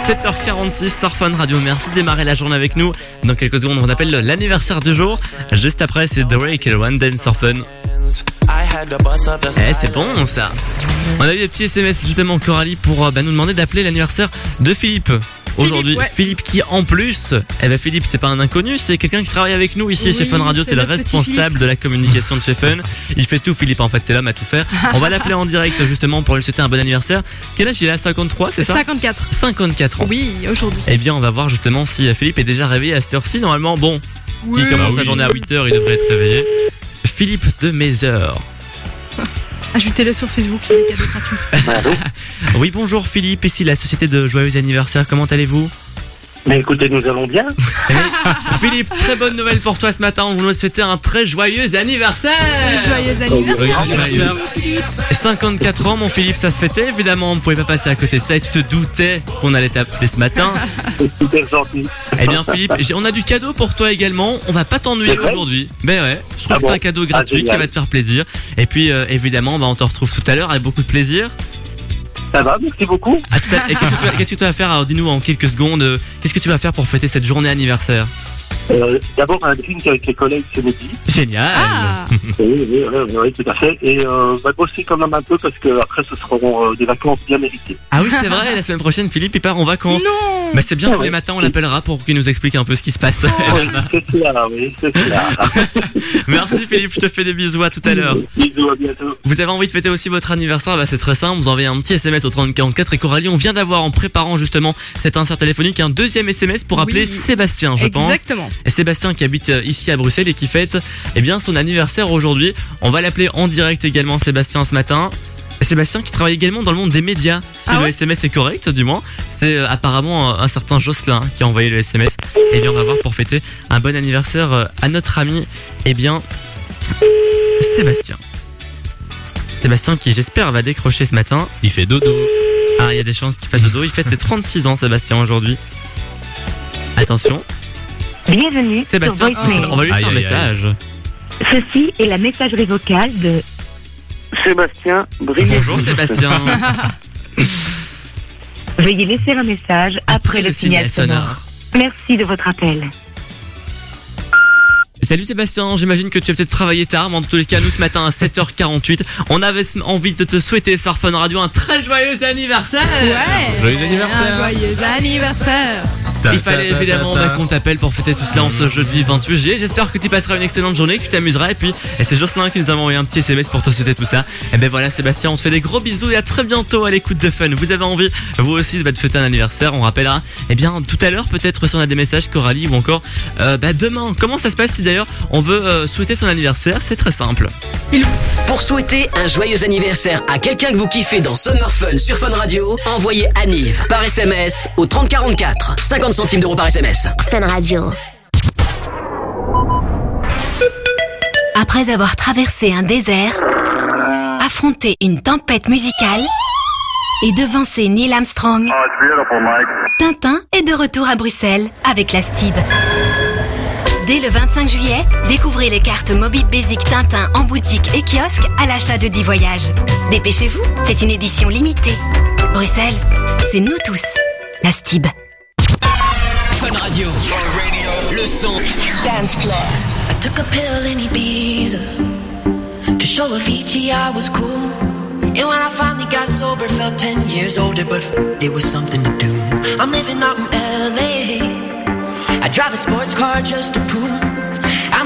Speaker 4: 7h46 sur Fun Radio. Merci de démarrer la journée avec nous. Dans quelques secondes, on appelle l'anniversaire du jour. Juste après, c'est The Rake et One Dance sur Fun. Eh, c'est bon ça. On a eu des petits SMS justement Coralie pour euh, bah, nous demander d'appeler l'anniversaire de Philippe. Aujourd'hui,
Speaker 5: Philippe, ouais.
Speaker 4: Philippe qui en plus, eh ben Philippe c'est pas un inconnu, c'est quelqu'un qui travaille avec nous ici
Speaker 5: Oui,
Speaker 4: chez Fun Radio,
Speaker 5: c'est
Speaker 4: le responsable de la communication de chez Fun. Il fait tout Philippe en fait, c'est l'homme à tout faire. On va l'appeler en direct justement pour lui souhaiter un bon anniversaire. Quel âge il a? 53, c'est ça?
Speaker 5: 54.
Speaker 4: 54 ans.
Speaker 5: Oui, aujourd'hui.
Speaker 4: Eh bien, on va voir justement si euh, Philippe est déjà réveillé à cette heure-ci. Normalement, bon,
Speaker 5: Oui.
Speaker 4: il commence sa journée à 8h, il devrait être réveillé. Philippe de Mézeur.
Speaker 5: Ajoutez-le sur Facebook, c'est des cadeaux gratuits.
Speaker 4: Oui, bonjour Philippe, ici la société de joyeux anniversaire, comment allez-vous?
Speaker 28: Mais écoutez, nous allons bien.
Speaker 4: Philippe, très bonne nouvelle pour toi ce matin, on vous souhaiter un très joyeux anniversaire
Speaker 5: Joyeux anniversaire.
Speaker 4: Joyeux anniversaire. 54 ans mon Philippe, ça se fêtait évidemment, on ne pouvait pas passer à côté de ça et tu te doutais qu'on allait t'appeler ce matin.
Speaker 28: C'est super gentil.
Speaker 4: Eh bien Philippe, j'ai- on a du cadeau pour toi également. On va pas t'ennuyer aujourd'hui. Ben ouais, je trouve
Speaker 28: Ah
Speaker 4: que c'est un cadeau
Speaker 28: Ah,
Speaker 4: gratuit qui va te faire plaisir. Et puis euh, évidemment, bah, on te retrouve tout à l'heure avec beaucoup de plaisir.
Speaker 28: Ça va, merci beaucoup.
Speaker 4: À- Et qu'est-ce que tu vas, qu'est-ce que tu vas faire Alors dis-nous en quelques secondes, euh, qu'est-ce que tu vas faire pour fêter cette journée anniversaire?
Speaker 28: Euh, D'abord, un drink avec les collègues ce midi.
Speaker 4: Génial.
Speaker 5: Ah.
Speaker 28: Oui, oui, oui, oui, tout à fait. Et euh, bah, bosser quand même un peu parce que après, ce seront euh, des vacances bien méritées.
Speaker 4: Ah oui, c'est vrai, la semaine prochaine, Philippe, il part en vacances.
Speaker 5: Non
Speaker 4: Bah c'est bien,
Speaker 28: Ah
Speaker 4: tous les matins, on l'appellera pour qu'il nous explique un peu ce qui se passe.
Speaker 28: C'est cela, oui, c'est cela.
Speaker 4: Merci Philippe, je te fais des bisous, à tout à l'heure.
Speaker 28: Bisous, à bientôt.
Speaker 4: Vous avez envie de fêter aussi votre anniversaire bah, C'est très simple, vous envoyez un petit SMS au 3044 et Coralie, on vient d'avoir en préparant justement cet insert téléphonique un deuxième SMS pour appeler
Speaker 5: Oui.
Speaker 4: Sébastien, je pense.
Speaker 5: Exactement.
Speaker 4: Et Sébastien qui habite euh, ici à Bruxelles et qui fête eh bien, son anniversaire aujourd'hui. On va l'appeler en direct également Sébastien ce matin. Et Sébastien qui travaille également dans le monde des médias. Si
Speaker 5: Ah
Speaker 4: le
Speaker 5: ouais
Speaker 4: SMS est correct, du moins. C'est euh, apparemment un, certain Jocelyn qui a envoyé le SMS. Et bien on va voir pour fêter un bon anniversaire euh, à notre ami, eh bien, Sébastien. Sébastien qui j'espère va décrocher ce matin.
Speaker 22: Il fait dodo.
Speaker 4: Ah, il y a des chances qu'il fasse dodo. Il fête ses 36 ans, Sébastien, aujourd'hui. Attention.
Speaker 29: Bienvenue
Speaker 4: Sébastien, on va lui laisser un message.
Speaker 29: Ceci est la messagerie vocale de
Speaker 28: Sébastien, brillant.
Speaker 4: Bonjour Sébastien.
Speaker 29: Veuillez laisser un message après, le, signal, sonore. Merci de votre appel.
Speaker 4: Salut Sébastien, j'imagine que tu as peut-être travaillé tard, mais en tous les cas, nous ce matin à 7h48, on avait envie de te souhaiter sur Fun Radio un très joyeux anniversaire
Speaker 5: Ouais.
Speaker 22: Joyeux anniversaire.
Speaker 5: Un joyeux anniversaire.
Speaker 4: Il fallait évidemment qu'on t'appelle pour fêter tout cela en ce jeudi 28 juillet. J'espère que tu passeras une excellente journée, que tu t'amuseras. Et puis, et c'est Jocelyn qui nous a envoyé un petit SMS pour te souhaiter tout ça. Et ben voilà, Sébastien, on te fait des gros bisous et à très bientôt à l'écoute de Fun. Vous avez envie, vous aussi, bah, de fêter un anniversaire. On rappellera, eh bien, tout à l'heure, peut-être si on a des messages, Coralie, ou encore euh, bah, demain. Comment ça se passe si d'ailleurs on veut euh, souhaiter son anniversaire? C'est très simple.
Speaker 1: Pour souhaiter un joyeux anniversaire à quelqu'un que vous kiffez dans Summer Fun sur Fun Radio, envoyez Anniv par SMS au 3044. 50 centimes d'euros par SMS.
Speaker 2: Fun Radio. Après avoir traversé un désert, affronté une tempête musicale et devancé Neil Armstrong, Tintin est de retour à Bruxelles avec la STIB. Dès le 25 juillet, découvrez les cartes Mobile Basic Tintin en boutique et kiosque à l'achat de 10 voyages. Dépêchez-vous, c'est une édition limitée. Bruxelles, c'est nous tous. La STIB.
Speaker 1: Fun Radio. Le son.
Speaker 9: Dance floor. I took a pill in Ibiza to show a Avicii I was cool. And when I finally got sober, felt 10 years older, but f- it was something to do. I'm living out in LA. I drive a sports car just to prove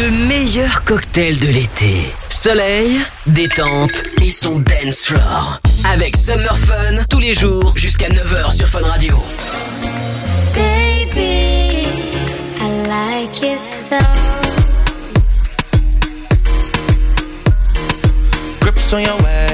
Speaker 1: Le meilleur cocktail de l'été. Soleil, détente et son dance floor. Avec Summer Fun tous les jours jusqu'à 9h sur Fun Radio.
Speaker 17: Baby, I like your stuff.
Speaker 14: Grips on your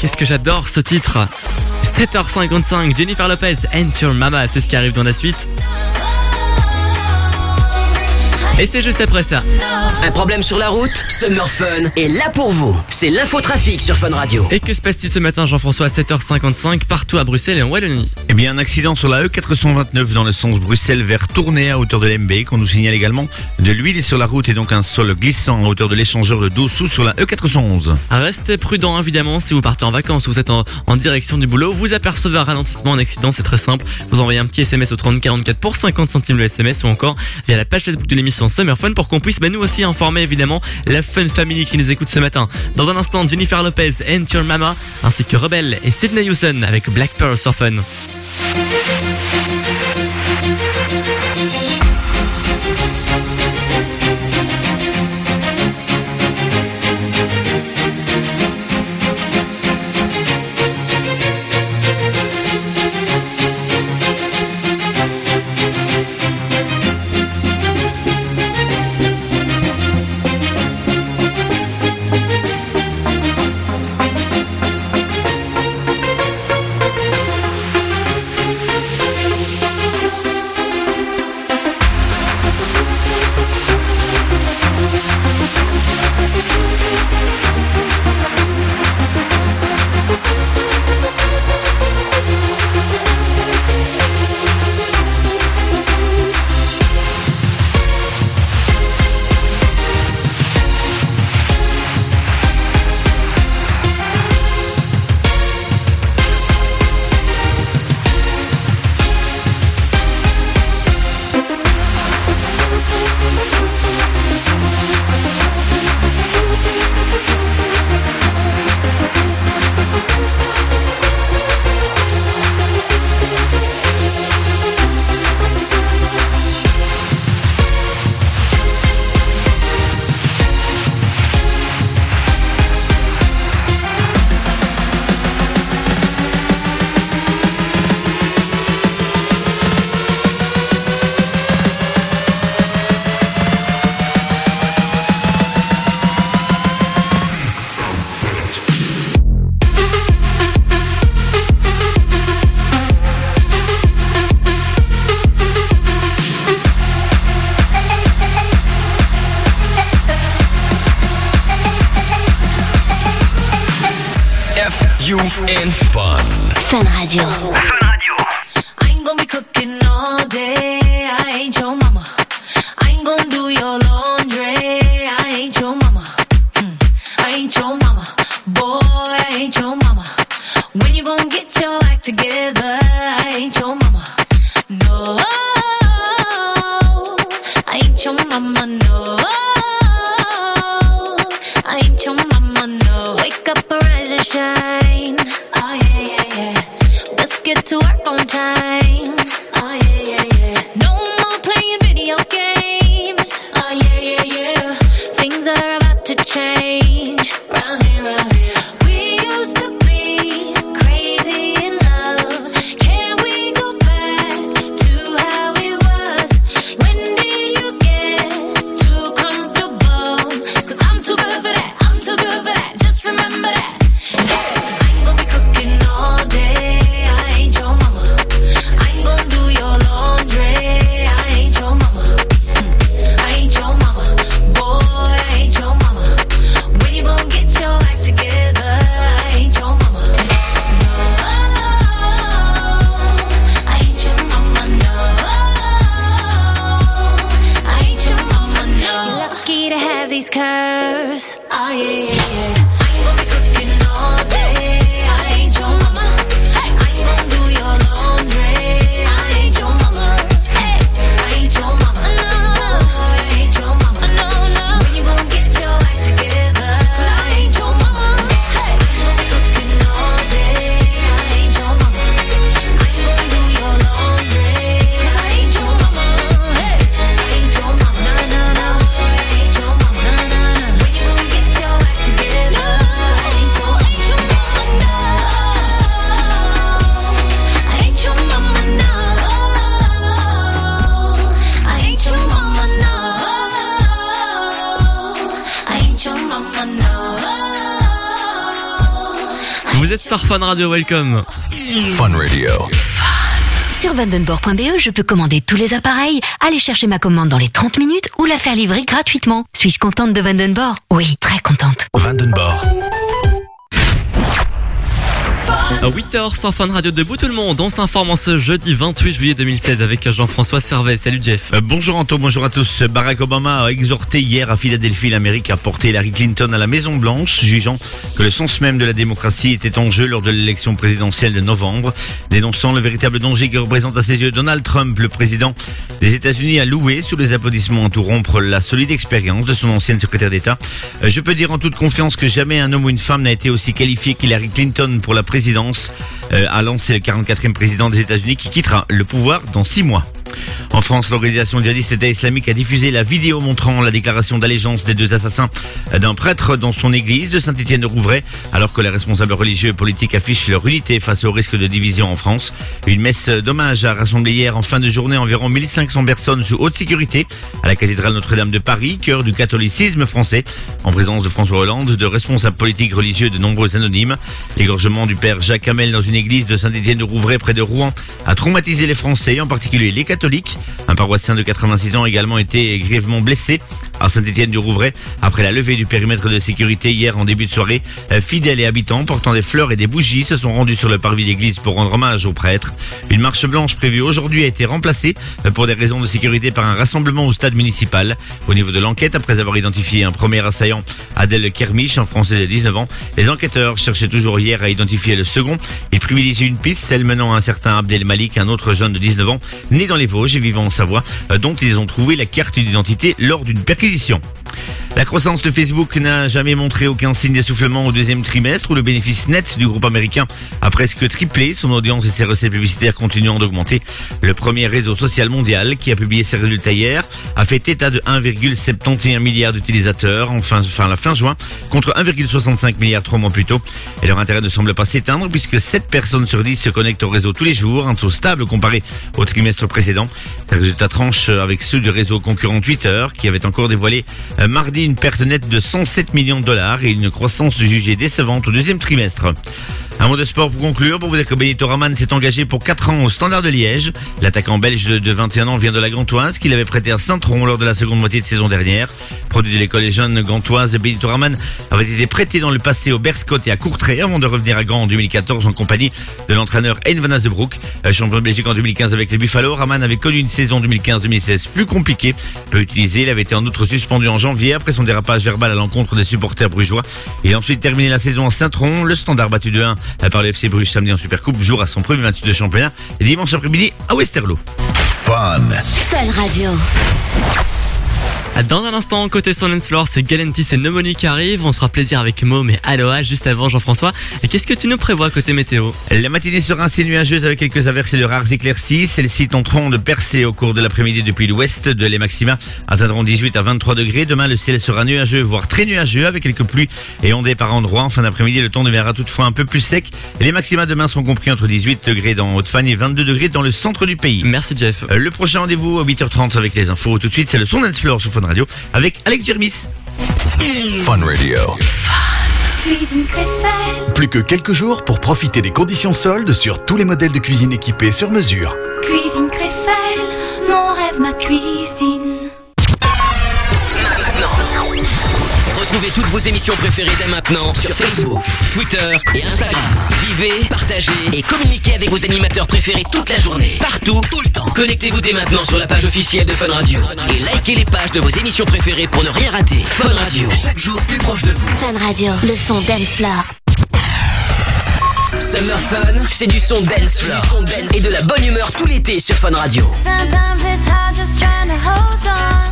Speaker 21: Qu'est-ce que j'adore ce titre. 7h55, Jennifer Lopez, and Your Mama, c'est ce qui arrive dans la suite. Et c'est juste après ça.
Speaker 1: Un problème sur la route Summer Fun est là pour vous. C'est l'infotrafic sur Fun Radio.
Speaker 21: Et que se passe-t-il ce matin, Jean-François, à 7h55, partout à Bruxelles et en Wallonie
Speaker 27: Eh bien, un accident sur la E429 dans le sens Bruxelles vers Tournai à hauteur de l'MB, qu'on nous signale également de l'huile sur la route et donc un sol glissant à hauteur de l'échangeur de Dossou sur la E E411.
Speaker 21: Restez prudent évidemment si vous partez en vacances ou vous êtes en, en direction du boulot, vous apercevez un ralentissement, un accident, c'est très simple. Vous envoyez un petit SMS au 3044 pour 50 centimes le SMS ou encore via la page Facebook de l'émission Summer Fun pour qu'on puisse bah, nous aussi informer évidemment la Fun Family qui nous écoute ce matin. Dans un instant, Jennifer Lopez, and Your Mama, ainsi que Rebelle et Sydney Houston avec Black Pearl sur. F-U-N
Speaker 4: sur Fun Radio, welcome.
Speaker 23: Fun Radio.
Speaker 2: Sur vandenborg.be, je peux commander tous les appareils, aller chercher ma commande dans les 30 minutes ou la faire livrer gratuitement. Suis-je contente de Vandenborg Oui, très contente.
Speaker 23: Vandenborg.
Speaker 4: À 8h sur Fun Radio debout tout le monde, on s'informe en ce jeudi 28 juillet 2016 avec Jean-François Servet. Salut Jeff.
Speaker 27: Euh, bonjour Anto, bonjour à tous. Barack Obama a exhorté hier à Philadelphie l'Amérique à porter Hillary Clinton à la Maison Blanche, jugeant que le sens même de la démocratie était en jeu lors de l'élection présidentielle de novembre, dénonçant le véritable danger que représente à ses yeux Donald Trump, le président des États-Unis, a loué sous les applaudissements à tout rompre la solide expérience de son ancienne secrétaire d'État. Euh, Je peux dire en toute confiance que jamais un homme ou une femme n'a été aussi qualifié qu'Hillary Clinton pour la présidence, euh, a lancé le 44e président des États-Unis qui quittera le pouvoir dans six mois. En France, l'organisation djihadiste État islamique a diffusé la vidéo montrant la déclaration d'allégeance des deux assassins d'un prêtre dans son église de Saint-Étienne de Rouvray, alors que les responsables religieux et politiques affichent leur unité face au risque de division en France. Une messe d'hommage a rassemblé hier en fin de journée environ 1500 personnes sous haute sécurité à la cathédrale Notre-Dame de Paris, cœur du catholicisme français, en présence de François Hollande, de responsables politiques religieux de nombreux anonymes. L'égorgement du père Jacques Hamel dans une église de Saint-Étienne de Rouvray près de Rouen a traumatisé les Français, en particulier les catholiques. Un paroissien de 86 ans a également été grièvement blessé à Saint-Étienne du Rouvray après la levée du périmètre de sécurité hier en début de soirée. Euh, Fidèles et habitants portant des fleurs et des bougies se sont rendus sur le parvis d'église pour rendre hommage au prêtre. Une marche blanche prévue aujourd'hui a été remplacée euh, pour des raisons de sécurité par un rassemblement au stade municipal. Au niveau de l'enquête, après avoir identifié un premier assaillant, Adèle Kermiche, un Français de 19 ans, les enquêteurs cherchaient toujours hier à identifier le second. Ils privilégient une piste, celle menant à un certain Abdel Malik, un autre jeune de 19 ans, né dans les Vosges et vivant en Savoie, euh, dont ils ont trouvé la carte d'identité lors d'une perquisition. La croissance de Facebook n'a jamais montré aucun signe d'essoufflement au deuxième trimestre où le bénéfice net du groupe américain a presque triplé, son audience et ses recettes publicitaires continuant d'augmenter. Le premier réseau social mondial qui a publié ses résultats hier a fait état de 1,71 milliard d'utilisateurs en fin, fin, la fin juin contre 1,65 milliard trois mois plus tôt. Et leur intérêt ne semble pas s'éteindre puisque 7 personnes sur 10 se connectent au réseau tous les jours, un taux stable comparé au trimestre précédent. Ces résultats tranchent avec ceux du réseau concurrent Twitter qui avait encore dévoilé euh, mardi une perte nette de 107 millions de dollars et une croissance jugée décevante au deuxième trimestre. Un mot de sport pour conclure, pour vous dire que Benito Raman s'est engagé pour 4 ans au Standard de Liège. L'attaquant belge de de 21 ans vient de la Gantoise, qu'il avait prêté à Saint-Tron lors de la seconde moitié de saison dernière. Produit de l'école des jeunes gantoises, Benito Raman avait été prêté dans le passé au Berscott et à Courtrai avant de revenir à Gand en 2014 en compagnie de l'entraîneur Hein van Azebroek. Euh, Champion de Belgique en 2015 avec les Buffalo, Raman avait connu une saison 2015-2016 plus compliquée. Peu utilisé, il avait été en outre suspendu en janvier après son dérapage verbal à l'encontre des supporters brugeois. Il a ensuite terminé la saison à Saint-Tron, le standard battu de 1 par le FC Bruges samedi en Supercoupe, jour à son premier match de championnat et dimanche après-midi à Westerlo.
Speaker 23: Fun.
Speaker 2: Fun Radio.
Speaker 4: Dans un instant, côté son floor, c'est Galantis et Nomoni qui arrivent. On sera plaisir avec Mo et Aloha juste avant Jean-François. Qu'est-ce que tu nous prévois côté météo
Speaker 27: La matinée sera assez nuageuse avec quelques averses et de rares éclaircies. Celles-ci tenteront de percer au cours de l'après-midi depuis l'ouest. De les maxima atteindront 18 à 23 degrés. Demain, le ciel sera nuageux, voire très nuageux avec quelques pluies et ondées par endroits. En fin d'après-midi, le temps deviendra toutefois un peu plus sec. Les maxima demain seront compris entre 18 degrés dans Haute-Fagne et 22 degrés dans le centre du pays.
Speaker 4: Merci Jeff.
Speaker 27: Euh, Le prochain rendez-vous à 8h30 avec les infos. Tout de suite, c'est le son floor sur Fun Radio avec Alex Jermis.
Speaker 23: Fun Radio.
Speaker 21: Cuisine Créfelle,
Speaker 20: Plus que quelques jours pour profiter des conditions soldes sur tous les modèles de cuisine équipés sur mesure.
Speaker 21: cuisine Créfelle, mon rêve, ma cuisine.
Speaker 1: Retrouvez toutes vos émissions préférées dès maintenant sur Facebook, Twitter et Instagram. Vivez, partagez et communiquez avec vos animateurs préférés toute la journée, partout, tout le temps. Connectez-vous dès maintenant sur la page officielle de Fun Radio et likez les pages de vos émissions préférées pour ne rien rater. Fun Radio, chaque jour plus proche de vous.
Speaker 2: Fun Radio, le son dance floor.
Speaker 1: Summer Fun, c'est du son dance floor et de la bonne humeur tout l'été sur Fun Radio.
Speaker 21: Sometimes it's hard just trying to hold on.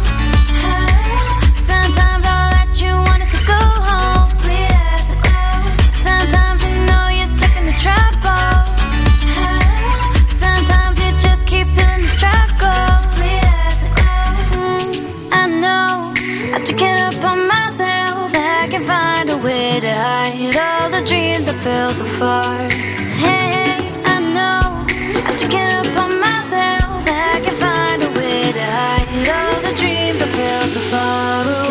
Speaker 21: so far. Hey, I know I'm myself. I can find a way to hide
Speaker 17: all the dreams I fell so far away.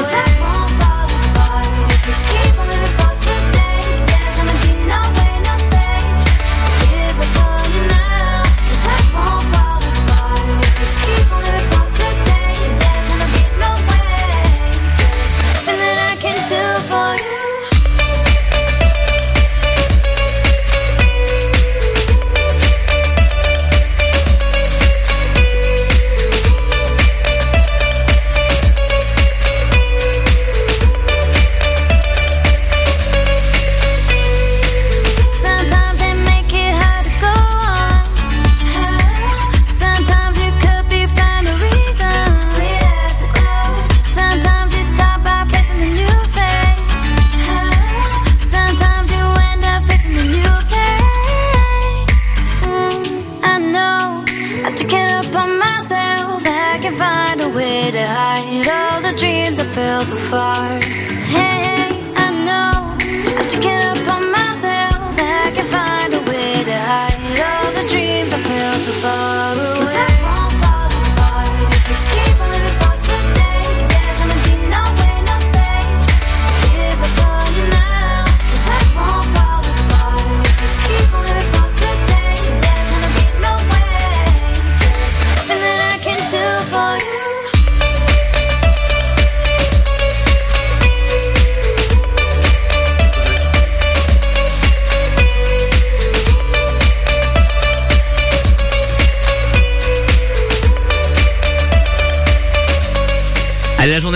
Speaker 4: Hey,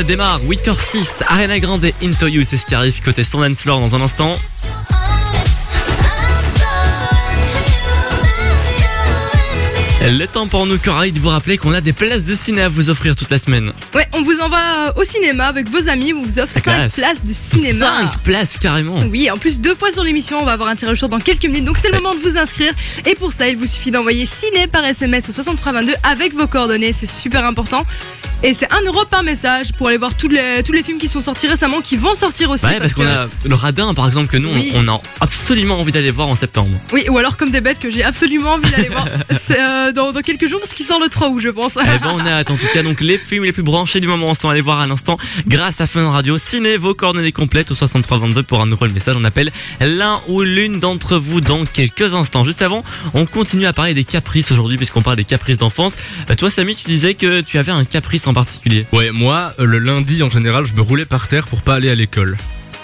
Speaker 4: la démarre. 8h06, Arena Grande et Into You, c'est ce qui arrive côté son floor dans un instant. Le temps pour nous, Coralie, de vous rappeler qu'on a des places de ciné à vous offrir toute la semaine.
Speaker 5: Ouais, on vous envoie euh, au cinéma avec vos amis, on vous offre 5
Speaker 4: classe.
Speaker 5: places de cinéma.
Speaker 4: 5 places carrément.
Speaker 5: Oui, en plus deux fois sur l'émission, on va avoir un tirage dans quelques minutes, donc c'est le moment de vous inscrire. Et pour ça, il vous suffit d'envoyer ciné par SMS au 6322 avec vos coordonnées, c'est super important. Et c'est 1 euro par message pour aller voir tous les, tous les films qui sont sortis récemment, qui vont sortir aussi.
Speaker 4: Ouais, parce qu'on a le radin par exemple que nous, on-
Speaker 5: Oui.
Speaker 4: on, a absolument envie d'aller voir en septembre.
Speaker 5: Oui, ou alors comme des bêtes que j'ai absolument envie d'aller voir euh, dans, dans quelques jours, parce qu'il sort le 3 août, je pense.
Speaker 4: Eh ben on a en tout cas donc les films les plus branchés du moment on s'en aller voir à l'instant grâce à Fun Radio Ciné vos coordonnées complètes au 6322 pour un euro le message on appelle l'un ou l'une d'entre vous dans quelques instants juste avant on continue à parler des caprices aujourd'hui puisqu'on parle des caprices d'enfance Euh, toi Samy tu disais que tu avais un caprice en particulier?
Speaker 22: Ouais, moi, euh, le lundi, en général, je me roulais par terre pour pas aller à l'école.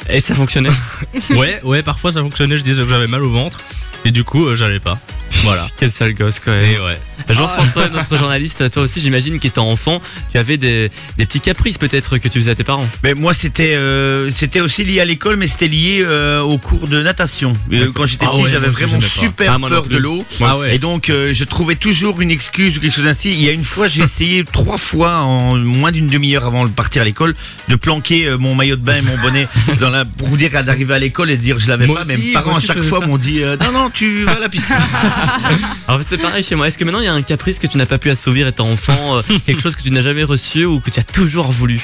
Speaker 4: Et ça fonctionnait?
Speaker 22: Ouais, ouais, parfois ça fonctionnait, je disais que j'avais mal au ventre. Et du coup, euh, j'allais pas. Voilà.
Speaker 4: Quel sale gosse quand même.
Speaker 22: Et ouais.
Speaker 4: Jean-François, notre journaliste, toi aussi j'imagine qu'étant enfant, tu avais des, des petits caprices peut-être que tu faisais à tes parents.
Speaker 27: Mais moi c'était euh, c'était aussi lié à l'école mais c'était lié euh, au cours de natation. Euh, quand j'étais
Speaker 22: Ah
Speaker 27: petit
Speaker 22: ouais,
Speaker 27: j'avais vraiment super
Speaker 22: Ah, non
Speaker 27: peur de l'eau
Speaker 22: Ah ouais.
Speaker 27: et donc euh, je trouvais toujours une excuse ou quelque chose ainsi. Il y a une fois j'ai essayé trois fois en moins d'une demi-heure avant de partir à l'école de planquer euh, mon maillot de bain et mon bonnet dans la pour vous dire d'arriver à l'école et de dire je l'avais pas.
Speaker 22: aussi,
Speaker 27: mes parents à chaque fois m'ont dit euh, non tu vas à la piscine.
Speaker 4: Alors c'était pareil chez moi. Est-ce que maintenant il y a un caprice que tu n'as pas pu assouvir étant enfant, euh, quelque chose que tu n'as jamais reçu ou que tu as toujours voulu?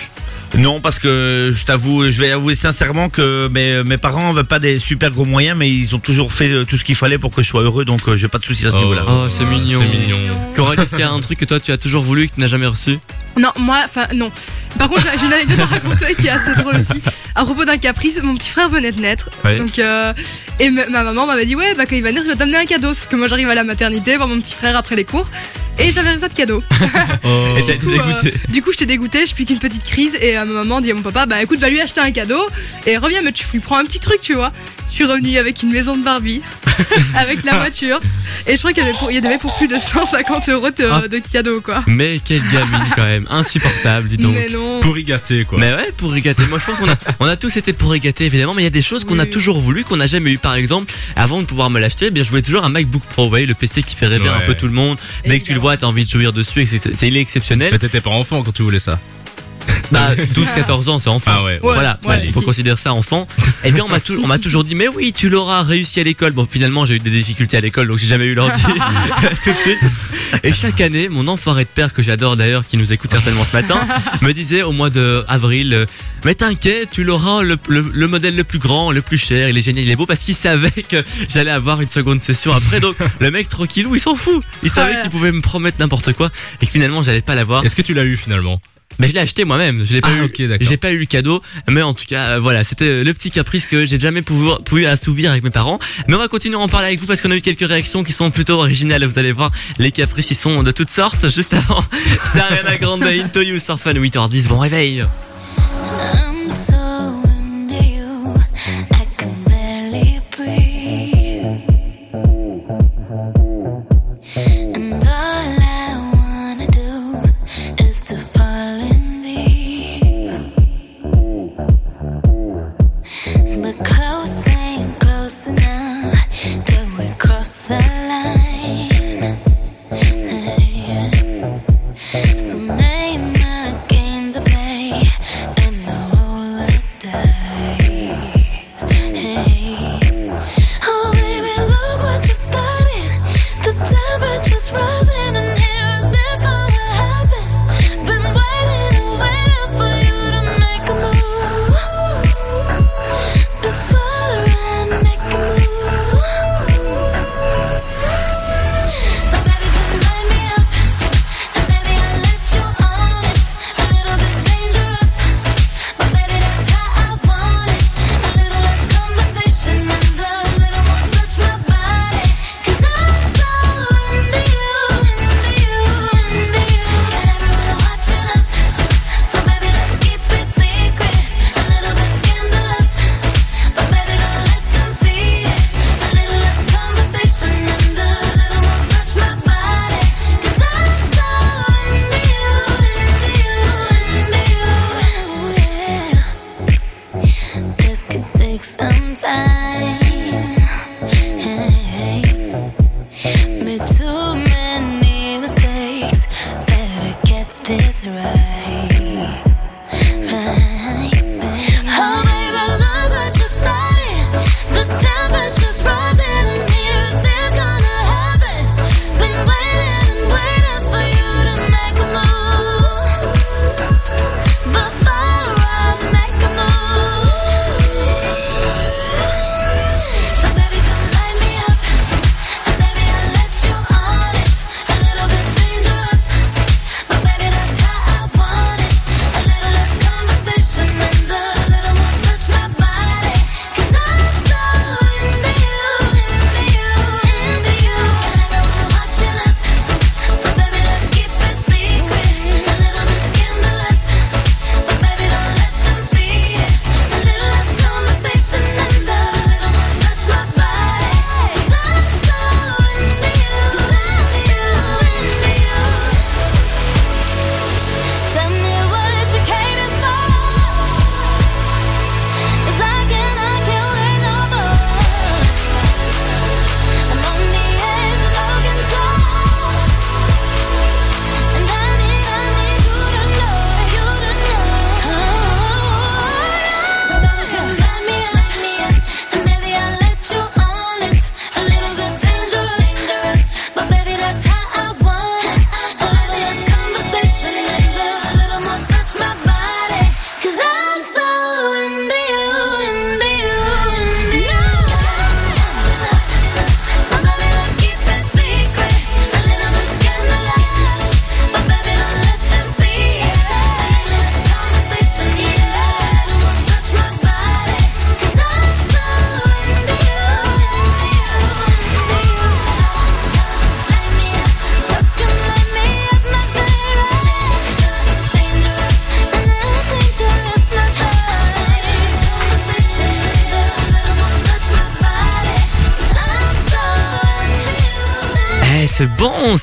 Speaker 27: Non, parce que je t'avoue, je vais avouer sincèrement que mes, mes parents n'avaient pas des super gros moyens, mais ils ont toujours fait euh, tout ce qu'il fallait pour que je sois heureux, donc euh, j'ai pas de soucis à ce niveau-là.
Speaker 4: Oh, c'est mignon.
Speaker 22: c'est mignon.
Speaker 4: Coralie, est-ce qu'il y a un truc que toi tu as toujours voulu et que tu n'as jamais reçu?
Speaker 5: Non, moi, enfin, non. Par contre, j'ai j'ai une anecdote à raconter qui est assez drôle aussi. À propos d'un caprice, mon petit frère venait de naître.
Speaker 4: Ouais.
Speaker 5: Donc, euh, et ma ma maman m'avait dit, ouais, bah, quand il va naître, il va t'amener un cadeau. Sauf que moi, j'arrive à la maternité, voir mon petit frère après les cours. Et j'avais pas de cadeau.
Speaker 4: Et t'as été
Speaker 5: Du coup, euh,
Speaker 4: dégoûté.
Speaker 5: du coup, j'étais dégoûtée, je pique une petite crise et euh, ma maman dit à mon papa, bah écoute, va lui acheter un cadeau et reviens, mais tu lui prends un petit truc, tu vois. Je suis revenue avec une maison de Barbie, avec la voiture, et je crois qu'il y avait pour, il y avait pour plus de 150 euros de,
Speaker 4: Ah.
Speaker 5: de cadeaux, quoi.
Speaker 4: Mais quelle gamine quand même, insupportable, dis donc.
Speaker 5: Mais non.
Speaker 22: Pour y gâter, quoi.
Speaker 4: Mais ouais, pour gâter. Moi, je pense qu'on a, on a tous été pour gâter, évidemment, mais il y a des choses qu'on a toujours voulu, qu'on n'a jamais eu. Par exemple, avant de pouvoir me l'acheter, eh bien, je voulais toujours un MacBook Pro, vous voyez, le PC qui fait rêver un peu tout le monde. Dès que tu le vois, t'as envie de jouir dessus et c'est, il est exceptionnel.
Speaker 22: Mais t'étais pas enfant quand tu voulais ça.
Speaker 4: Bah, 12, 14 ans, c'est enfant.
Speaker 22: Ah ouais.
Speaker 4: Voilà,
Speaker 5: ouais,
Speaker 4: il faut
Speaker 5: si.
Speaker 4: considérer ça enfant. Eh bien, on m'a, toujours dit, mais oui, tu l'auras réussi à l'école. Bon, finalement, j'ai eu des difficultés à l'école, donc j'ai jamais eu l'ordi tout de suite. Et chaque année, mon enfoiré de père, que j'adore d'ailleurs, qui nous écoute certainement ce matin, me disait au mois de avril, euh, mais t'inquiète, tu l'auras le, le- le modèle le plus grand, le plus cher, il est génial, il est beau, parce qu'il savait que j'allais avoir une seconde session après. Donc, le mec tranquillou, il s'en fout. Il savait qu'il pouvait me promettre n'importe quoi et que finalement, j'allais pas l'avoir.
Speaker 22: Est-ce que tu l'as eu finalement?
Speaker 4: Mais je l'ai acheté moi-même. Je l'ai pas
Speaker 22: Ah,
Speaker 4: eu. J'ai pas eu le cadeau, mais en tout cas, euh, voilà, c'était le petit caprice que j'ai jamais pu, pu assouvir avec mes parents. Mais on va continuer à en parler avec vous parce qu'on a eu quelques réactions qui sont plutôt originales. Vous allez voir, les caprices ils sont de toutes sortes. Juste avant, c'est Ariana Grande Into You sur Fun 8h10. Bon réveil.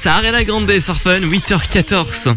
Speaker 4: Ça Ariana Grande sur Fun, 8h14.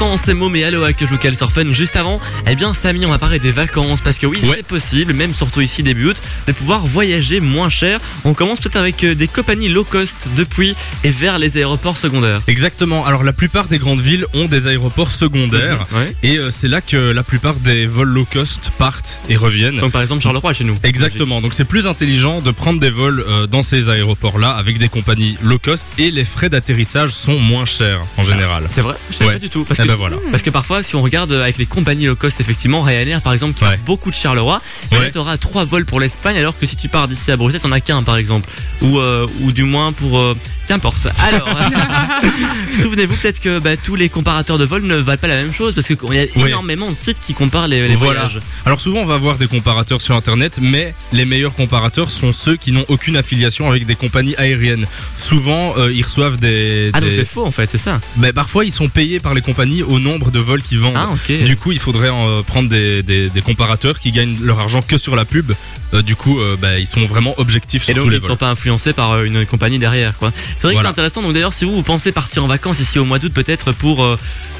Speaker 4: Dans un instant, c'est Môme et Aloha que je vous cale sur Fun. Juste avant, eh bien, Samy, on va parler des vacances parce que oui, c'est possible, même surtout ici début août, de pouvoir voyager moins cher. On commence peut-être avec euh, des compagnies low cost depuis et vers les aéroports secondaires.
Speaker 22: Exactement. Alors la plupart des grandes villes ont des aéroports secondaires
Speaker 4: Mhm, ouais.
Speaker 22: et euh, c'est là que la plupart des vols low cost partent et reviennent.
Speaker 4: Donc par exemple Charleroi chez nous.
Speaker 22: Exactement. Donc c'est plus intelligent de prendre des vols euh, dans ces aéroports-là avec des compagnies low cost et les frais d'atterrissage sont moins chers en général.
Speaker 4: C'est vrai Je
Speaker 22: Ouais.
Speaker 4: pas du tout. Parce
Speaker 22: Eh
Speaker 4: que,
Speaker 22: ben voilà.
Speaker 4: parce que parfois, si on regarde euh, avec les compagnies low cost, effectivement, Ryanair par exemple, qui a beaucoup de Charleroi,
Speaker 22: Ouais.
Speaker 4: tu auras trois vols pour l'Espagne, alors que si tu pars d'ici à Bruxelles, t'en as qu'un par exemple. Ou, euh, ou du moins pour. euh, Qu'importe. Alors, souvenez-vous peut-être que bah, tous les comparateurs de vols ne valent pas la même chose parce qu'il y a énormément de sites qui comparent les, les
Speaker 22: voilà.
Speaker 4: voyages.
Speaker 22: Alors souvent on va voir des comparateurs sur internet, mais les meilleurs comparateurs sont ceux qui n'ont aucune affiliation avec des compagnies aériennes. Souvent euh, ils reçoivent des.
Speaker 4: Ah, donc
Speaker 22: des-
Speaker 4: c'est faux en fait, c'est ça.
Speaker 22: Mais parfois ils sont payés par les compagnies au nombre de vols qu'ils vendent.
Speaker 4: Ah.
Speaker 22: Du coup il faudrait euh, prendre des, des, des comparateurs qui gagnent leur argent que sur la pub. Euh, du coup euh, bah, ils sont vraiment objectifs sur
Speaker 4: Et donc
Speaker 22: tous les
Speaker 4: ils ne sont pas influencés par une compagnie derrière quoi. C'est vrai que c'est intéressant. Donc d'ailleurs si vous, vous pensez partir en vacances ici au mois d'août peut-être pour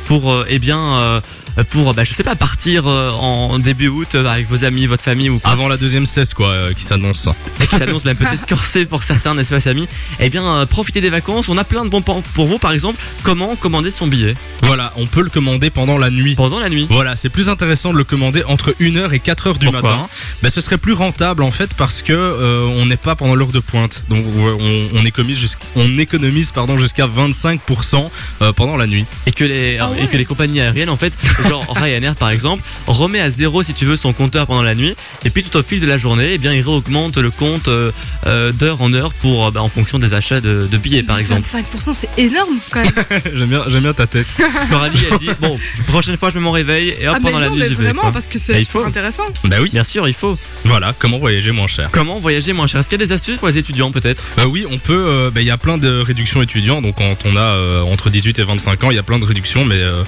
Speaker 4: pour eh bien pour bah, je sais pas partir euh, en début août euh, avec vos amis, votre famille ou quoi.
Speaker 22: Avant la deuxième cesse quoi euh, qui s'annonce.
Speaker 4: Et qui s'annonce même peut-être corsé pour certains, n'est-ce pas Samy? Eh bien euh, profitez des vacances. On a plein de bons plans pour vous par exemple. Comment commander son billet
Speaker 22: Voilà, on peut le commander pendant la nuit.
Speaker 4: Pendant la nuit.
Speaker 22: Voilà, c'est plus intéressant de le commander entre 1h et 4h du
Speaker 4: Pourquoi
Speaker 22: matin. Ben, ce serait plus rentable en fait parce que euh, on n'est pas pendant l'heure de pointe. Donc on, on économise jusqu'- on économise pardon jusqu'à 25% euh, pendant la nuit.
Speaker 4: et que les et que les compagnies aériennes en fait genre Ryanair par exemple remet à zéro si tu veux son compteur pendant la nuit et puis tout au fil de la journée eh bien il réaugmente le compte euh, euh, d'heure en heure pour euh, bah, en fonction des achats de, de billets par exemple
Speaker 5: 25% c'est énorme quand même.
Speaker 22: j'aime bien j'aime bien ta tête.
Speaker 4: Coralie elle dit bon prochaine fois je me mon réveil et hop
Speaker 5: ah
Speaker 4: pendant la nuit
Speaker 5: mais
Speaker 4: j'y vais
Speaker 5: vraiment
Speaker 4: quoi.
Speaker 5: parce que c'est
Speaker 4: il faut
Speaker 5: super intéressant.
Speaker 22: Bah oui.
Speaker 4: bien sûr il faut
Speaker 22: Voilà, comment voyager moins cher.
Speaker 4: comment voyager moins cher? Est-ce qu'il y a des astuces pour les étudiants peut-être?
Speaker 22: Bah oui, on peut. euh, bah, Il y a plein de réductions étudiants. Donc quand on a euh, entre 18 et 25 ans, il y a plein de réductions. Mais euh,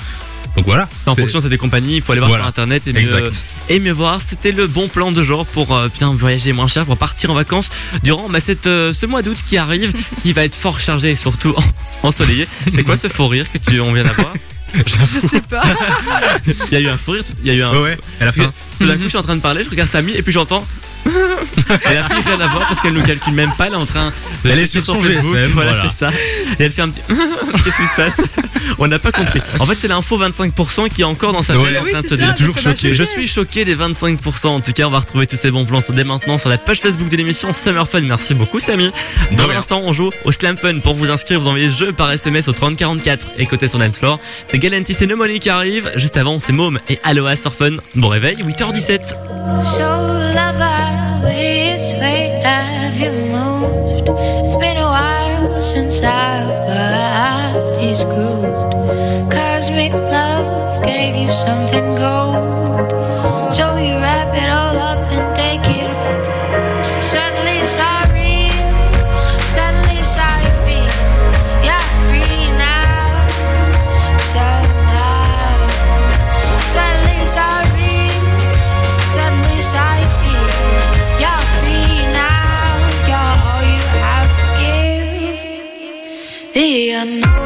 Speaker 22: donc voilà.
Speaker 4: en fonction c'est des compagnies il faut aller voir
Speaker 22: Voilà.
Speaker 4: sur internet et mieux,
Speaker 22: Exact.
Speaker 4: et mieux voir c'était le bon plan de genre pour euh, bien voyager moins cher pour partir en vacances durant bah, cette, euh, ce mois d'août qui arrive qui va être fort chargé et surtout ensoleillé c'est quoi ce faux rire que tu on vient d'avoir
Speaker 5: Je sais pas.
Speaker 4: il y a eu un fou rire il y a eu un
Speaker 22: Ouais, ouais. Elle a fait. un-
Speaker 4: tout d'un coup je suis en train de parler je regarde Samy et puis j'entends Et la fille rien à voir parce qu'elle nous calcule même pas, elle est en train de
Speaker 22: Elle est
Speaker 4: checker
Speaker 22: sur son
Speaker 4: Facebook,
Speaker 22: GSM,
Speaker 4: voilà,
Speaker 22: voilà.
Speaker 4: c'est ça. Et elle fait un petit qu'est-ce qui se passe? On n'a pas compris. En fait, c'est l'info 25% qui est encore dans sa tête
Speaker 22: Ouais.
Speaker 4: en
Speaker 22: Oui,
Speaker 4: train de se
Speaker 22: ça,
Speaker 4: dire.
Speaker 22: toujours choqué.
Speaker 4: Je suis choqué des 25%. En tout cas, on va retrouver tous ces bons plans dès maintenant sur la page Facebook de l'émission Summer Fun. Merci beaucoup, Samy. Dans l'instant, on joue au Slam Fun. Pour vous inscrire, vous envoyez jeu par SMS au 3044 et côté sur Dance Floor. C'est Galantis et Nomoni qui arrivent. Juste avant, c'est Môme et Aloha sur Fun. Bon réveil, 8h17.
Speaker 17: Which way have you moved? It's been a while since our bodies grooved. Cosmic love gave you something gold. So you wrap it all up and I know.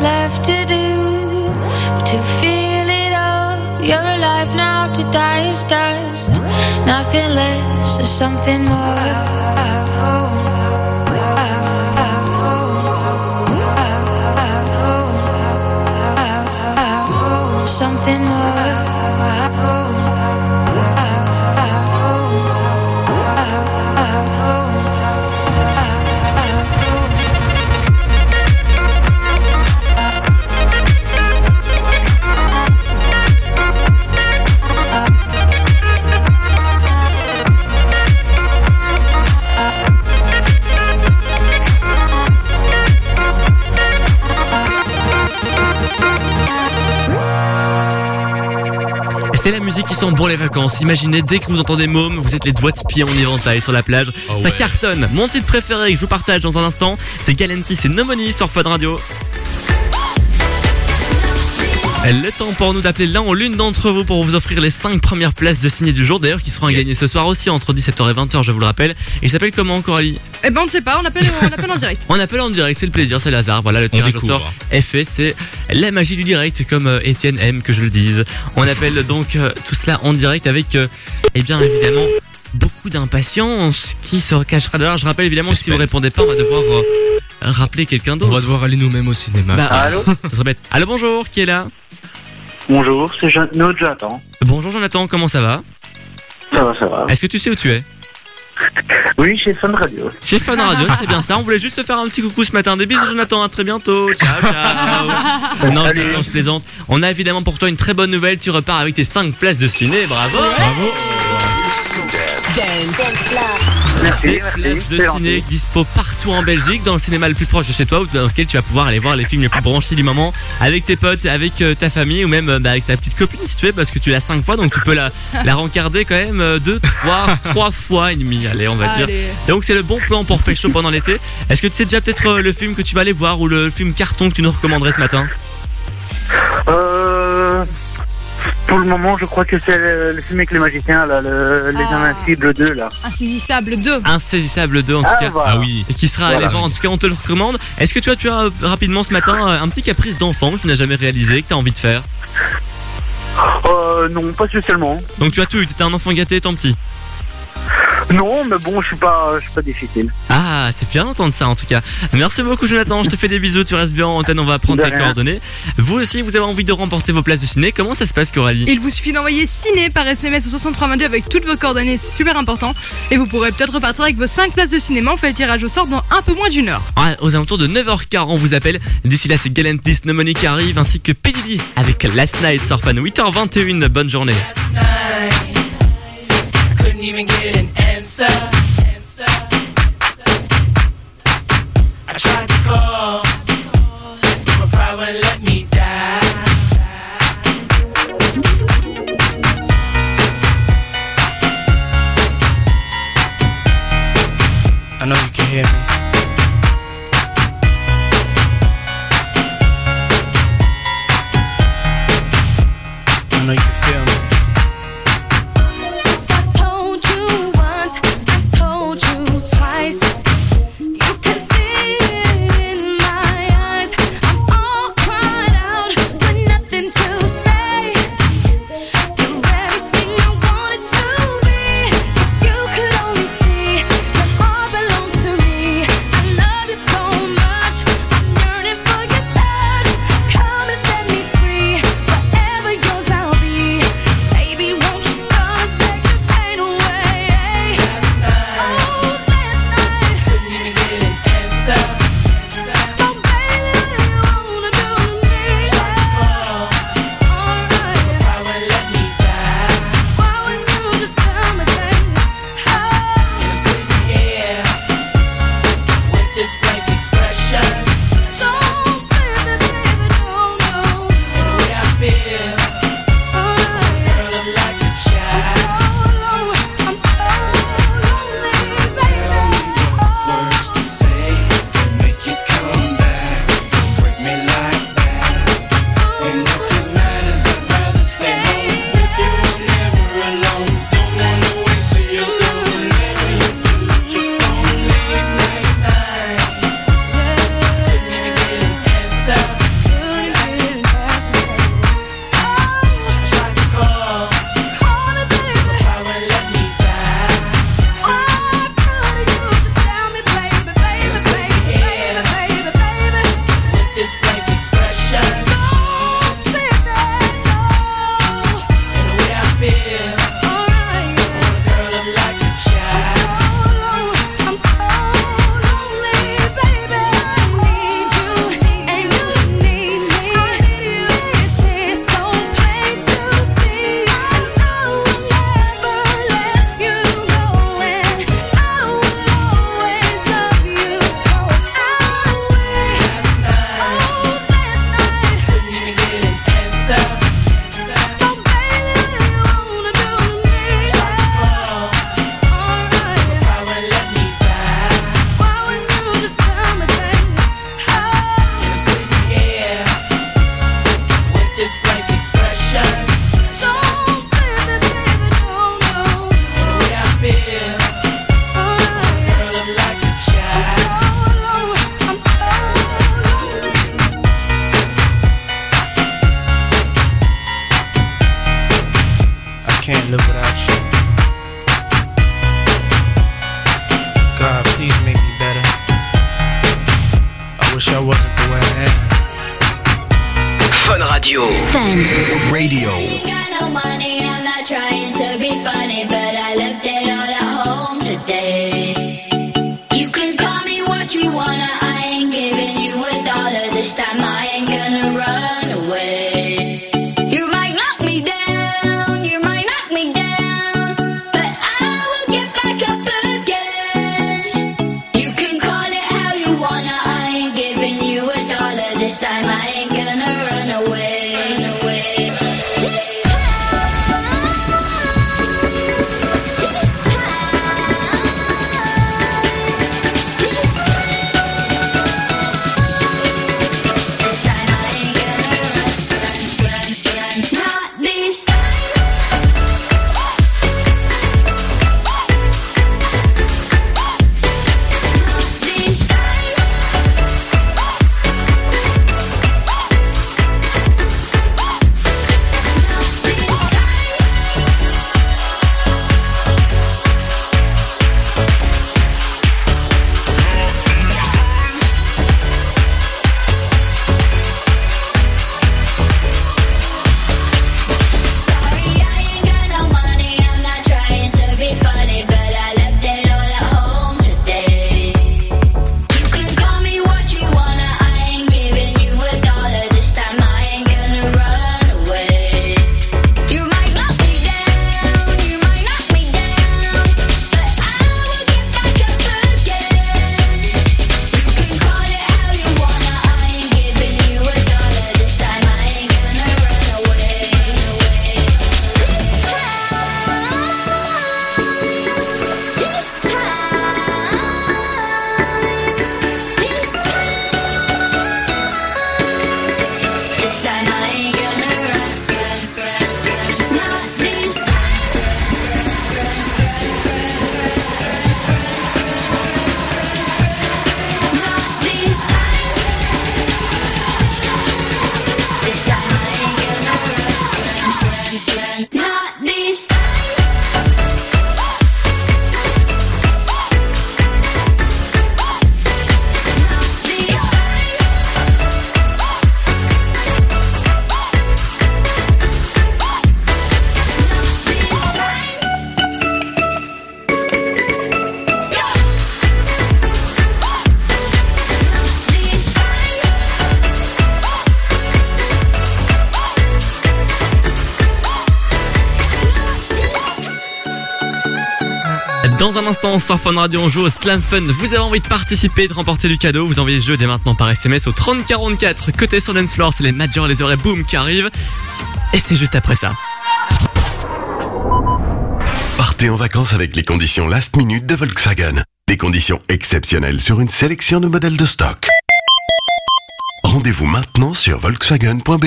Speaker 17: Left to do but to feel it all? You're alive now, to die is dust. Nothing less or something more. Something
Speaker 4: Et c'est la musique qui sent bon les vacances. Imaginez, dès que vous entendez Môme, vous êtes les doigts de pied en éventail sur la plage. Ça cartonne. Mon titre préféré, que je vous partage dans un instant, c'est Galantis et Nomoni sur Fun Radio. Le temps pour nous d'appeler l'un ou l'une d'entre vous pour vous offrir les 5 premières places de ciné du jour, d'ailleurs qui seront à gagner ce soir aussi entre 17h et 20h, je vous le rappelle. Et il s'appelle comment, Coralie?
Speaker 5: Eh ben on ne sait pas, on appelle, on appelle en direct.
Speaker 4: On appelle en direct, c'est le plaisir, c'est le hasard. Voilà, le tirage au sort est fait. C'est la magie du direct, comme euh, Étienne aime que je le dise. On appelle donc euh, tout cela en direct avec, euh, eh bien évidemment, beaucoup d'impatience qui se cachera derrière. Je rappelle évidemment que si vous répondez pas, on va devoir euh, rappeler quelqu'un d'autre.
Speaker 22: On va devoir aller nous-mêmes au cinéma.
Speaker 4: Bah,
Speaker 28: Allô
Speaker 4: Ça serait bête. Allô, bonjour, qui est là
Speaker 28: Bonjour, c'est Jean- notre Jonathan.
Speaker 4: Bonjour Jonathan, comment ça va
Speaker 28: Ça va, ça va.
Speaker 4: Est-ce que tu sais où tu es
Speaker 28: Oui, chez Fun Radio.
Speaker 4: Chez Fun Radio, c'est bien ça. On voulait juste te faire un petit coucou ce matin. Des bisous, Jonathan. À très bientôt. Ciao, ciao. non, Jonathan, je plaisante. On a évidemment pour toi une très bonne nouvelle. Tu repars avec tes 5 places de ciné. Bravo. Bravo.
Speaker 28: Merci.
Speaker 4: places de ciné
Speaker 28: gentil.
Speaker 4: dispo partout en Belgique, dans le cinéma le plus proche de chez toi, ou dans lequel tu vas pouvoir aller voir les films les plus branchés du moment, avec tes potes, avec euh, ta famille, ou même euh, bah, avec ta petite copine si tu veux, parce que tu l'as 5 fois, donc tu peux la, la rencarder quand même 2, 3, 3 fois et demi, allez, on va dire.
Speaker 5: Allez.
Speaker 4: Et donc c'est le bon plan pour pécho pendant l'été. Est-ce que tu sais déjà peut-être euh, le film que tu vas aller voir ou le film carton que tu nous recommanderais ce matin?
Speaker 28: Euh, pour le moment, je crois que c'est le, le film avec les magiciens, là, le, les
Speaker 5: Ah.
Speaker 28: Invincibles 2, là.
Speaker 5: Insaisissable 2.
Speaker 4: Insaisissable 2 en tout
Speaker 28: Ah,
Speaker 4: cas.
Speaker 28: voilà.
Speaker 22: Ah oui.
Speaker 4: Et qui sera à
Speaker 28: Voilà.
Speaker 4: aller voir, en tout cas on te le recommande. Est-ce que tu as, tu as euh, rapidement ce matin euh, un petit caprice d'enfant que tu n'as jamais réalisé, que tu as envie de faire?
Speaker 28: Euh, non, pas spécialement.
Speaker 4: Donc tu as tout eu, t'étais un enfant gâté étant petit.
Speaker 28: Non, mais bon, je suis pas, je pas difficile.
Speaker 4: Ah, c'est bien d'entendre ça en tout cas. Merci beaucoup, Jonathan. Je te fais des bisous. Tu restes bien en antenne. On va prendre tes coordonnées. Vous aussi, vous avez envie de remporter vos places de ciné. Comment ça se passe, Coralie
Speaker 5: Il vous suffit d'envoyer ciné par SMS au 6322 avec toutes vos coordonnées. C'est super important. Et vous pourrez peut-être repartir avec vos 5 places de cinéma. On fait le tirage au sort dans un peu moins d'une heure.
Speaker 4: Ah, aux alentours de 9h40, on vous appelle. D'ici là, c'est Galantis, Nomoni qui arrive, ainsi que Pedidi avec Last Night surfan 8h21. Bonne journée.
Speaker 7: Last. even get an answer. answer. I tried to call, but my pride wouldn't let me die. I know you can hear me.
Speaker 1: Fun Radio,
Speaker 4: on joue au Slam Fun. Vous avez envie de participer, de remporter du cadeau. Vous envoyez le jeu dès maintenant par SMS au 3044. Côté sur Dance Floor, c'est les Majors, les oreilles boom qui arrivent. Et c'est juste après ça.
Speaker 12: Partez en vacances avec les conditions last minute de Volkswagen. Des conditions exceptionnelles sur une sélection de modèles de stock. Rendez-vous maintenant sur volkswagen.be.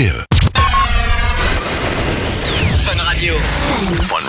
Speaker 1: Fun Radio.
Speaker 21: Fun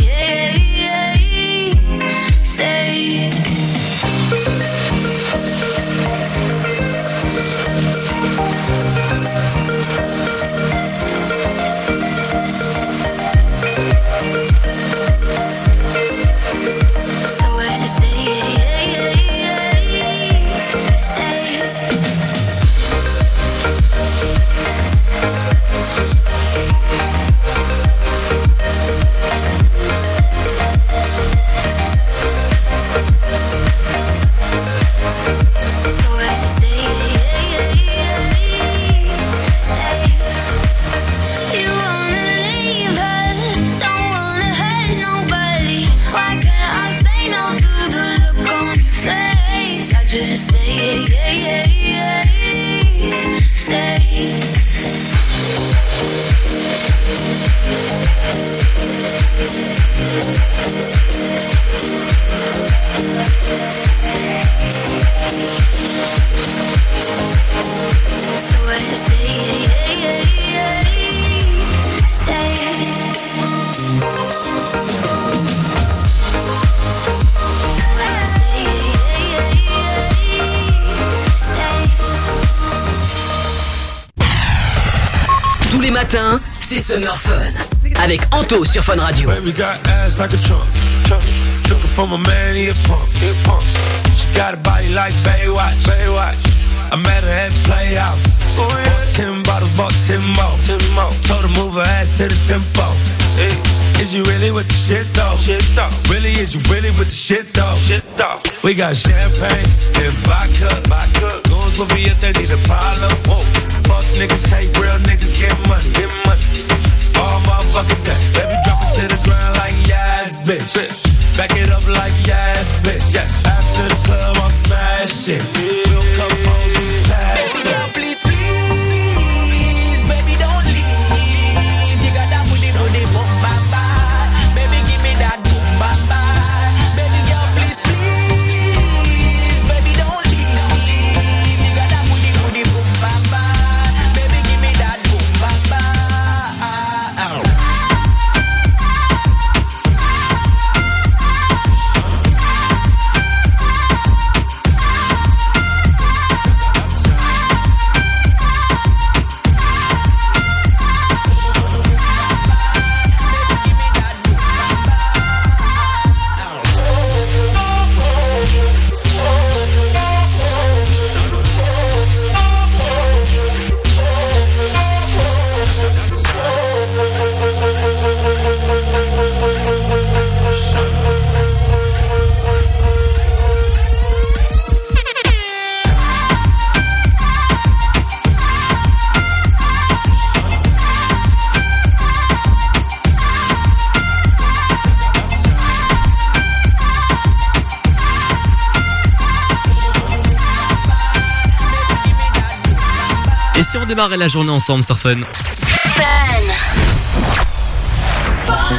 Speaker 1: Matins, c'est Summer Fun. Avec Anto sur Fun Radio.
Speaker 26: Baby got ass like a trunk. Took it from a man, he a punk. She got a body like Baywatch. Baywatch. I met her at Playhouse. Bought ten bottles, bought ten more. Told her move her ass to the tempo. Is you really with the shit though? Really, is you really with the shit though? We got champagne and vodka. Goons will be if they need a problem. Fuck niggas, hate real niggas, get money. Get money. All motherfucking day. Baby, drop it to the ground like yes, bitch. Back it up like yes, bitch. Yeah. After the club, I'm smashing.
Speaker 4: Démarrait la journée ensemble sur Fun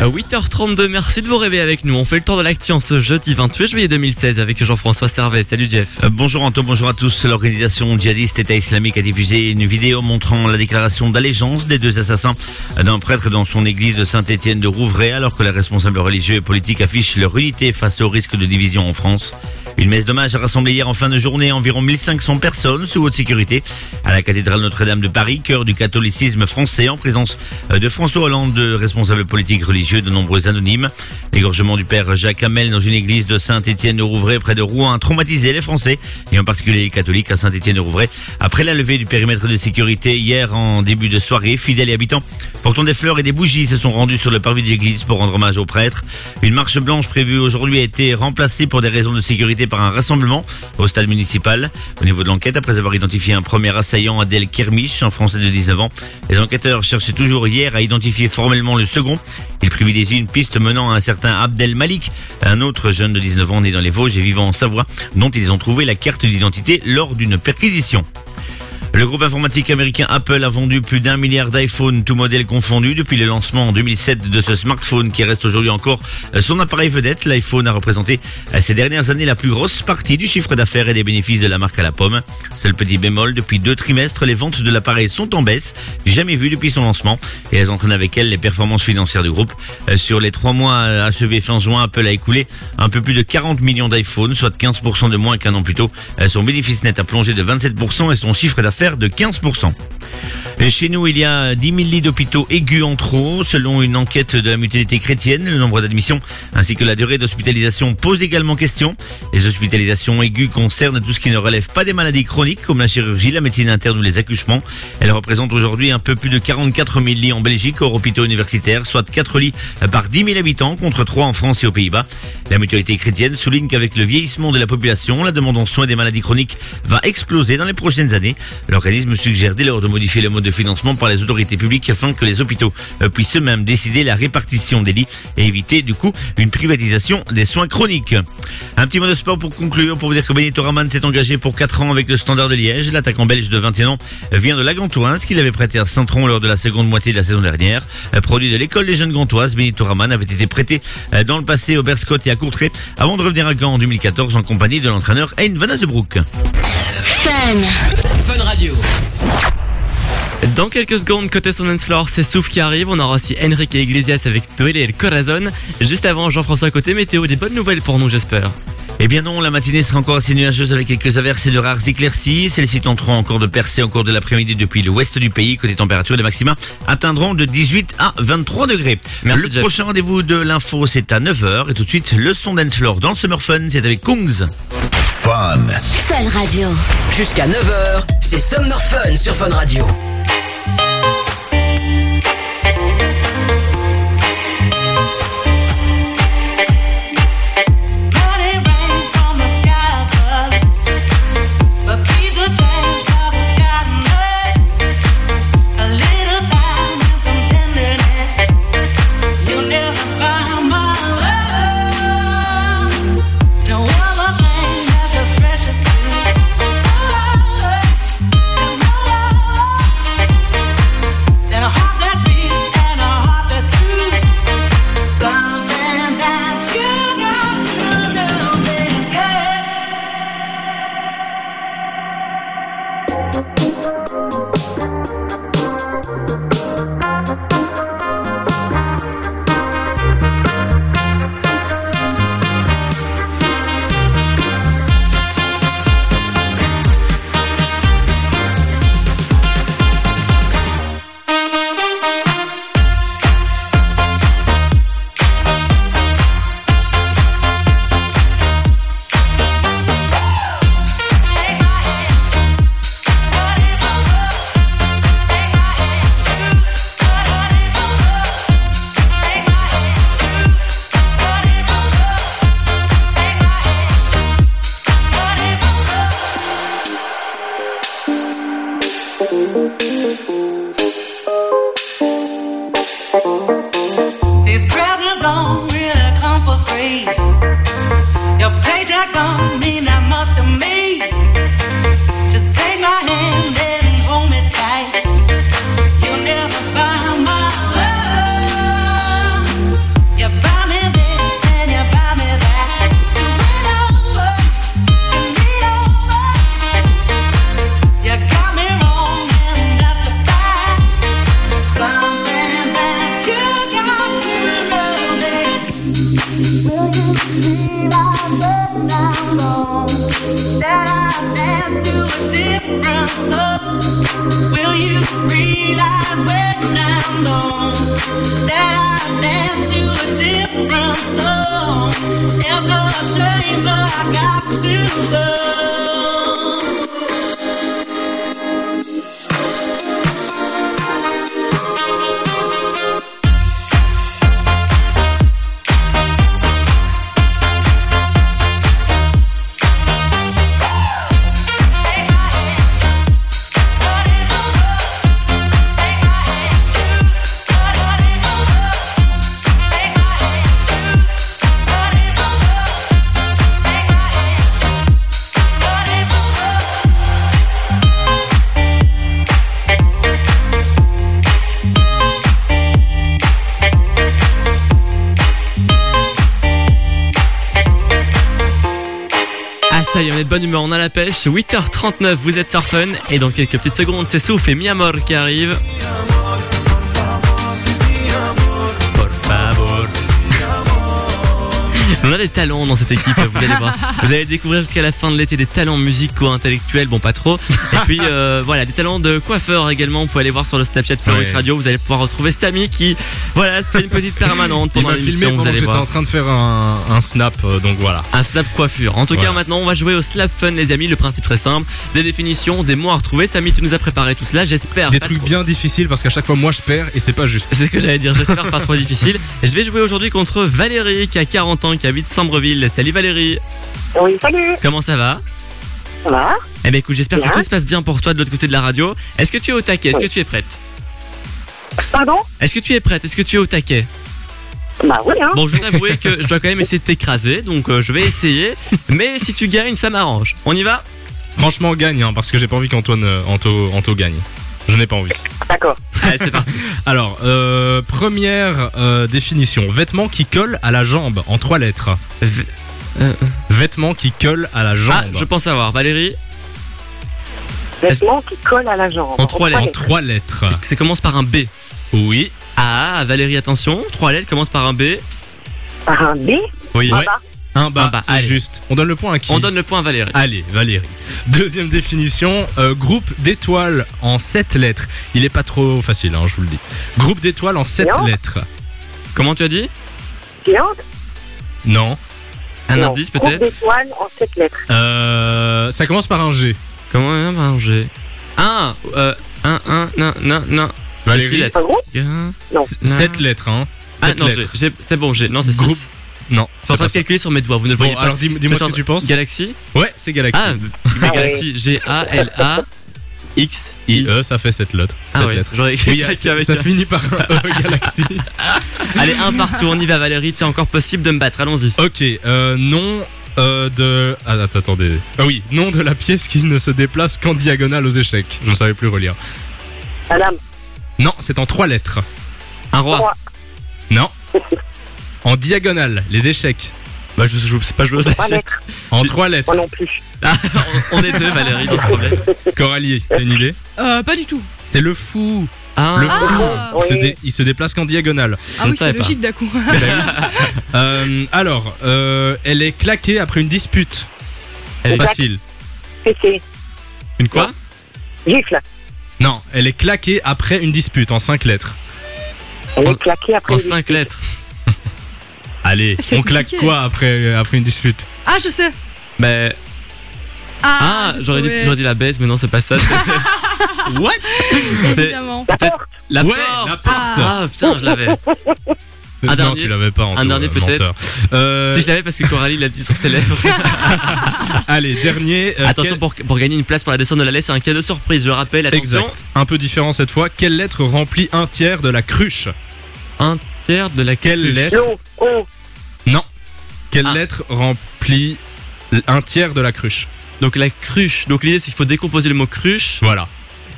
Speaker 4: À 8h32, merci de vous réveiller avec nous. On fait le tour de l'actu en ce jeudi 28 juillet 2016 avec Jean-François Servet. Salut Jeff.
Speaker 27: Euh, bonjour Anto, bonjour à tous. L'organisation djihadiste État islamique a diffusé une vidéo montrant la déclaration d'allégeance des deux assassins d'un prêtre dans son église de Saint-Étienne de Rouvray alors que les responsables religieux et politiques affichent leur unité face au risque de division en France. Une messe d'hommage a rassemblé hier en fin de journée environ 1500 personnes sous haute sécurité à la cathédrale Notre-Dame de Paris, cœur du catholicisme français, en présence euh, de François Hollande, de responsables politiques religieux, de nombreux anonymes. L'égorgement du père Jacques Hamel dans une église de Saint-Étienne-de-Rouvray près de Rouen a traumatisé les Français, et en particulier les catholiques à Saint-Étienne-de-Rouvray. Après la levée du périmètre de sécurité hier en début de soirée, fidèles et habitants portant des fleurs et des bougies se sont rendus sur le parvis de l'église pour rendre hommage au prêtre. Une marche blanche prévue aujourd'hui a été remplacée pour des raisons de sécurité par un rassemblement au stade municipal. Au niveau de l'enquête, après avoir identifié un premier assaillant, Adèle Kermiche, un Français de 19 ans, les enquêteurs cherchaient toujours hier à identifier formellement le second. Ils privilégient une piste menant à un certain Abdel Malik, un autre jeune de 19 ans né dans les Vosges et vivant en Savoie, dont ils ont trouvé la carte d'identité lors d'une perquisition. Le groupe informatique américain Apple a vendu plus d'un milliard d'iPhones, tout modèle confondu, depuis le lancement en 2007 de ce smartphone qui reste aujourd'hui encore euh, son appareil vedette. L'iPhone a représenté euh, ces dernières années la plus grosse partie du chiffre d'affaires et des bénéfices de la marque à la pomme. Seul petit bémol, depuis deux trimestres, les ventes de l'appareil sont en baisse, jamais vues depuis son lancement, et elles entraînent avec elles les performances financières du groupe. Euh, Sur les trois mois achevés fin juin, Apple a écoulé un peu plus de 40 millions d'iPhones, soit 15% de moins qu'un an plus tôt. Son bénéfice net a plongé de 27% et son chiffre d'affaires de 15%. Chez nous, il y a 10 000 lits d'hôpitaux aigus en trop. Selon une enquête de la mutualité chrétienne, le nombre d'admissions ainsi que la durée d'hospitalisation pose également question. Les hospitalisations aiguës concernent tout ce qui ne relève pas des maladies chroniques comme la chirurgie, la médecine interne ou les accouchements. Elles représentent aujourd'hui un peu plus de 44 000 lits en Belgique hors hôpitaux universitaires, soit 4 lits par 10 000 habitants contre 3 en France et aux Pays-Bas. La mutualité chrétienne souligne qu'avec le vieillissement de la population, la demande en soins des maladies chroniques va exploser dans les prochaines années. L'organisme suggère dès lors de modifier le mode de financement par les autorités publiques afin que les hôpitaux euh, puissent eux-mêmes décider la répartition des lits et éviter du coup une privatisation des soins chroniques. Un petit mot de sport pour conclure, pour vous dire que Benito Raman s'est engagé pour 4 ans avec le Standard de Liège. L'attaquant belge de 21 ans vient de la Gantoise qu'il avait prêté à Saint-Tron lors de la seconde moitié de la saison dernière. Euh, Produit de l'école des jeunes gantoises, Benito Raman avait été prêté euh, dans le passé au Berscott et à Courtrai avant de revenir à Gand en 2014 en compagnie de l'entraîneur Hein Van Azebroek.
Speaker 1: Fun Radio.
Speaker 4: Dans quelques secondes, côté Sundance Floor, c'est Souf qui arrive. On aura aussi Enrique Iglesias avec Duele El Corazon. Juste avant, Jean-François côté météo, des bonnes nouvelles pour nous, j'espère.
Speaker 27: Eh bien non, la matinée sera encore assez nuageuse avec quelques averses et de rares éclaircies. Celles-ci tenteront encore de percer au cours de l'après-midi depuis l'ouest du pays. Côté température, les maxima atteindront de 18 à 23 degrés.
Speaker 4: Merci,
Speaker 27: le
Speaker 4: Jeff.
Speaker 27: prochain rendez-vous de l'info, c'est à 9h. Et tout de suite, le son dance floor dans le Summer Fun, c'est avec Kungs.
Speaker 23: Fun.
Speaker 2: Fun Radio.
Speaker 1: Jusqu'à 9h, c'est Summer Fun sur Fun Radio.
Speaker 15: Money
Speaker 4: bonne humeur, on a la pêche. 8h39, vous êtes sur Fun. Et dans quelques petites secondes, c'est Souf et Miamor qui arrivent. On a des talents dans cette équipe, vous allez voir. Vous allez découvrir jusqu'à la fin de l'été des talents musicaux, intellectuels, bon pas trop. Et puis euh, voilà, des talents de coiffeur également. Vous pouvez aller voir sur le Snapchat Floris
Speaker 22: Ouais.
Speaker 4: Radio. Vous allez pouvoir retrouver Samy qui, voilà, se fait une petite permanente pendant l'émission. Vous allez
Speaker 22: j'étais en train de faire un, un snap, euh, donc voilà.
Speaker 4: Un snap coiffure. En tout cas, maintenant, on va jouer au slap fun, les amis. Le principe très simple. Des définitions, des mots à retrouver. Samy, tu nous as préparé tout cela. J'espère.
Speaker 22: Des trucs
Speaker 4: trop-
Speaker 22: bien difficiles parce qu'à chaque fois moi je perds et c'est pas juste.
Speaker 4: C'est ce que j'allais dire. J'espère pas trop difficile. Et je vais jouer aujourd'hui contre Valérie, qui a 40 ans, qui habite Sambreville. Salut Valérie.
Speaker 30: Oui, salut.
Speaker 4: Comment ça va?
Speaker 30: Ça va?
Speaker 4: Eh ben écoute, j'espère que
Speaker 30: Bien.
Speaker 4: tout se passe bien pour toi de l'autre côté de la radio. Est-ce que tu es au taquet? Est-ce
Speaker 30: Oui.
Speaker 4: que tu es prête?
Speaker 30: Pardon?
Speaker 4: Est-ce que tu es prête? Est-ce que tu es au taquet?
Speaker 30: Bah oui, hein.
Speaker 4: Bon, je dois avouer que je dois quand même essayer de t'écraser, donc euh, je vais essayer. Mais si tu gagnes, ça m'arrange. On y va?
Speaker 22: Franchement gagne hein, parce que j'ai pas envie qu'Antoine euh, Anto, Anto gagne. Je n'ai pas envie.
Speaker 30: D'accord.
Speaker 4: Allez, c'est parti.
Speaker 22: Alors, euh, première euh, définition. Vêtements qui collent à la jambe en trois lettres. Vêtements qui collent à la jambe.
Speaker 4: Ah, je pense savoir. Valérie
Speaker 30: Vêtements qui collent à la jambe.
Speaker 4: En trois lettres.
Speaker 22: En trois lettres.
Speaker 4: Est-ce que ça commence par un B
Speaker 22: Oui.
Speaker 4: Ah, Valérie, attention. Trois lettres commencent par un B.
Speaker 30: Par un B
Speaker 22: Oui.
Speaker 30: Un bas,
Speaker 22: Un bas, c'est juste. On donne le point à qui
Speaker 4: On donne le point à Valérie.
Speaker 22: Allez, Valérie. Deuxième définition, euh, groupe d'étoiles en sept lettres. Il est pas trop facile, hein, je vous le dis. Groupe d'étoiles en sept
Speaker 30: Géante
Speaker 22: lettres.
Speaker 4: Comment tu as dit?
Speaker 30: Géante
Speaker 22: Non.
Speaker 4: Un
Speaker 30: Non.
Speaker 4: indice
Speaker 30: Groupe
Speaker 4: peut-être?
Speaker 30: d'étoiles en sept lettres.
Speaker 22: Euh, ça commence par un G.
Speaker 4: Comment un par un G Un, euh, un, un, non, non, non.
Speaker 22: Valérie.
Speaker 4: Six lettres.
Speaker 30: Un groupe?
Speaker 4: Hein
Speaker 30: Non.
Speaker 22: Sept lettres, hein.
Speaker 4: Ah
Speaker 22: Sept
Speaker 4: non,
Speaker 22: lettres.
Speaker 4: j'ai- j'ai- c'est bon, j'ai. Non, c'est
Speaker 22: Groupe. Non.
Speaker 4: Je suis en train de calculer sur mes doigts, vous ne le
Speaker 22: Bon,
Speaker 4: voyez pas.
Speaker 22: alors dis- dis-moi
Speaker 4: Mais
Speaker 22: ce que tu penses.
Speaker 4: Galaxy
Speaker 22: Ouais, c'est Galaxy.
Speaker 4: Ah,
Speaker 30: Ah
Speaker 4: Galaxy, G-A-L-A. X
Speaker 22: I E, ça fait sept lettres.
Speaker 4: Ah
Speaker 22: Sept
Speaker 4: ouais, écrit
Speaker 22: Oui,
Speaker 4: ça
Speaker 22: ça, finit par un E, Galaxy.
Speaker 4: Allez, un partout, on y va Valérie, c'est encore possible de me battre, allons-y.
Speaker 22: Ok, euh, nom euh, de. Ah, attends, attendez. Ah oui, nom de la pièce qui ne se déplace qu'en diagonale aux échecs. Je ne savais plus relire.
Speaker 30: La dame.
Speaker 22: Non, c'est en trois lettres.
Speaker 4: Un roi.
Speaker 30: Roi.
Speaker 22: Non. En diagonale, les échecs.
Speaker 4: Bah, je joue, c'est pas jouer aux
Speaker 30: Trois
Speaker 4: échecs.
Speaker 30: lettres.
Speaker 22: En trois lettres.
Speaker 30: Moi non plus.
Speaker 4: Ah, on on est deux Valérie dans ce problème.
Speaker 22: Coralie, t'as une idée?
Speaker 5: Euh, pas du tout.
Speaker 22: C'est le fou.
Speaker 4: Ah,
Speaker 22: Le fou.
Speaker 5: Ah.
Speaker 22: Il, se
Speaker 30: Oui.
Speaker 22: dé- il se déplace qu'en diagonale.
Speaker 5: Ah
Speaker 4: Je ne
Speaker 5: oui,
Speaker 4: savais
Speaker 5: c'est
Speaker 4: pas.
Speaker 5: logique d'un coup.
Speaker 22: Euh, alors, euh, elle est claquée après une dispute.
Speaker 4: Elle est
Speaker 22: Facile.
Speaker 30: PC.
Speaker 4: Une quoi?
Speaker 30: Gifle.
Speaker 22: Non, elle est claquée après une dispute en cinq lettres.
Speaker 30: Elle est claquée après
Speaker 4: En
Speaker 30: une
Speaker 4: 5 lettres.
Speaker 22: Allez,
Speaker 5: C'est
Speaker 22: on claque
Speaker 5: compliqué.
Speaker 22: quoi après, après une dispute
Speaker 5: Ah, je sais.
Speaker 4: Mais. Ah,
Speaker 5: j'ai
Speaker 4: j'aurais dit, j'aurais dit la baisse, mais non, c'est pas ça. c'est- What?
Speaker 5: Évidemment.
Speaker 30: La porte.
Speaker 4: La
Speaker 22: Ouais,
Speaker 4: porte
Speaker 22: la porte.
Speaker 4: Ah putain, je l'avais. Un
Speaker 22: non,
Speaker 4: dernier
Speaker 22: tu l'avais pas en
Speaker 4: Un dernier peut-être
Speaker 22: Euh,
Speaker 4: Si je l'avais parce que Coralie l'a dit sur ses lèvres.
Speaker 22: Allez, dernier. euh,
Speaker 4: Attention,
Speaker 22: quel-
Speaker 4: pour, pour gagner une place pour la descente de la laisse, c'est un cadeau surprise, je le rappelle. Attention.
Speaker 22: Exact. Un peu différent cette fois. Quelle lettre remplit un tiers de la cruche?
Speaker 4: Un tiers de la
Speaker 22: Quelle
Speaker 4: cruche.
Speaker 22: lettre.
Speaker 30: Oh.
Speaker 22: Non. Quelle
Speaker 4: Ah.
Speaker 22: lettre remplit un tiers de la cruche
Speaker 4: Donc la cruche. Donc l'idée c'est qu'il faut décomposer le mot cruche,
Speaker 22: Voilà.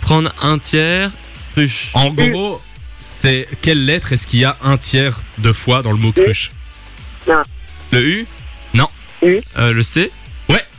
Speaker 4: prendre un tiers, cruche.
Speaker 22: En gros, c'est quelle lettre est-ce qu'il y a un tiers de fois dans le mot cruche?
Speaker 4: Le U?
Speaker 22: Non.
Speaker 30: U.
Speaker 4: Euh, le C?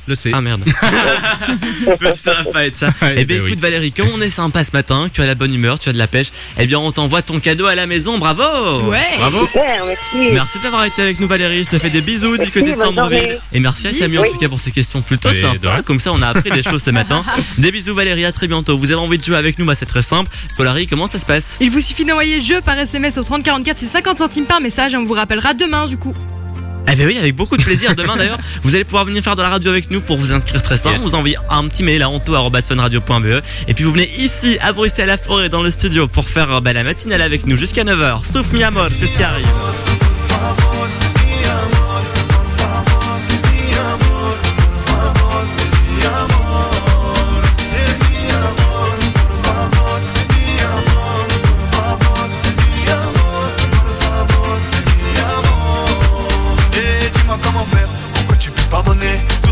Speaker 22: Le C.
Speaker 4: Ah merde. ça va pas être ça.
Speaker 22: Ouais,
Speaker 4: eh bien
Speaker 22: ben
Speaker 4: écoute Valérie, comme on est sympa ce matin, tu as la bonne humeur, tu as de la pêche, eh bien on t'envoie ton cadeau à la maison, bravo
Speaker 5: Ouais.
Speaker 4: Bravo
Speaker 30: Super, merci.
Speaker 4: Merci d'avoir été avec nous Valérie, je te fais des bisous du côté de Sambreville. Et merci à Samy en tout cas pour ces questions plutôt
Speaker 22: de
Speaker 4: sympas. Comme ça on a appris des choses ce matin. Des bisous Valérie, à très bientôt. Vous avez envie de jouer avec nous, bah c'est très simple. Polari, comment ça se passe?
Speaker 5: Il vous suffit d'envoyer jeu par SMS au 3044, c'est 50 centimes par message et on vous rappellera demain du coup.
Speaker 4: Eh bien oui, avec beaucoup de plaisir. Demain d'ailleurs, vous allez pouvoir venir faire de la radio avec nous pour vous inscrire très simple.
Speaker 22: Yes.
Speaker 4: Vous envoyez un petit mail à anto@funradio.be et puis vous venez ici à Bruxelles à Forêt dans le studio pour faire euh, bah, la matinale avec nous jusqu'à 9h. Sauf mi amor, c'est ce qui arrive.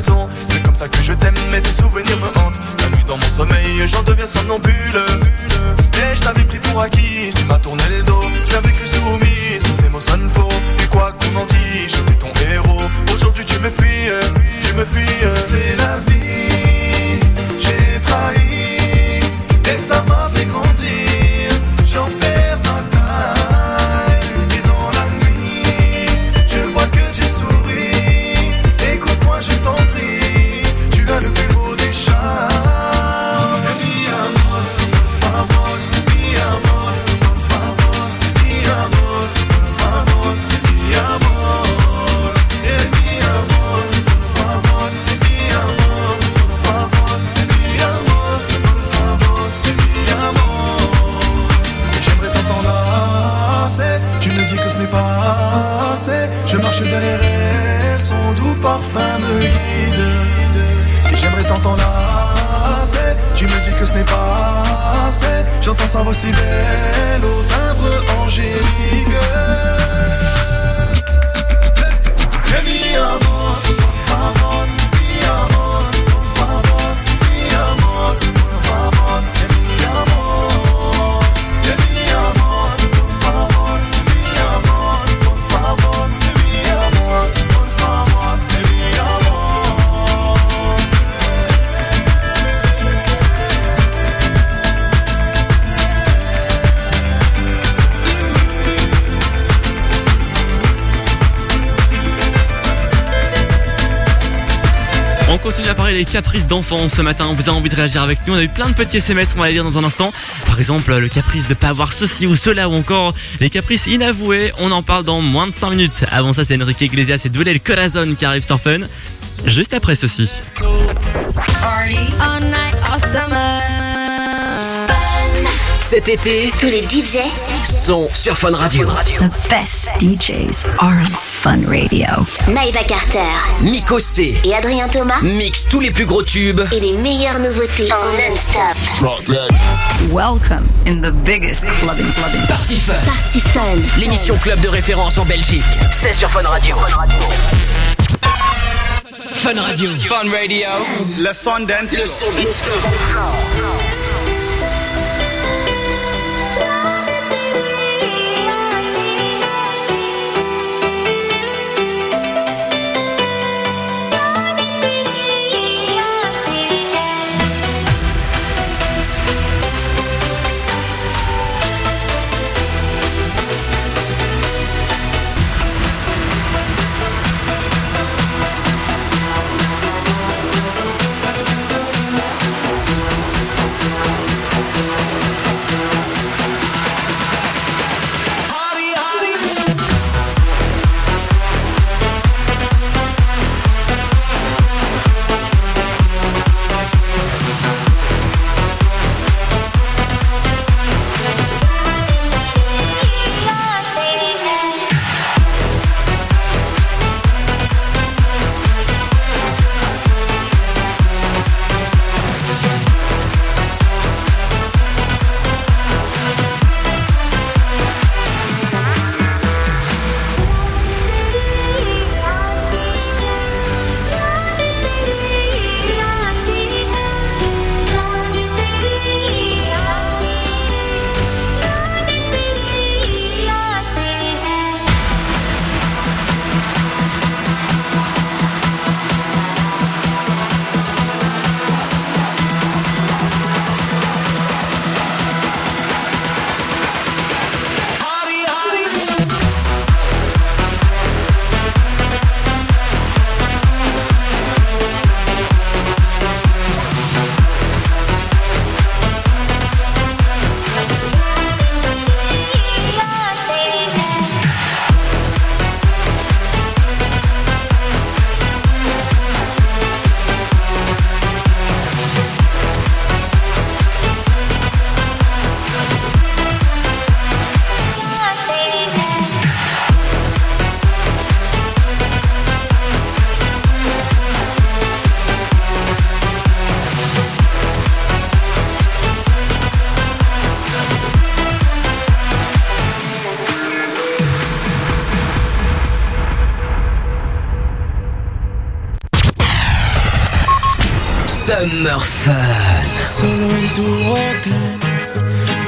Speaker 31: C'est comme ça que je t'aime, mais tes souvenirs me hantent. La nuit dans mon sommeil, j'en deviens somnambule. Et je t'avais pris pour acquise, tu m'as tourné le dos. J'avais cru soumise, que ces mots sonnent faux. Et quoi qu'on en dise, je suis ton héros. Aujourd'hui tu me fuis, tu me fuis. C'est la vie,
Speaker 4: caprices d'enfants ce matin. Vous avez envie de réagir avec nous On a eu plein de petits SMS qu'on va lire dans un instant. Par exemple, le caprice de pas avoir ceci ou cela ou encore les caprices inavoués. On en parle dans moins de 5 minutes. Avant ça, c'est Enrique Iglesias et Duel El Corazon qui arrivent sur Fun. Juste après ceci.
Speaker 1: Cet été,
Speaker 32: Tous les DJ
Speaker 1: sont sur Fun Radio.
Speaker 32: The best DJs are on Fun Radio. Maïva Carter,
Speaker 1: Miko C
Speaker 32: et Adrien Thomas
Speaker 1: mix tous les plus gros tubes
Speaker 32: et les meilleures nouveautés en non-stop.
Speaker 33: Welcome in the biggest clubbing clubbing.
Speaker 1: Party Fun.
Speaker 32: Party Fun.
Speaker 1: L'émission club de référence en Belgique. C'est sur Fun Radio. Fun Radio. Fun Radio.
Speaker 34: Le son dance.
Speaker 1: Le son dance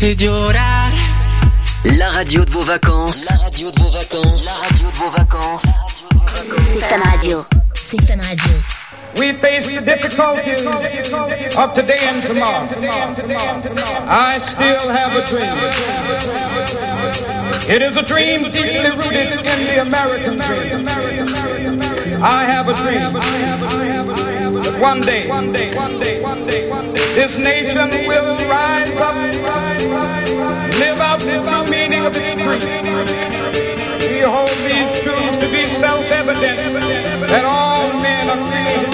Speaker 7: hace.
Speaker 1: La radio de vos vacances. La radio de vos vacances. La radio de vos vacances.
Speaker 32: C'est Fun Radio. C'est Radio.
Speaker 35: We face the difficulties of today and tomorrow. I still have a dream. It is a dream deeply rooted in the American dream. I have a dream. one day, one day, one day, one day, one day, this nation will rise up, live out the true meaning of its creed. We hold these truths to be self-evident. That all men are created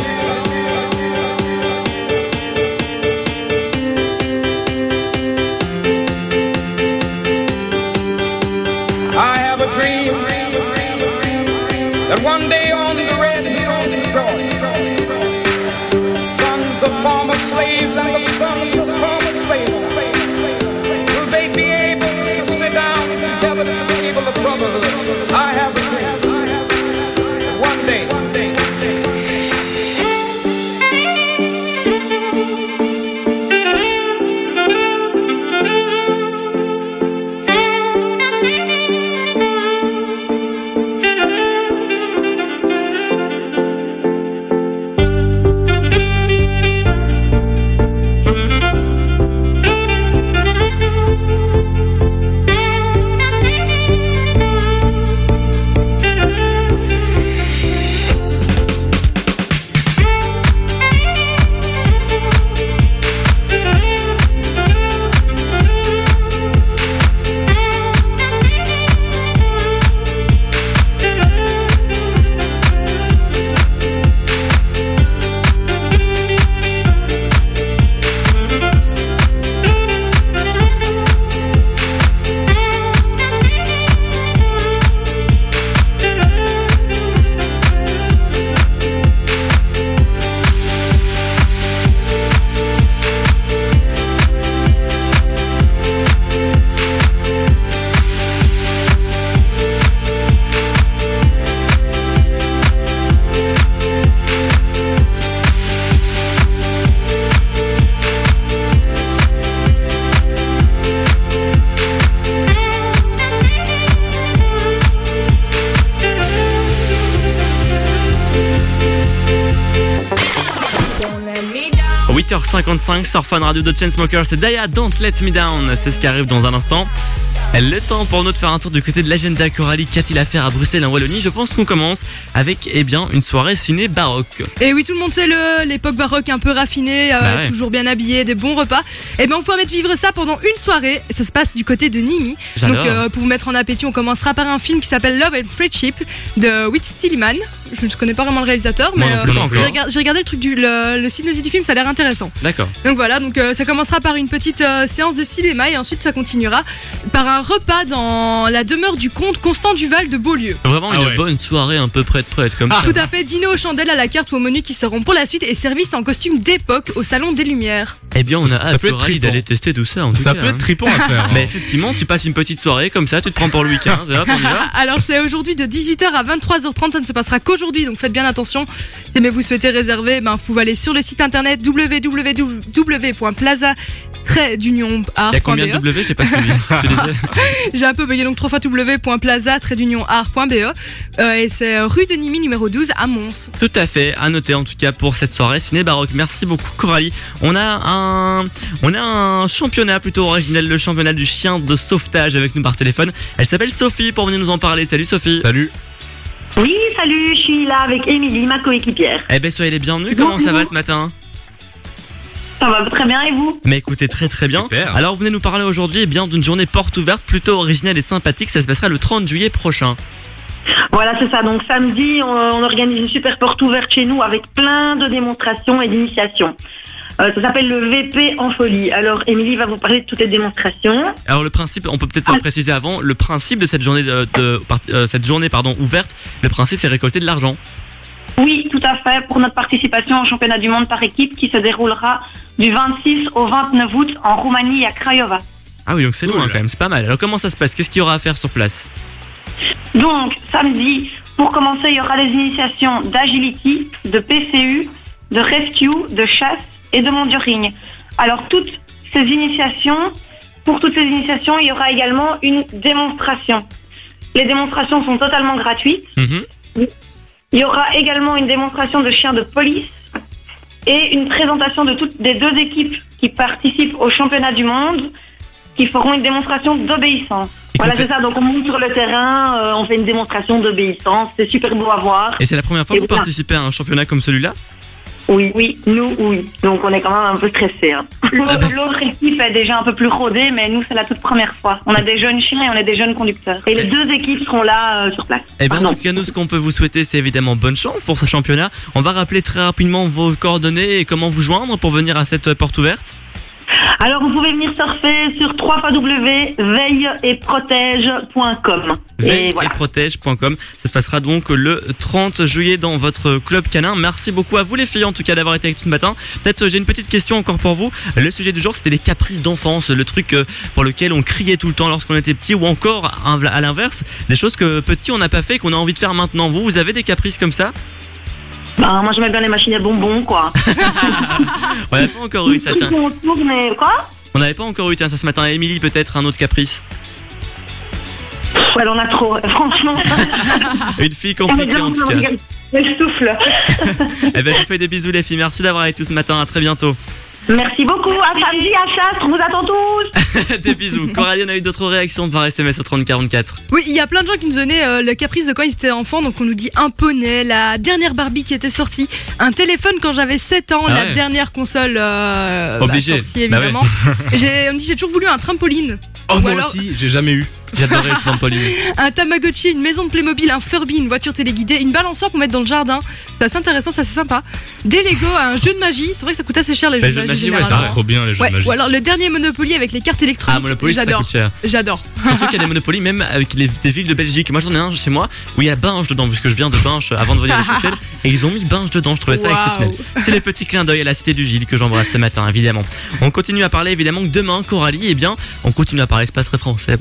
Speaker 4: 8h55 sur Fun Radio de Chainsmokers, c'est Daya Don't Let Me Down, c'est ce qui arrive dans un instant. Le temps pour nous de faire un tour du côté de l'agenda Coralie, qu'a-t-il à faire à Bruxelles en Wallonie Je pense qu'on commence avec eh bien une soirée ciné baroque.
Speaker 5: Et oui, tout le monde sait le l'époque baroque un peu raffinée, euh,
Speaker 4: Bah ouais.
Speaker 5: toujours bien habillé, des bons repas. Et ben on pourra mettre vivre ça pendant une soirée. Ça se passe du côté de Nimi.
Speaker 4: J'adore.
Speaker 5: Donc euh, pour vous mettre en appétit, on commencera par un film qui s'appelle Love and Friendship de Whit Stillman. Je ne connais pas vraiment le réalisateur, mais euh, j'ai regardé, le truc du le, le synopsis du film, ça a l'air intéressant.
Speaker 4: D'accord.
Speaker 5: Donc voilà, donc euh, ça commencera par une petite euh, séance de cinéma et ensuite ça continuera par un repas dans la demeure du comte Constant Duval de Beaulieu.
Speaker 4: Vraiment
Speaker 22: Ah
Speaker 4: une
Speaker 22: ouais.
Speaker 4: bonne soirée un peu prête prête comme ça.
Speaker 5: Tout à fait, dîner aux chandelles à la carte ou au menu qui seront pour la suite et service en costume d'époque au salon des Lumières.
Speaker 4: Eh bien, on a
Speaker 22: Ça
Speaker 4: hâte
Speaker 22: peut être
Speaker 4: d'aller tester tout ça. En tout
Speaker 22: Ça
Speaker 4: cas,
Speaker 22: peut
Speaker 4: hein.
Speaker 22: être trippant à faire. hein.
Speaker 4: Mais effectivement, tu passes une petite soirée comme ça, tu te prends pour le week-end, et hop, on y va.
Speaker 5: Alors c'est aujourd'hui de 18h à 23h30, ça ne se passera qu'aujourd'hui, donc faites bien attention. Si jamais vous souhaitez réserver, ben, vous pouvez aller sur le site internet www.plaza d'union
Speaker 4: Il y a combien de W J'ai pas suivi.
Speaker 5: J'ai un peu bugué donc www.plaza-art.be euh, et c'est rue de Nimi numéro 12 à Mons.
Speaker 4: Tout à fait, à noter en tout cas pour cette soirée ciné baroque. Merci beaucoup Coralie. On a un, on a un championnat plutôt original, le championnat du chien de sauvetage avec nous par téléphone. Elle s'appelle Sophie pour venir nous en parler. Salut Sophie.
Speaker 22: Salut.
Speaker 36: Oui, salut, je suis là avec Émilie, ma coéquipière.
Speaker 4: Eh ben soyez les bienvenus. Comment ça va ce matin?
Speaker 36: Ça va très bien et vous?
Speaker 4: Mais écoutez très très bien.
Speaker 22: Super.
Speaker 4: Alors vous venez nous parler aujourd'hui eh bien d'une journée porte ouverte plutôt originale et sympathique. Ça se passera le 30 juillet prochain.
Speaker 36: Voilà, c'est ça. Donc samedi, on, on organise une super porte ouverte chez nous avec plein de démonstrations et d'initiations. Euh, ça s'appelle le VP en folie. Alors, Émilie va vous parler de toutes les démonstrations.
Speaker 4: Alors le principe, on peut peut-être
Speaker 36: Ah.
Speaker 4: préciser avant, le principe de cette journée de, de- euh, cette journée pardon ouverte, le principe c'est récolter de l'argent.
Speaker 36: Oui, tout à fait, pour notre participation au championnat du monde par équipe qui se déroulera du 26 au 29 août en Roumanie à Craiova.
Speaker 4: Ah oui donc c'est loin quand même, c'est pas mal. Alors comment ça se passe? Qu'est-ce qu'il y aura à faire sur place?
Speaker 36: Donc, samedi, pour commencer, il y aura des initiations d'agility, de PCU, de rescue, de chasse et de monduring. Alors, toutes ces initiations, pour toutes ces initiations, il y aura également une démonstration. Les démonstrations sont totalement gratuites.
Speaker 4: Mhm.
Speaker 36: Il y aura également une démonstration de chiens de police et une présentation de toutes des deux équipes qui participent au championnat du monde qui feront une démonstration d'obéissance. Voilà, c'est ça. Donc on monte sur le terrain, euh, on fait une démonstration d'obéissance. C'est super beau à voir.
Speaker 4: Et c'est la première fois
Speaker 36: Et
Speaker 4: que vous
Speaker 36: voilà.
Speaker 4: participez à un championnat comme celui-là?
Speaker 36: Oui, oui, nous, oui. Donc on est quand même un peu stressés. hein.
Speaker 4: Ah
Speaker 36: L'autre
Speaker 4: ben.
Speaker 36: l'autre équipe est déjà un peu plus rodée, mais nous, c'est la toute première fois. On a des jeunes chiens et on a des jeunes conducteurs. Et les deux équipes seront là euh, sur place.
Speaker 4: Eh bien, en tout cas, nous, ce qu'on peut vous souhaiter, c'est évidemment bonne chance pour ce championnat. On va rappeler très rapidement vos coordonnées et comment vous joindre pour venir à cette porte ouverte.
Speaker 36: Alors, vous pouvez venir surfer sur www.veilleetprotège.com. Voilà.
Speaker 4: Veilleetprotège.com. Ça se passera donc le 30 juillet dans votre club canin. Merci beaucoup à vous, les filles, en tout cas, d'avoir été avec nous ce matin. Peut-être, euh, j'ai une petite question encore pour vous. Le sujet du jour, c'était les caprices d'enfance, le truc euh, pour lequel on criait tout le temps lorsqu'on était petit, ou encore, à l'inverse, des choses que petit on n'a pas fait et qu'on a envie de faire maintenant. Vous, vous avez des caprices comme ça?
Speaker 36: Ben, moi, j'aimais bien les machines à bonbons, quoi.
Speaker 4: On n'a pas encore eu ça, tiens.
Speaker 36: On tourne et quoi
Speaker 4: On n'avait pas encore eu, tiens, ça ce matin. Émilie, peut-être un autre caprice.
Speaker 36: Pff, Elle en a trop, franchement.
Speaker 4: Une fille compliquée en tout cas.
Speaker 36: Elle souffle.
Speaker 4: Eh ben, je vous fais des bisous les filles. Merci d'avoir été tout ce matin. À très bientôt.
Speaker 36: Merci beaucoup. À samedi, à Chastre. On vous attend tous.
Speaker 4: des bisous. Coralie, on a eu d'autres réactions par SMS au 3044.
Speaker 5: Oui, il y a plein de gens qui nous donnaient euh, le caprice de quand ils étaient enfants. Donc on nous dit un poney, la dernière Barbie qui était sortie, un téléphone quand j'avais 7 ans,
Speaker 22: Ah
Speaker 5: la
Speaker 22: ouais.
Speaker 5: dernière console euh, bah,
Speaker 22: Obligé.
Speaker 5: sortie
Speaker 22: Bah ouais.
Speaker 5: évidemment. J'ai- on me dit j'ai toujours voulu un trampoline.
Speaker 22: Oh,
Speaker 5: Ou
Speaker 22: moi
Speaker 5: alors
Speaker 22: aussi, j'ai jamais eu.
Speaker 4: J'adorais le trampoline.
Speaker 5: un Tamagotchi, une maison de Playmobil, un Furby, une voiture téléguidée, une balançoire pour mettre dans le jardin. C'est assez intéressant, c'est assez sympa. Des Lego, un jeu de magie. C'est vrai que ça coûte assez cher les
Speaker 4: Bah,
Speaker 5: jeux de magie.
Speaker 22: ouais, ça trop bien les jeux
Speaker 5: Ouais,
Speaker 22: de magie.
Speaker 5: ou alors le dernier Monopoly avec les cartes électroniques.
Speaker 4: Ah, Monopoly, ça coûte cher.
Speaker 5: J'adore.
Speaker 4: Surtout qu'il y a des Monopoly, même avec les, des villes de Belgique. Moi, j'en ai un chez moi où il y a Binge dedans, puisque je viens de Binge avant de venir à Bruxelles. Et ils ont mis Binge dedans. Je trouvais ça
Speaker 5: Waouh.
Speaker 4: exceptionnel. C'est les petits clins d'œil à la cité du Gilles que j'embrasse ce matin, évidemment. On continue à parler, évidemment, que demain, Coralie, eh bien, on continue à parler, c'est pas très français.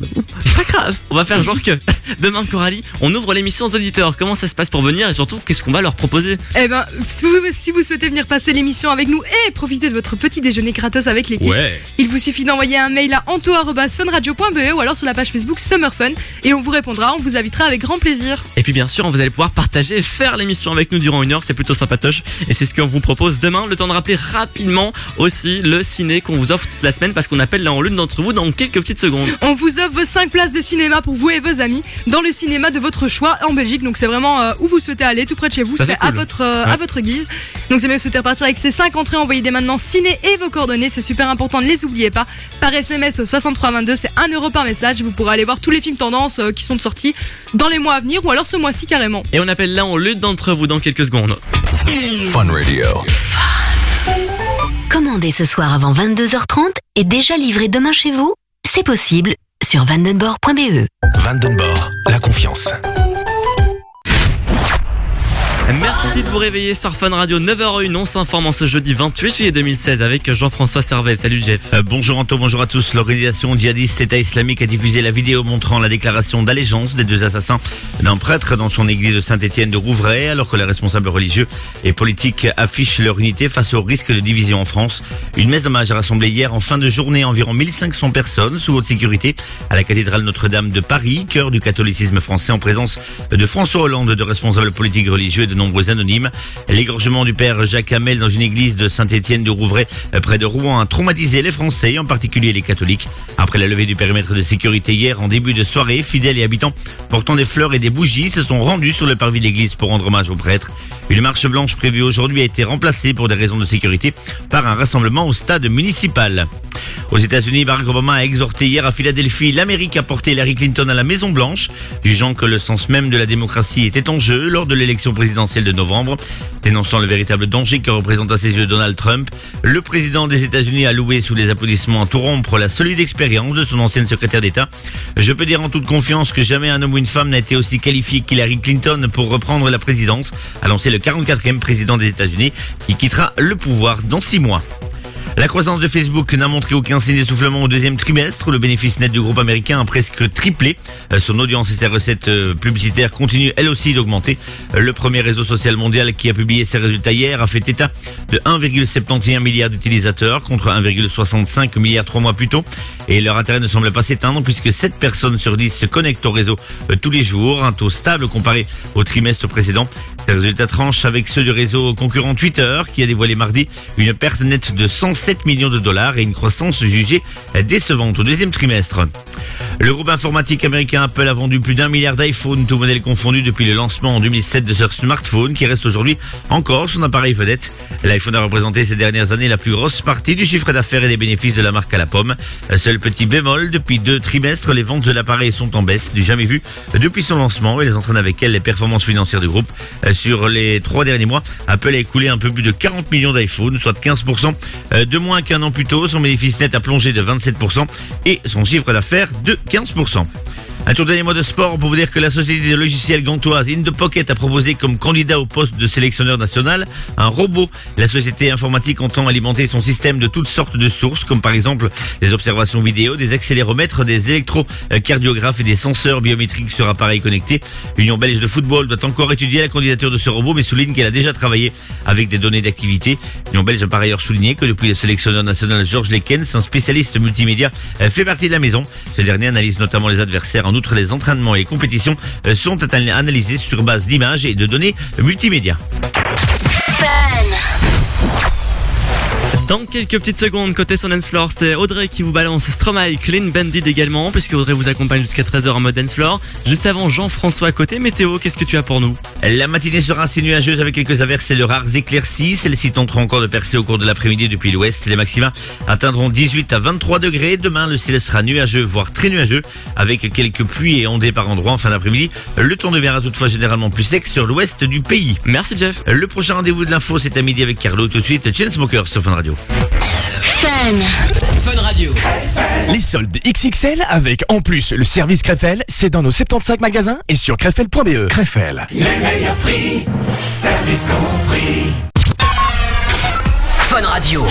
Speaker 4: Pas grave. On va faire genre que demain, Coralie, on ouvre l'émission aux auditeurs. Comment ça se passe pour venir et surtout, qu'est-ce qu'on va leur proposer
Speaker 5: Eh ben, si vous, si vous souhaitez venir passer l'émission avec nous et profiter de votre petit déjeuner gratos avec l'équipe,
Speaker 4: Ouais.
Speaker 5: il vous suffit d'envoyer un mail à anto.funradio.be ou alors sur la page Facebook Summer Fun et on vous répondra, on vous invitera avec grand plaisir.
Speaker 4: Et puis bien sûr, vous allez pouvoir partager et faire l'émission avec nous durant une heure, c'est plutôt sympatoche. Et c'est ce qu'on vous propose demain. Le temps de rappeler rapidement aussi le ciné qu'on vous offre toute la semaine parce qu'on appelle l'un en l'une d'entre vous dans quelques petites secondes.
Speaker 5: On vous offre vos 5 places de cinéma pour vous et vos amis dans le cinéma de votre choix en Belgique. Donc c'est vraiment euh, où vous souhaitez aller, tout près de chez vous. C'est à votre euh,
Speaker 4: Ouais.
Speaker 5: à votre guise. Donc c'est mieux souhaiter repartir avec ces 5 entrées. Envoyez dès maintenant ciné et vos coordonnées. C'est super important, ne les oubliez pas. Par SMS au 6322, c'est 1 euro par message. Vous pourrez aller voir tous les films tendances euh, qui sont sortis dans les mois à venir ou alors ce mois-ci carrément.
Speaker 4: Et on appelle l'un en l'une d'entre vous dans quelques secondes.
Speaker 23: Fun Radio.
Speaker 2: Commandez ce soir avant 22h30 et déjà livré demain chez vous C'est possible sur vandenborg.be.
Speaker 23: Vandenborg, la confiance.
Speaker 4: Merci de vous réveiller sur Fun Radio 9h01. On s'informe en ce jeudi 28 juillet 2016 avec Jean-François Servet. Salut Jeff.
Speaker 27: Euh, bonjour Anto, bonjour à tous. L'organisation djihadiste État islamique a diffusé la vidéo montrant la déclaration d'allégeance des deux assassins d'un prêtre dans son église de Saint-Étienne de Rouvray, alors que les responsables religieux et politiques affichent leur unité face au risque de division en France. Une messe d'hommage a rassemblé hier en fin de journée environ 1500 personnes sous haute sécurité à la cathédrale Notre-Dame de Paris, cœur du catholicisme français en présence de François Hollande, de responsables politiques religieux et de nombreux anonymes. L'égorgement du père Jacques Hamel dans une église de Saint-Étienne de Rouvray euh, près de Rouen a traumatisé les Français, en particulier les catholiques. Après la levée du périmètre de sécurité hier en début de soirée, fidèles et habitants portant des fleurs et des bougies se sont rendus sur le parvis de l'église pour rendre hommage au prêtre. Une marche blanche prévue aujourd'hui a été remplacée pour des raisons de sécurité par un rassemblement au stade municipal. Aux États-Unis, Barack Obama a exhorté hier à Philadelphie l'Amérique à porter Hillary Clinton à la Maison Blanche, jugeant que le sens même de la démocratie était en jeu lors de l'élection présidentielle de novembre. Dénonçant le véritable danger que représente à ses yeux Donald Trump, le président des États-Unis a loué sous les applaudissements à tout rompre la solide expérience de son ancienne secrétaire d'État. Je peux dire en toute confiance que jamais un homme ou une femme n'a été aussi qualifié qu'Hillary Clinton pour reprendre la présidence, a lancé le 44e président des États-Unis qui quittera le pouvoir dans six mois. La croissance de Facebook n'a montré aucun signe d'essoufflement au deuxième trimestre. Le bénéfice net du groupe américain a presque triplé. Euh, Son audience et ses recettes euh, publicitaires continuent elles aussi d'augmenter. Euh, Le premier réseau social mondial qui a publié ses résultats hier a fait état de 1,71 milliard d'utilisateurs contre 1,65 milliard trois mois plus tôt. Et leur intérêt ne semble pas s'éteindre puisque 7 personnes sur 10 se connectent au réseau tous les jours, un taux stable comparé au trimestre précédent. Ces résultats tranchent avec ceux du réseau concurrent Twitter qui a dévoilé mardi une perte nette de 107 millions de dollars et une croissance jugée décevante au deuxième trimestre. Le groupe informatique américain Apple a vendu plus d'un milliard d'iPhone, tout modèle confondu depuis le lancement en 2007 de ce smartphone qui reste aujourd'hui encore son appareil vedette. L'iPhone a représenté ces dernières années la plus grosse partie du chiffre d'affaires et des bénéfices de la marque à la pomme. Seul petit bémol, depuis deux trimestres, les ventes de l'appareil sont en baisse, du jamais vu depuis son lancement et les entraînent avec elle les performances financières du groupe. Sur les trois derniers mois, Apple a écoulé un peu plus de 40 millions d'iPhone, soit 15% de moins qu'un an plus tôt. Son bénéfice net a plongé de 27% et son chiffre d'affaires de 15%. Un tour dernier mot de sport pour vous dire que la société de logiciels gantoise In The Pocket a proposé comme candidat au poste de sélectionneur national un robot. La société informatique entend alimenter son système de toutes sortes de sources, comme par exemple des observations vidéo, des accéléromètres, des électrocardiographes et des senseurs biométriques sur appareils connectés. L'Union belge de football doit encore étudier la candidature de ce robot, mais souligne qu'elle a déjà travaillé avec des données d'activité. L'Union belge a par ailleurs souligné que depuis le sélectionneur national Georges Lekens, un spécialiste multimédia, euh, fait partie de la maison. Ce dernier analyse notamment les adversaires. En les entraînements et compétitions euh, sont analysés sur base d'images et de données multimédia.
Speaker 4: Dans quelques petites secondes, côté son dance floor, c'est Audrey qui vous balance Stromae, Clean Bandit également, puisque Audrey vous accompagne jusqu'à 13h en mode dance floor. Juste avant, Jean-François côté météo, qu'est-ce que tu as pour nous?
Speaker 27: La matinée sera assez nuageuse avec quelques averses et de rares éclaircies. Celles-ci tenteront encore de percer au cours de l'après-midi depuis l'ouest. Les maxima atteindront 18 à 23 degrés. Demain, le ciel sera nuageux, voire très nuageux, avec quelques pluies et ondées par endroits en fin d'après-midi. Le temps deviendra toutefois généralement plus sec sur l'ouest du pays.
Speaker 4: Merci Jeff.
Speaker 27: Le prochain rendez-vous de l'info, c'est à midi avec Carlo. Tout de suite, Chainsmokers sur Fun Radio.
Speaker 1: Fun. Fun Radio.
Speaker 37: Les soldes XXL avec en plus le service Krefel, c'est dans nos 75 magasins et sur krefel.be.
Speaker 23: Krefel.
Speaker 15: Les meilleurs prix, service compris.
Speaker 1: Fun Radio.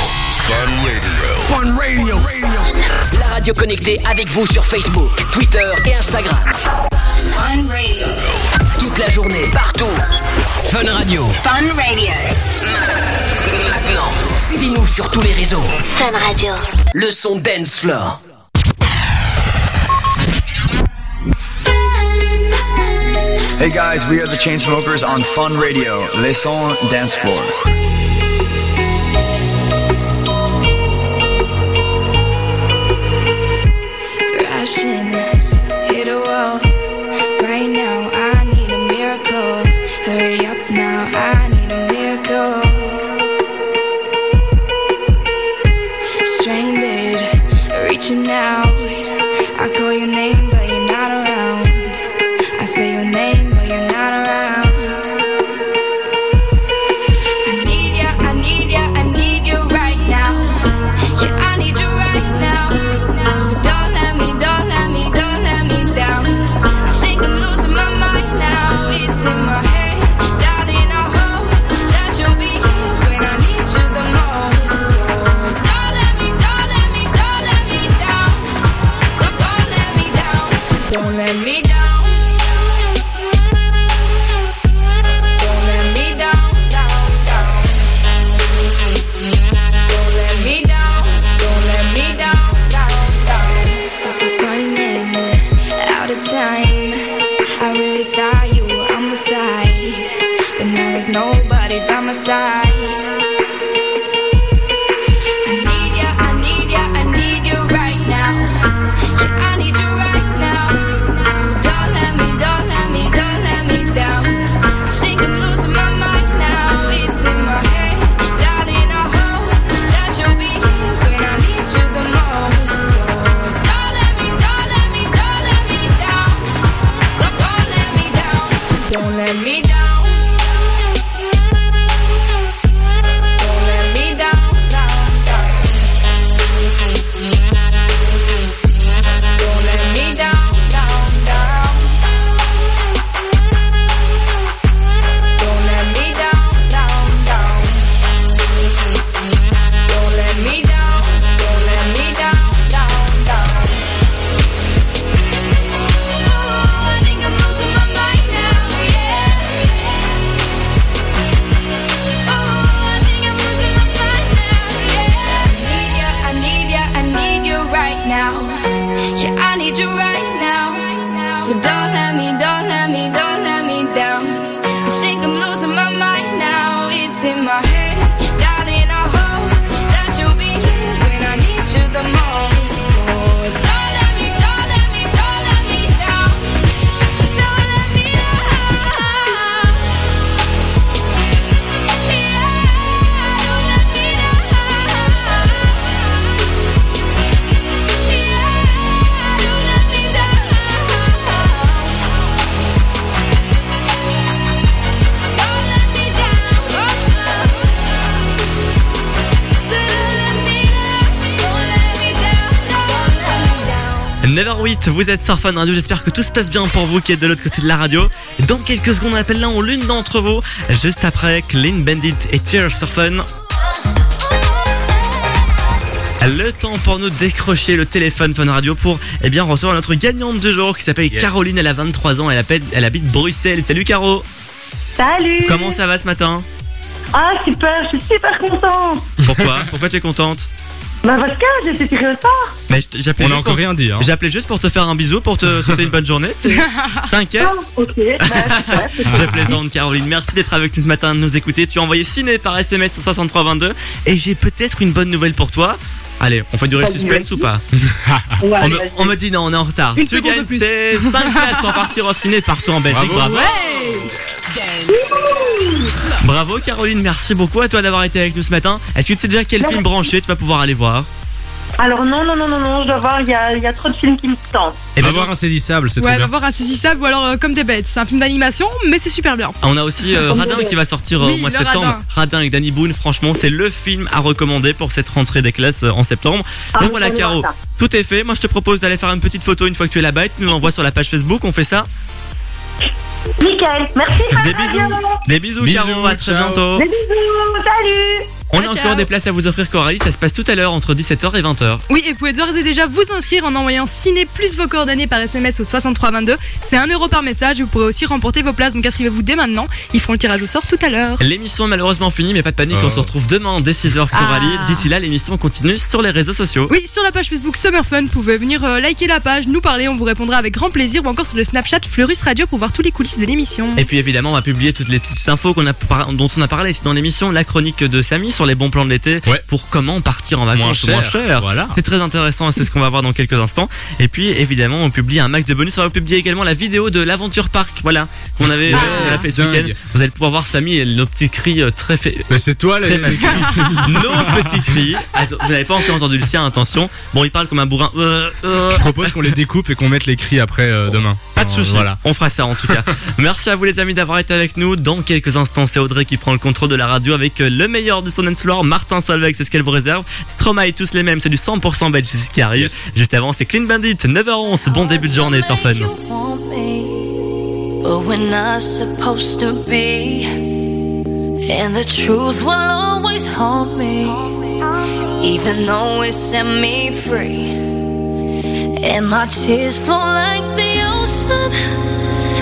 Speaker 23: Fun Radio.
Speaker 1: La radio connectée avec vous sur Facebook, Twitter et Instagram.
Speaker 2: Fun Radio.
Speaker 1: Toute la journée, partout. Fun Radio.
Speaker 2: Fun Radio.
Speaker 1: Maintenant, suivez-nous sur tous les réseaux.
Speaker 2: Fun Radio.
Speaker 1: Le son Dance Floor.
Speaker 38: Hey guys, we are the Chainsmokers on Fun Radio. Les sons dance floor.
Speaker 17: you now.
Speaker 4: Vous êtes sur Fun Radio, j'espère que tout se passe bien pour vous qui êtes de l'autre côté de la radio. Dans quelques secondes, on appelle l'un ou l'une d'entre vous, juste après Clean Bandit et Tears sur Fun. Le temps pour nous décrocher le téléphone Fun Radio pour eh bien recevoir notre gagnante du jour qui s'appelle Caroline. Elle a 23 ans, elle, appelle, elle habite Bruxelles. Salut Caro.
Speaker 36: Salut
Speaker 4: Comment ça va ce matin?
Speaker 36: Ah super, je suis super contente
Speaker 4: Pourquoi? Pourquoi tu es contente?
Speaker 36: Bah que j'ai été tirée au sort
Speaker 4: Mais je- j'appelais
Speaker 22: On a
Speaker 4: juste
Speaker 22: encore
Speaker 4: pour-
Speaker 22: rien dit, hein.
Speaker 4: J'appelais juste pour te faire un bisou, pour te souhaiter une bonne journée. tu sais. T'inquiète.
Speaker 36: Ah, ok, bah super
Speaker 4: Je plaisante Caroline, merci d'être avec nous ce matin, de nous écouter. Tu as envoyé ciné par SMS au 6322 et j'ai peut-être une bonne nouvelle pour toi. Allez, on fait durer le suspense ou pas?
Speaker 36: Ouais,
Speaker 4: on, me,
Speaker 36: vas-y.
Speaker 4: on me dit non, on est en retard.
Speaker 5: Une
Speaker 4: tu
Speaker 5: seconde de
Speaker 4: gagnes
Speaker 5: plus.
Speaker 4: tes 5 places pour partir au ciné partout en Belgique.
Speaker 22: Bravo.
Speaker 4: Bravo. Bravo Caroline, merci beaucoup à toi d'avoir été avec nous ce matin. Est-ce que tu sais déjà quel film branché tu vas pouvoir aller voir?
Speaker 36: Alors non, non, non, non, non, je dois voir, il y a, il y a trop de films qui me tentent.
Speaker 4: Eh
Speaker 22: va
Speaker 4: ben,
Speaker 22: voir Insaisissable, c'est
Speaker 5: Ouais,
Speaker 22: trop
Speaker 5: va
Speaker 22: bien.
Speaker 5: voir Insaisissable ou alors euh, Comme des bêtes. C'est un film d'animation, mais c'est super bien.
Speaker 4: On a aussi euh, Radin qui va sortir euh,
Speaker 5: Oui,
Speaker 4: au mois de septembre.
Speaker 5: Radin.
Speaker 4: Radin avec Danny Boone, franchement, c'est le film à recommander pour cette rentrée des classes en septembre.
Speaker 36: Ah,
Speaker 4: Donc voilà,
Speaker 36: va
Speaker 4: Caro, tout est fait. Moi, je te propose d'aller faire une petite photo une fois que tu es là-bas et tu nous l'envoies sur la page Facebook. On fait ça
Speaker 36: Nickel. Merci.
Speaker 4: Des bisous. Des bisous,
Speaker 22: Bisous,
Speaker 4: Caro. À très
Speaker 22: ciao.
Speaker 4: bientôt.
Speaker 36: Des bisous. Salut.
Speaker 4: On a encore
Speaker 5: ciao.
Speaker 4: des places à vous offrir, Coralie. Ça se passe tout à l'heure entre 17h et 20h.
Speaker 5: Oui, et vous pouvez d'ores et déjà vous inscrire en envoyant ciné plus vos coordonnées par SMS au 6322. C'est 1 euro par message et vous pourrez aussi remporter vos places. Donc inscrivez-vous dès maintenant. Ils feront le tirage au sort tout à l'heure.
Speaker 4: L'émission est malheureusement finie, mais pas de panique.
Speaker 22: Oh.
Speaker 4: On se retrouve demain dès 6h, Coralie.
Speaker 5: Ah.
Speaker 4: D'ici là, l'émission continue sur les réseaux sociaux.
Speaker 5: Oui, sur la page Facebook Summer Fun, vous pouvez venir euh, liker la page, nous parler, on vous répondra avec grand plaisir ou encore sur le Snapchat Fleurus Radio pour voir tous les coulisses de l'émission.
Speaker 4: Et puis évidemment, on va publier toutes les petites infos qu'on a par- dont on a parlé ici dans l'émission, la chronique de Samy sur les bons plans de l'été
Speaker 22: Ouais.
Speaker 4: pour comment partir en
Speaker 22: Moins
Speaker 4: vacances
Speaker 22: cher.
Speaker 4: moins cher.
Speaker 22: Voilà.
Speaker 4: C'est très intéressant, c'est ce qu'on va voir dans quelques instants. Et puis évidemment, on publie un max de bonus. On va publier également la vidéo de l'aventure park, voilà, qu'on avait
Speaker 5: Ah,
Speaker 4: on a fait ce week-end. Vous allez pouvoir voir Samy et nos petits cris euh, très faits.
Speaker 22: Mais c'est toi les
Speaker 4: masculin. Nos petits cris. Attends, vous n'avez pas encore entendu le sien, attention. Bon, il parle comme un bourrin. Euh, euh.
Speaker 22: Je propose qu'on les découpe et qu'on mette les cris après euh, demain.
Speaker 4: Pas de soucis,
Speaker 22: Voilà.
Speaker 4: on fera ça en tout cas. Merci à vous les amis d'avoir été avec nous. Dans quelques instants, c'est Audrey qui prend le contrôle de la radio avec euh, le meilleur du son floor, Martin Solveig, c'est ce qu'elle vous réserve. Stromae, tous les mêmes, c'est du 100% belge, c'est ce qui arrive. Juste avant, c'est Clean Bandit, 9h11, bon début de journée sur Fun.
Speaker 21: But we're not supposed to be. And the truth will always haunt me. Even though it set me free. And my tears flow like the ocean.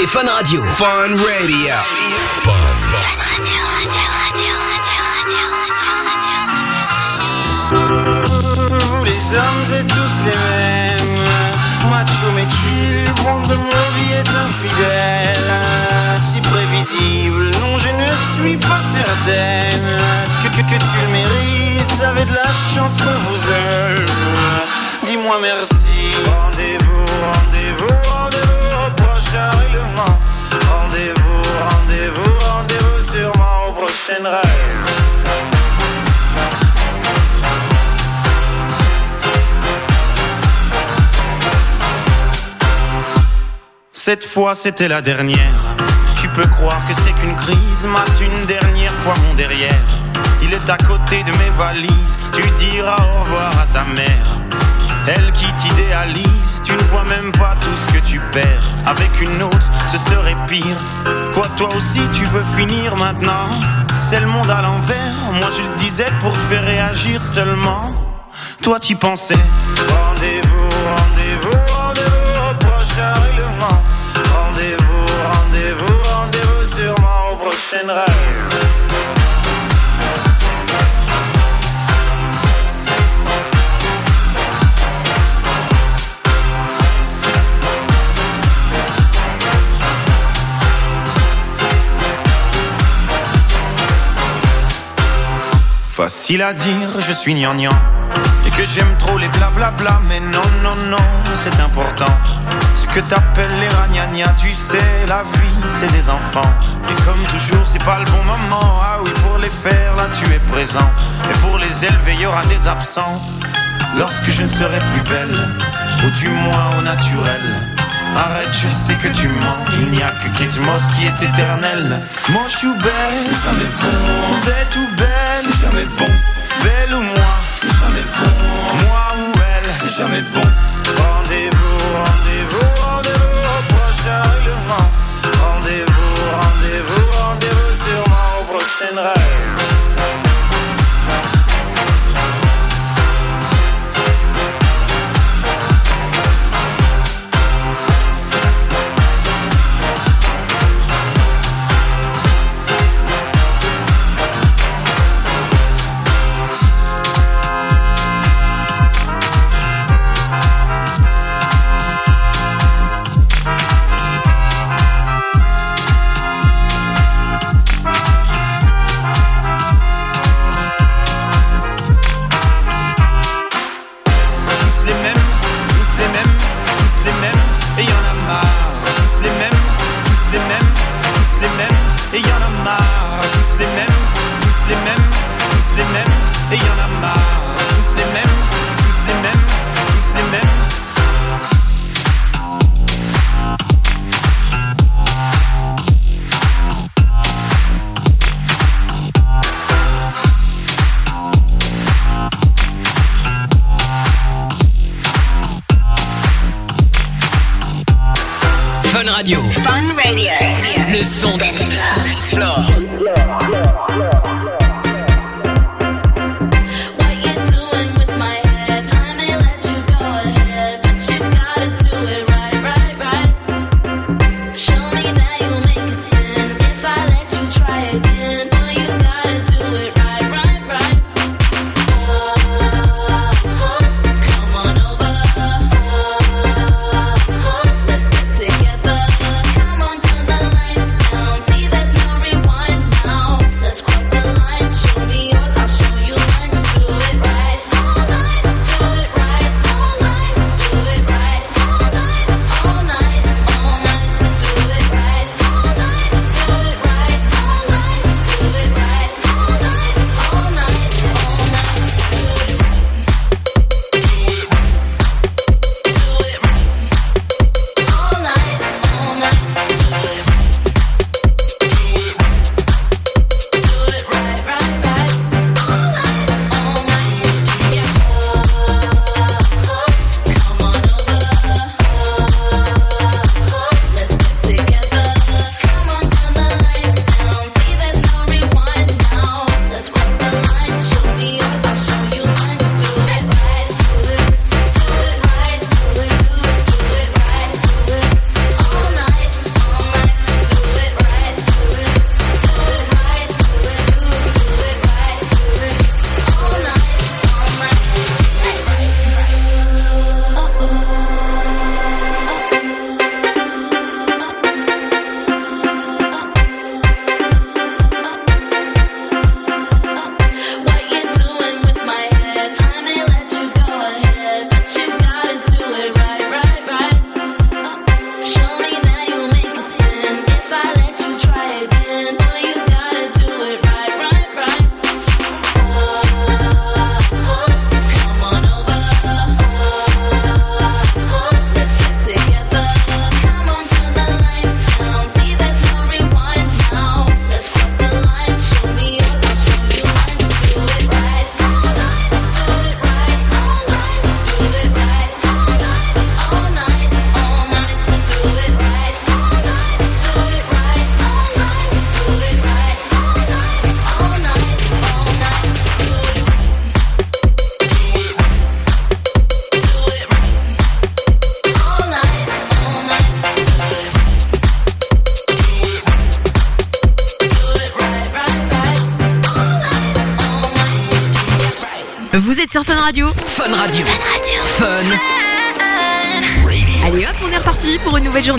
Speaker 1: Écoutez Fun Radio.
Speaker 23: Fun Radio.
Speaker 7: Vous les hommes êtes tous les mêmes. Macho mais tu, monde de ma vie est infidèle. Si prévisible, non je ne suis pas certaine. Que, que, que tu le mérites, vous avez de la chance qu'on vous aime Dis-moi merci. Rendez-vous, rendez-vous, Rendez-vous, rendez-vous, rendez-vous sûrement au prochain rêve.
Speaker 26: Cette fois c'était la dernière. Tu peux croire que c'est qu'une crise, mate une dernière fois mon derrière. Il est à côté de mes valises, tu diras au revoir à ta mère. Elle qui t'idéalise, tu ne vois même pas tout ce que tu perds. Avec une autre, ce serait pire. Quoi, toi aussi, tu veux finir maintenant? C'est le monde à l'envers, moi je le disais pour te faire réagir seulement. Toi, tu pensais. Rendez-vous, rendez-vous, rendez-vous au prochain règlement. Rendez-vous, rendez-vous, rendez-vous sûrement au prochain rêve. Facile à dire, je suis gnangnan. Et que j'aime trop les blablabla Mais non, non, non, c'est important. Ce que t'appelles les ragnagnas Tu sais, la vie, c'est des enfants. Et comme toujours, c'est pas le bon moment. Ah oui, pour les faire, là, tu es présent. Et pour les élever, y aura des absents. Lorsque je ne serai plus belle Ou du moins au naturel. Arrête, je sais que tu mens. Il n'y a que Kate Moss qui est éternelle. Moi, je suis belle, c'est jamais bon. Bête ou belle, jamais bon.
Speaker 21: Radio.
Speaker 1: Fun Radio.
Speaker 21: Le son dance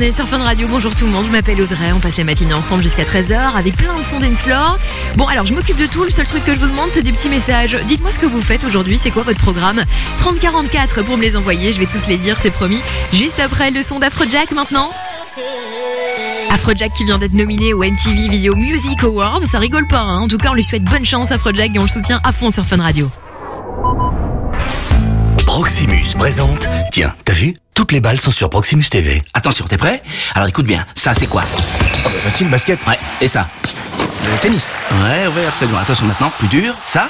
Speaker 39: journée sur Fun Radio. Bonjour tout le monde, je m'appelle Audrey, on passe la matinée ensemble jusqu'à 13h avec plein de sons dance. Bon alors je m'occupe de tout, le seul truc que je vous demande c'est des petits messages. Dites-moi ce que vous faites aujourd'hui, c'est quoi votre programme? 3044 pour me les envoyer, je vais tous les lire, c'est promis. Juste après le son d'Afrojack maintenant. Afrojack qui vient d'être nominé au MTV Video Music Awards, ça rigole pas, hein. en tout cas on lui souhaite bonne chance Afrojack et on le soutient à fond sur Fun Radio.
Speaker 40: Proximus présente. Tiens, Toutes les balles sont sur Proximus TV. Attention, t'es prêt? Alors écoute bien, ça c'est quoi? Facile, basket. Ouais, et ça? Le tennis. Ouais, ouais, absolument. Attention maintenant, plus dur, ça?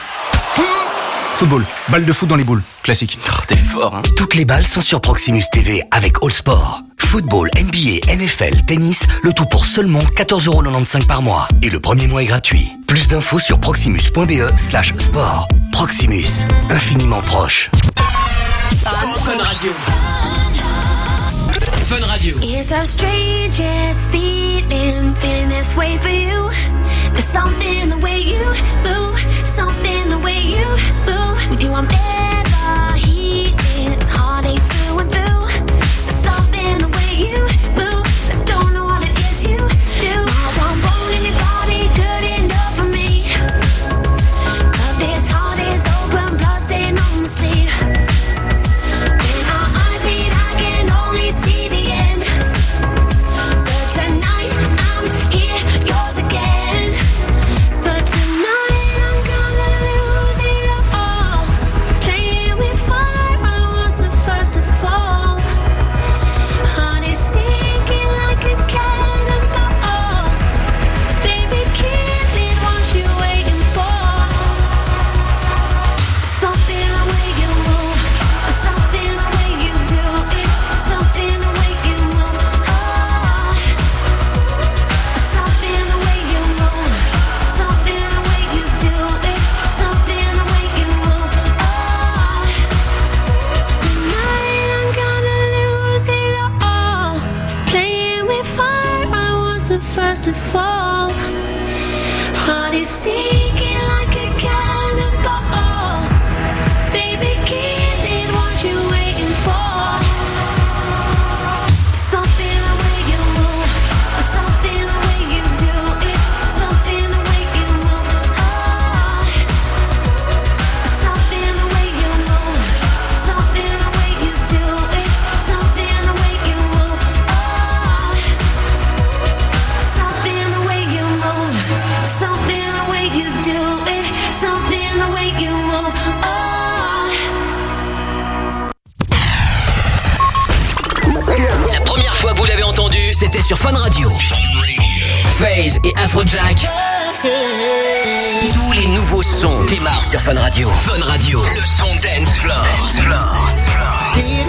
Speaker 40: Football. Balle de foot dans les boules. Classique. t'es fort, hein Toutes les balles sont sur Proximus TV avec All Sport. Football, NBA, NFL, tennis, le tout pour seulement 14,95€ par mois. Et le premier mois est gratuit. Plus d'infos sur proximus.be slash sport. Proximus, infiniment proche.
Speaker 1: Fun Radio. Fun Radio.
Speaker 21: It's the strangest feeling, feeling this way for you. There's something the way you move, something the way you move. With you, I'm never
Speaker 1: Afrojack. Tous les nouveaux sons démarrent sur Fun Radio. Fun Radio, le son dance floor. Dance floor.